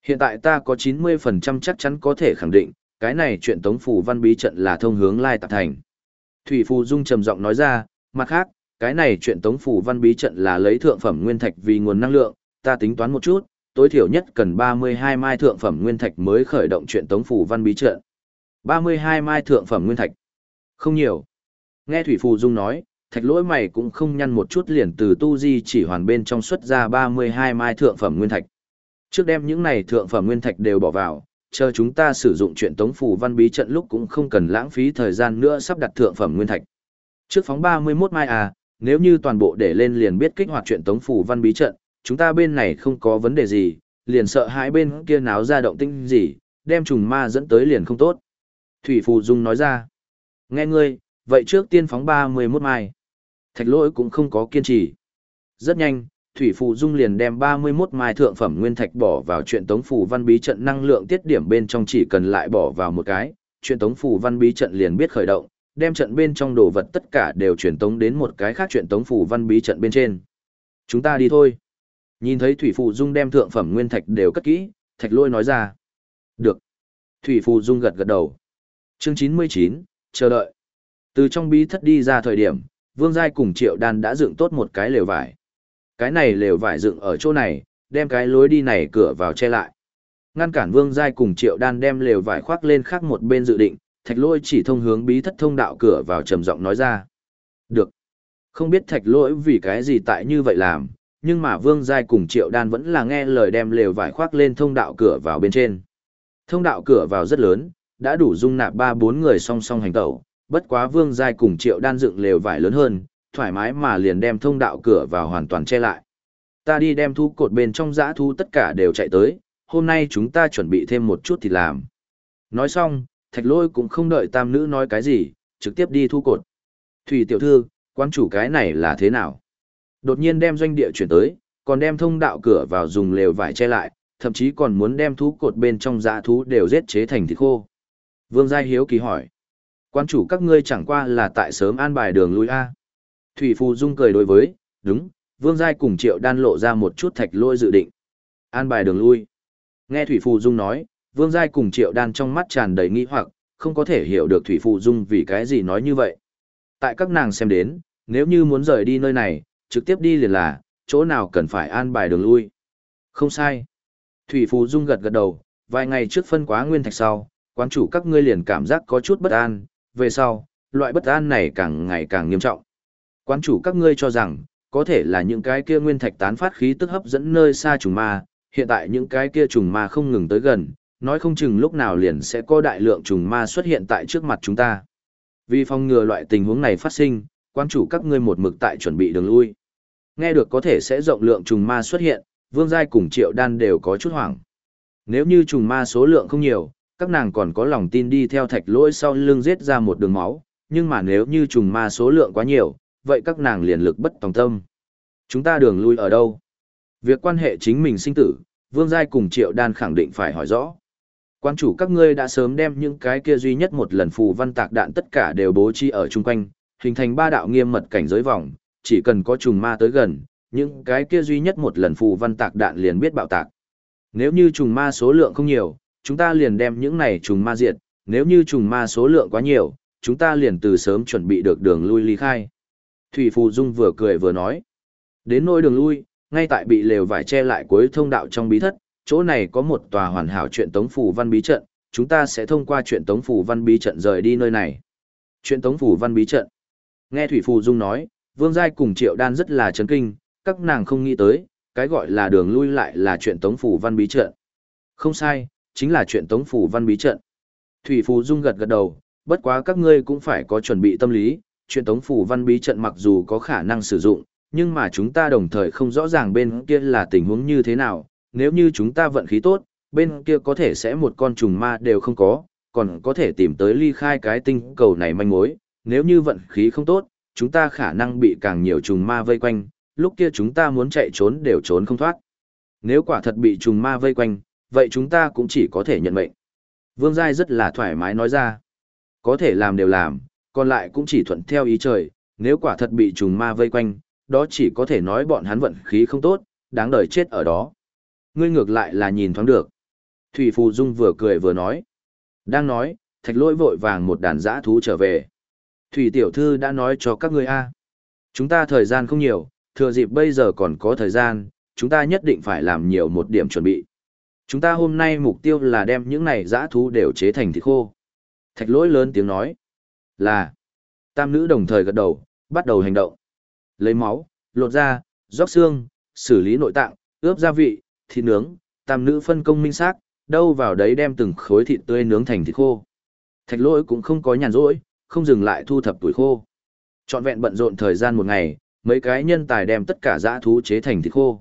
Hiện tại ta có 90% chắc chắn có thể khẳng định, cái này chuyện tống phủ văn bí trận là thông hướng lai tạp thành. Thủy Phù Dung trầm giọng nói ra, mặt khác, cái này chuyện tống phủ văn bí trận là lấy thượng phẩm nguyên thạch vì nguồn năng lượng, ta tính toán một chút, tối thiểu nhất cần 32 mai thượng phẩm nguyên thạch mới khởi động chuyện tống phủ văn bí trận. 32 mai thượng phẩm nguyên thạch. Không nhiều. Nghe Thủy Phù Dung nói, thạch lỗi mày cũng không nhăn một chút liền từ tu di chỉ hoàn bên trong xuất ra 32 mai thượng phẩm nguyên thạch. Trước đem những này thượng phẩm nguyên thạch đều bỏ vào, chờ chúng ta sử dụng chuyện tống phủ văn bí trận lúc cũng không cần lãng phí thời gian nữa sắp đặt thượng phẩm nguyên thạch. Trước phóng 31 mai à, nếu như toàn bộ để lên liền biết kích hoạt chuyện tống phủ văn bí trận, chúng ta bên này không có vấn đề gì, liền sợ hai bên kia náo ra động tinh gì, đem trùng ma dẫn tới liền không tốt. Thủy Phù Dung nói ra, nghe ngươi, vậy trước tiên phóng 31 mai. Thạch lỗi cũng không có kiên trì. Rất nhanh, Thủy Phù Dung liền đem 31 mai thượng phẩm nguyên thạch bỏ vào chuyện tống phù văn bí trận năng lượng tiết điểm bên trong chỉ cần lại bỏ vào một cái, chuyện tống phù văn bí trận liền biết khởi động, đem trận bên trong đồ vật tất cả đều chuyển tống đến một cái khác chuyện tống phù văn bí trận bên trên. Chúng ta đi thôi. Nhìn thấy Thủy Phù Dung đem thượng phẩm nguyên thạch đều cất kỹ, Thạch Lôi nói ra. Được. Thủy Phù Dung gật gật đầu. Chương 99, chờ đợi. Từ trong bí thất đi ra thời điểm, Vương Giai cùng Triệu Đan đã dựng tốt một cái lều vải. Cái này lều vải dựng ở chỗ này, đem cái lối đi này cửa vào che lại. Ngăn cản Vương Giai cùng Triệu Đan đem lều vải khoác lên khác một bên dự định, Thạch lỗi chỉ thông hướng bí thất thông đạo cửa vào trầm giọng nói ra. Được. Không biết Thạch lỗi vì cái gì tại như vậy làm, nhưng mà Vương Giai cùng Triệu Đan vẫn là nghe lời đem lều vải khoác lên thông đạo cửa vào bên trên. Thông đạo cửa vào rất lớn, đã đủ dung nạp ba bốn người song song hành tẩu, bất quá Vương Giai cùng Triệu Đan dựng lều vải lớn hơn, thoải mái mà liền đem thông đạo cửa vào hoàn toàn che lại. Ta đi đem thu cột bên trong giã thu tất cả đều chạy tới, hôm nay chúng ta chuẩn bị thêm một chút thì làm. Nói xong, thạch lôi cũng không đợi tam nữ nói cái gì, trực tiếp đi thu cột. Thủy tiểu thư, quan chủ cái này là thế nào? Đột nhiên đem doanh địa chuyển tới, còn đem thông đạo cửa vào dùng lều vải che lại, thậm chí còn muốn đem thú cột bên trong dã thú đều giết chế thành thịt khô. Vương Giai Hiếu kỳ hỏi. Quan chủ các ngươi chẳng qua là tại sớm an bài đường lui A. Thủy Phù Dung cười đối với, đúng, Vương Giai cùng Triệu Đan lộ ra một chút thạch lôi dự định. An bài đường lui. Nghe Thủy Phù Dung nói, Vương Giai cùng Triệu Đan trong mắt tràn đầy nghi hoặc, không có thể hiểu được Thủy Phù Dung vì cái gì nói như vậy. Tại các nàng xem đến, nếu như muốn rời đi nơi này, trực tiếp đi liền là, chỗ nào cần phải an bài đường lui. Không sai. Thủy Phù Dung gật gật đầu, vài ngày trước phân quá nguyên thạch sau, quán chủ các ngươi liền cảm giác có chút bất an, về sau, loại bất an này càng ngày càng nghiêm trọng. Quán chủ các ngươi cho rằng, có thể là những cái kia nguyên thạch tán phát khí tức hấp dẫn nơi xa trùng ma, hiện tại những cái kia trùng ma không ngừng tới gần, nói không chừng lúc nào liền sẽ có đại lượng trùng ma xuất hiện tại trước mặt chúng ta. Vì phòng ngừa loại tình huống này phát sinh, quan chủ các ngươi một mực tại chuẩn bị đường lui. Nghe được có thể sẽ rộng lượng trùng ma xuất hiện, Vương Giai cùng Triệu Đan đều có chút hoảng. Nếu như trùng ma số lượng không nhiều, các nàng còn có lòng tin đi theo thạch lỗi sau lưng giết ra một đường máu, nhưng mà nếu như trùng ma số lượng quá nhiều, vậy các nàng liền lực bất tòng tâm. Chúng ta đường lui ở đâu? Việc quan hệ chính mình sinh tử, Vương Giai cùng Triệu Đan khẳng định phải hỏi rõ. Quan chủ các ngươi đã sớm đem những cái kia duy nhất một lần phù văn tạc đạn tất cả đều bố trí ở chung quanh, hình thành ba đạo nghiêm mật cảnh giới vòng, chỉ cần có trùng ma tới gần, những cái kia duy nhất một lần phù văn tạc đạn liền biết bạo tạc. Nếu như trùng ma số lượng không nhiều, chúng ta liền đem những này trùng ma diệt, nếu như trùng ma số lượng quá nhiều, chúng ta liền từ sớm chuẩn bị được đường lui ly khai. Thủy Phù Dung vừa cười vừa nói. Đến nôi đường lui, ngay tại bị lều vải che lại cuối thông đạo trong bí thất, chỗ này có một tòa hoàn hảo chuyện tống phủ văn bí trận, chúng ta sẽ thông qua chuyện tống phủ văn bí trận rời đi nơi này. Chuyện tống phủ văn bí trận. Nghe Thủy Phù Dung nói, Vương Giai cùng Triệu Đan rất là chấn kinh, các nàng không nghĩ tới, cái gọi là đường lui lại là chuyện tống phủ văn bí trận. Không sai, chính là chuyện tống phủ văn bí trận. Thủy Phù Dung gật gật đầu, bất quá các ngươi cũng phải có chuẩn bị tâm lý, chuyện tống phủ văn bí trận mặc dù có khả năng sử dụng, nhưng mà chúng ta đồng thời không rõ ràng bên kia là tình huống như thế nào, nếu như chúng ta vận khí tốt, bên kia có thể sẽ một con trùng ma đều không có, còn có thể tìm tới ly khai cái tinh cầu này manh mối, nếu như vận khí không tốt, chúng ta khả năng bị càng nhiều trùng ma vây quanh, lúc kia chúng ta muốn chạy trốn đều trốn không thoát. Nếu quả thật bị trùng ma vây quanh, vậy chúng ta cũng chỉ có thể nhận mệnh. Vương Giai rất là thoải mái nói ra. Có thể làm đều làm, còn lại cũng chỉ thuận theo ý trời, nếu quả thật bị trùng ma vây quanh, đó chỉ có thể nói bọn hắn vận khí không tốt, đáng đời chết ở đó. Ngươi ngược lại là nhìn thoáng được. Thủy Phù Dung vừa cười vừa nói. Đang nói, thạch lỗi vội vàng một đàn giã thú trở về. Thủy Tiểu Thư đã nói cho các ngươi a Chúng ta thời gian không nhiều, thừa dịp bây giờ còn có thời gian, chúng ta nhất định phải làm nhiều một điểm chuẩn bị. Chúng ta hôm nay mục tiêu là đem những này giã thú đều chế thành thịt khô. Thạch lỗi lớn tiếng nói. Là. Tam nữ đồng thời gật đầu, bắt đầu hành động. Lấy máu, lột da, róc xương, xử lý nội tạng, ướp gia vị, thịt nướng, tam nữ phân công minh xác, đâu vào đấy đem từng khối thịt tươi nướng thành thịt khô. Thạch lỗi cũng không có nhàn rỗi, không dừng lại thu thập tuổi khô. Trọn vẹn bận rộn thời gian một ngày, mấy cái nhân tài đem tất cả dã thú chế thành thịt khô.